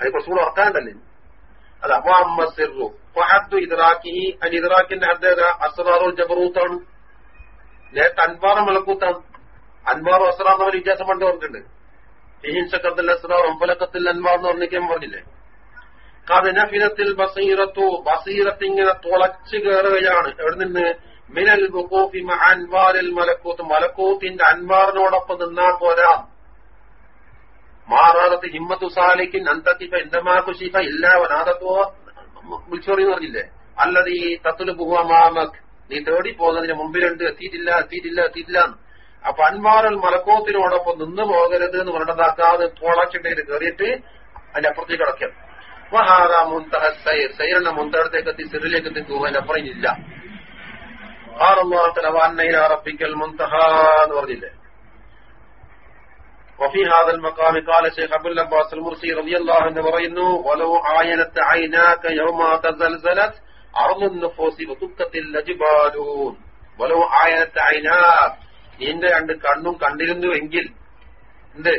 അത് കുറച്ചുകൂടെ ഉറക്കാണ്ടല്ലേ അത് അപ്പൊ അമ്മ സിറു. ഫഹദ്ദു അതിന് ഇതറാക്കിന്റെ ഹദ്ദ് അസറാറോ അസ്റാറുൽ ജബറൂത്താണ് നേരത്തെ അൻവാറ മലക്കൂത്താണ് അൻവാറും അസ്റാർ തമ്മിൽ വ്യത്യാസം പണ്ട് പറഞ്ഞിട്ടുണ്ട് ഹിൻസക്കത്തിൽ അസ്റാർ ഒമ്പലക്കത്തിൽ അൻവാർ എന്ന് പറഞ്ഞിരിക്കാൻ പറഞ്ഞില്ലേ? കഥനഫിനത്തിൽ ബസീറത്തു ബസീറത്ത് ഇങ്ങനെ തുളച്ചു കയറുകയാണ് എവിടെ നിന്ന് മിനൽ ബുഖൂഫി അൻവാറിൽ മലക്കൂത്ത്. മലക്കൂത്തിന്റെ അൻവാറിനോടൊപ്പം നിന്നാ പോരാ. മാറാറത്ത് ഹിമ്മത്തു സാലിക്കിൻ അന്തത്തിഫ എന്തമാ കുശിഫ ഇല്ല വനാദത്തോ. വിളിച്ചോറി പറഞ്ഞില്ലേ? അല്ലത് ഈ തത്തുൽ ബുഹമാമക് നീ തേടി പോകുന്നതിന് മുമ്പിലുണ്ട്. എത്തിയിട്ടില്ല എത്തിയിട്ടില്ല എത്തിയിട്ടില്ല. അപ്പൊ അൻവാറൽ മലക്കോത്തിനോടൊപ്പം നിന്ന് പോകരുത് എന്ന് പറഞ്ഞതാക്കാതെ തോളച്ചിട്ടയിൽ കയറിയിട്ട് അതിന്റെ അപ്പുറത്തേക്ക് കിടക്കാം. വഹാദ മുന്തഹ സൈർ സൈറിന്റെ മുന്തടത്തേക്ക് എത്തി സിറിലേക്ക് എത്തി അതിനപ്പുറം ഇല്ല ആറമ്മാറത്തിൽ അവന്നയില അറബിക്കൽ മുന്തഹ എന്ന് പറഞ്ഞില്ലേ وفي هذا المقام قال شيخ عبد العباس المرسي رضي الله عنه പറയുന്നു ولو عاينت عيناك يوم تزلزلت أرض النفوس وتكت الجبال ولو عاينت عيناك നിന്റെ രണ്ട് കണ്ണും കണ്ടിരുന്നുവെങ്കിൽ എന്ത്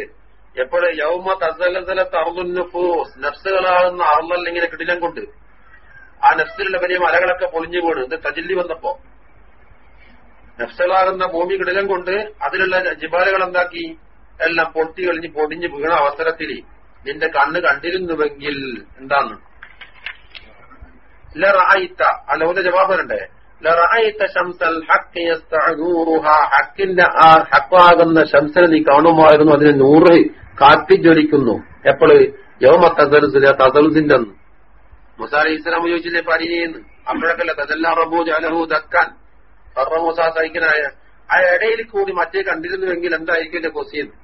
എപ്പോഴും യൗമ തസലസല അറുന്നുഫൂസ് നഫ്സുകളാകുന്ന അറുന്നല്ല ഇങ്ങനെ കിടിലം കൊണ്ട്. ആ നഫ്സിലുള്ള വലിയ മലകളൊക്കെ പൊളിഞ്ഞു വീണ്. ഇത് തജില്ലി വന്നപ്പോ. നഫ്സുകളാകുന്ന ഭൂമി കിടിലം കൊണ്ട് അതിലുള്ള ജിബാലുകൾ എന്താക്കി? എല്ലാം പൊട്ടി കളിഞ്ഞ് പൊടിഞ്ഞ് വീണ അവസരത്തിൽ നിന്റെ കണ്ണ് കണ്ടിരുന്നുവെങ്കിൽ എന്താണ് ലറായിത്ത അല്ല ജവാബ് വരണ്ടേ? ലറഅയ്ത ശംസൽ ഹഖ് യസ്തഅദൂറുഹ. ഹക്കിന്റെ ആ ഹക്കാകുന്ന ശംസനെ നീ കാണുമായിരുന്നു. അതിന് നൂറ് കാത്തിജ്വലിക്കുന്നു. എപ്പോഴ് യൗമ തസൽസിലെ തസൽസിന്റെ അന്ന് മുസാ അലൈഹി ഇസ്ലാം ചോദിച്ചില്ലേ പരിചയെന്ന് അപ്പോഴൊക്കെ തസല്ല റബു ജലഹു ദക്കാൻ. സർവ മുസാ സൈക്കനായ ആ ഇടയിൽ കൂടി മറ്റേ കണ്ടിരുന്നുവെങ്കിൽ എന്തായിരിക്കും എന്റെ കൊസിയെന്ന്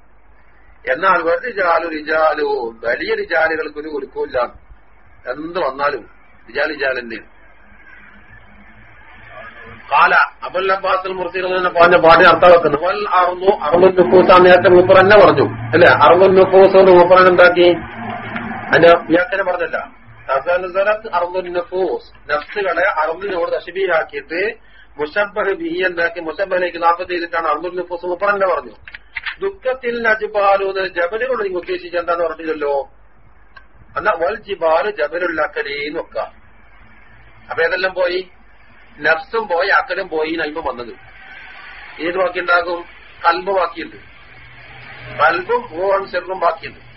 എന്നാൽ വെറുതെ ജാലു റിജാലു വലിയ റിജാലുകൾക്ക് ഒരു കുലുക്കില്ല എന്ത് വന്നാലും റിജാൽ കാല അബുൽ അബ്ബാസുൽ മുർസിൽ പറഞ്ഞ പാടി അർത്ഥം വെക്കുന്നു വൽ അറുന്നു അറുമുൻ നുഫൂസ് ആ നേരത്തെ മൂപ്പർ തന്നെ പറഞ്ഞു. അല്ലെ? അറുമുൻ നുഫൂസ് എന്ന് മൂപ്പറൻ എന്താക്കി അതിന്റെ വ്യാഖ്യാനം പറഞ്ഞല്ല. തസൽസലത്ത് അറുമുൻ നുഫൂസ്. നഫ്സുകളെ അറുന്നിനോട് തശബീഹാക്കിയിട്ട് മുഷബഹ് ബി എന്താക്കി മുഷബഹിലേക്ക് നാൽപ്പത്തി ചെയ്തിട്ടാണ് അറുമുൻ നുഫൂസ് മൂപ്പറന്നെ പറഞ്ഞു. ദുഃഖത്തിൽ അജുബാലു എന്ന് ജബലുകൊണ്ട് നിങ്ങൾ ഉദ്ദേശിച്ച എന്താന്ന് പറഞ്ഞില്ലല്ലോ? എന്നാ വൽ ജിബാൽ ജബലുള്ള അക്കരീന്ന് വെക്കാം അപ്പൊ ഏതെല്ലാം പോയി? നഫ്സും പോയി അക്കലും പോയി നൈമ വന്നത്. ഏത് ബാക്കി ഉണ്ടാകും കൽബ് ബാക്കിയുണ്ട് കൽബും ഓൺ ചെറുതും ബാക്കിയുണ്ട്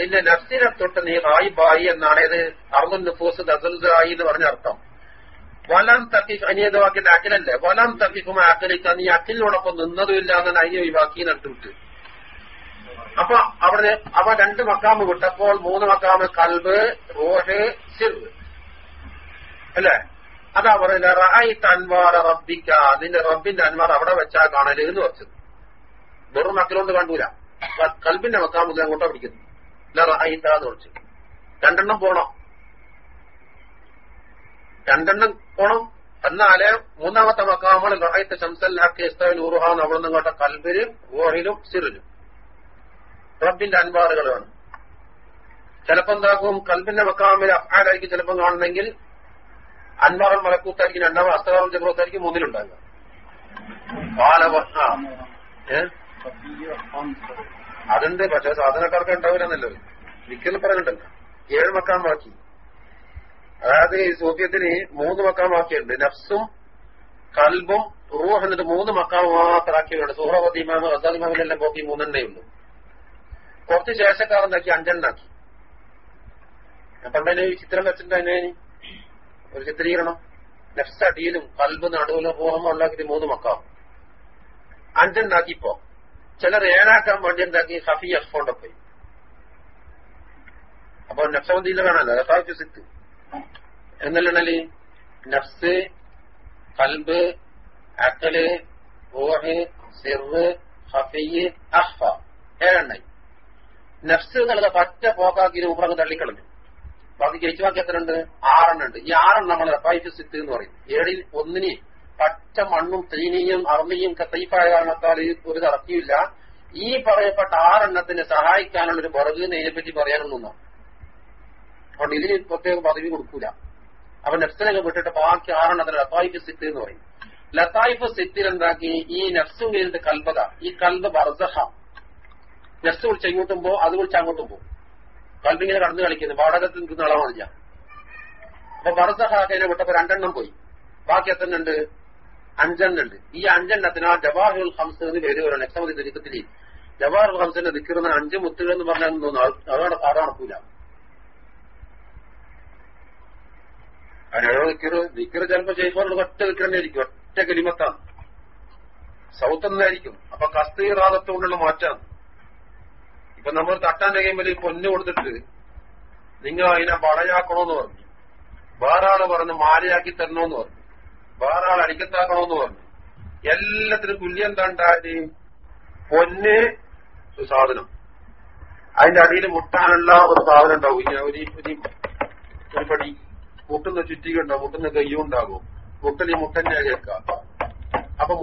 നിന്റെ നഫ്സിനെ തൊട്ട് നീ ഹായിബായി എന്നാണ് ഇത് അറുപത് നുഫൂസ് ദസൽസായി എന്ന് പറഞ്ഞ അർത്ഥം. വലാം തക്കിഫ് അനിയത് വാക്കിന്റെ അക്കലല്ലേ? വലാം തക്കിഫും അക്കലിക്ക. നീ അക്കലിനോടൊപ്പം നിന്നതുമില്ല എന്നാണ് അതിനെ ഒഴിവാക്കി നട്ടുവിട്ട് അപ്പൊ അവിടെ അവ രണ്ട് മക്കാമ് വിട്ടപ്പോൾ മൂന്ന് മക്കാമ് കൽബ് റോഹ് സിർ അല്ലേ? അതാ പറയുന്നത് റായി അൻവാറ റബ്ബിക്ക. നിന്റെ റബ്ബിന്റെ അൻവാർ അവിടെ വെച്ചാ കാണൽ എന്ന് വെച്ചത് വെറും മക്കളൊന്നും കണ്ടൂല. കൽബിന്റെ മക്കാമ് അങ്ങോട്ടാ പിടിക്കുന്നു എന്ന് വിളിച്ചു. രണ്ടെണ്ണം പോണം. രണ്ടെണ്ണം പോണം. എന്നാൽ മൂന്നാമത്തെ മക്കാമൾ റായിത്ത് ശംസല്ലാക്കി ഇസ്താവിൽ ഊറുഹാന്ന് അവിടെ നിന്ന് കേട്ട കൽബിലും റോഹിലും സിറിലും റബ്ബിന്റെ അൻപാടുകളാണ് ചിലപ്പോ എന്താക്കും കൽബിന്റെ മക്കാമിൽ അഫാലായിരിക്കും ചിലപ്പോൾ കാണുന്നെങ്കിൽ അൻവാറൽ മലക്കൂത്തായിരിക്കും രണ്ടാമത് അസ്തകാറും ജബ്രൂത്തായിരിക്കും മൂന്നിലുണ്ടാകുക അതുണ്ട് പക്ഷെ സാധനക്കാർക്ക് ഉണ്ടാവില്ലെന്നല്ലോ. വിക്കൽ പറയുന്നുണ്ടല്ലോ ഏഴ് മക്കാം ബാക്കി. അതായത് ഈ സൂഫ്യത്തിന് മൂന്ന് മക്കാം ബാക്കിയുണ്ട്. നഫ്സും കൽബും റൂഹ് എന്നിട്ട് മൂന്ന് മക്കാം മാത്രമാക്കിയുണ്ട് സുഹറവതി ഇമാമ റസാൽ ഇമാമിനെല്ലാം പോക്കി മൂന്നെണ്ണേ കുറച്ച് ശേഷക്കാർ ശേഷക്കാരെന്താക്കി അഞ്ചെണ്ണാക്കി പണ്ടതിന് ഈ ചിത്രം വെച്ചിട്ടുണ്ടതിനെ ഒരു ചിത്രീകരണം. നെഫ്സ് അടിയിലും കൽബ് നടുവിലും റൂഹം ഉണ്ടാക്കിയിട്ട് മൂന്ന് മക്കാം അഞ്ചെണ്ണാക്കിപ്പോ ചിലർ ഏഴാക്കാൻ വേണ്ടി എന്താക്കി? ഹഫി അഫ്ഫോണ്ട പോയി അപ്പൊ നഫ്സവന്തിയിലെ കാണാനല്ലോ അതാ സിത്ത് എന്നല്ലേ നഫ്സ് കൽബ് അക്കൽ ഓഹ് സിർ ഹഫി അഹ്ഫ. ഏഴെണ്ണായി. നഫ്സ് എന്നുള്ളത് പറ്റ പോക്കാക്കി ഊപ്പറങ്ങ് തള്ളിക്കളഞ്ഞു. ബാക്കി ജയിച്ചു ബാക്കി എത്ര ഉണ്ട്? ആറെണ്ണം ഉണ്ട് ഈ ആറെണ്ണം നമ്മൾ റഫായിഫ് സിത്ത് എന്ന് പറയും. ഏഴിൽ ഒന്നിന് പച്ച മണ്ണും തീനിയും അർമിയും കത്തൈഫായ കാരണത്താൽ ഒരു തറക്കിയില്ല ഈ പറയപ്പെട്ട ആറെണ്ണത്തിന് സഹായിക്കാനുള്ള ഒരു പുറകു ഇതിനെപ്പറ്റി പറയാനൊന്നും അതുകൊണ്ട് ഇതിന് പ്രത്യേക പദവി കൊടുക്കൂല. അപ്പൊ നഫ്സിനെ വിട്ടിട്ട് ബാക്കി ആറെണ്ണത്തിന് ലത്തായിഫ് സിത്ത് എന്ന് പറയും. ലത്തായിഫ് സിത്തിൽ എന്താക്കി? ഈ നഫ്സും കഴിഞ്ഞിട്ട് കൽബത. ഈ കൽബ് ബർസഹ. നഫ്സ് കുറിച്ച് ഇങ്ങോട്ടും പോകും അത് കുറിച്ച് അങ്ങോട്ടും പോകും കൽബിങ്ങനെ കടന്നു കളിക്കുന്നു. വാടകത്തിൽ നിൽക്കുന്ന അളവാണ് ഞാൻ അപ്പൊ ഹാക്കിനെ വിട്ടപ്പോ രണ്ടെണ്ണം പോയി. ബാക്കി എത്ര ഉണ്ട് അഞ്ചെണ്ണം ഉണ്ട് ഈ അഞ്ചെണ്ണത്തിന് ആ ജവാഹുൽ ഹംസ് എന്ന് പേര് വരണം. എക്സമതി ദുരിതത്തിൽ ജവാഹുൽ ഹംസിന്റെ ദിക്കുന്ന അഞ്ച് മുത്തുകൾ എന്ന് പറഞ്ഞാൽ തോന്നുന്നു അതോടെ സാറ നടക്കൂല. അതിനോ ദിക്കറ് ദിക്കറ് ചിലപ്പോ ചെയ്യുമ്പോൾ ഒറ്റ ദിക്കറന്നായിരിക്കും ഒറ്റ കലിമത്താണ് സൗത്ത് എന്നായിരിക്കും അപ്പൊ കസ്തീറാദത്ത് കൊണ്ടുള്ള മാറ്റാണ്. ഇപ്പൊ നമ്മൾ തട്ടാൻ കഴിയുമ്പോൾ പൊന്ന് കൊടുത്തിട്ട് നിങ്ങൾ അതിനെ വളയാക്കണോന്ന് പറഞ്ഞു. വേറെ ആൾ പറഞ്ഞു മാലയാക്കി തരണോന്ന് പറഞ്ഞു. വേറെ ആൾ അടിക്കത്താക്കണോന്ന് പറഞ്ഞു. എല്ലാത്തിനും തുല്യം എന്താ ഉണ്ടായത് പൊന്ന് സാധനം. അതിന്റെ അടിയിൽ മുട്ടാനുള്ള ഒരു സാധനം ഉണ്ടാവും. ഇങ്ങനെ ഒരു ഒരു പടി മുട്ടുന്ന ചുറ്റിക ഉണ്ടാവും. മുട്ടുന്ന കയ്യും ഉണ്ടാകും മുട്ടൽ ഈ മുട്ടന്നെ കേൾക്കാം അപ്പൊ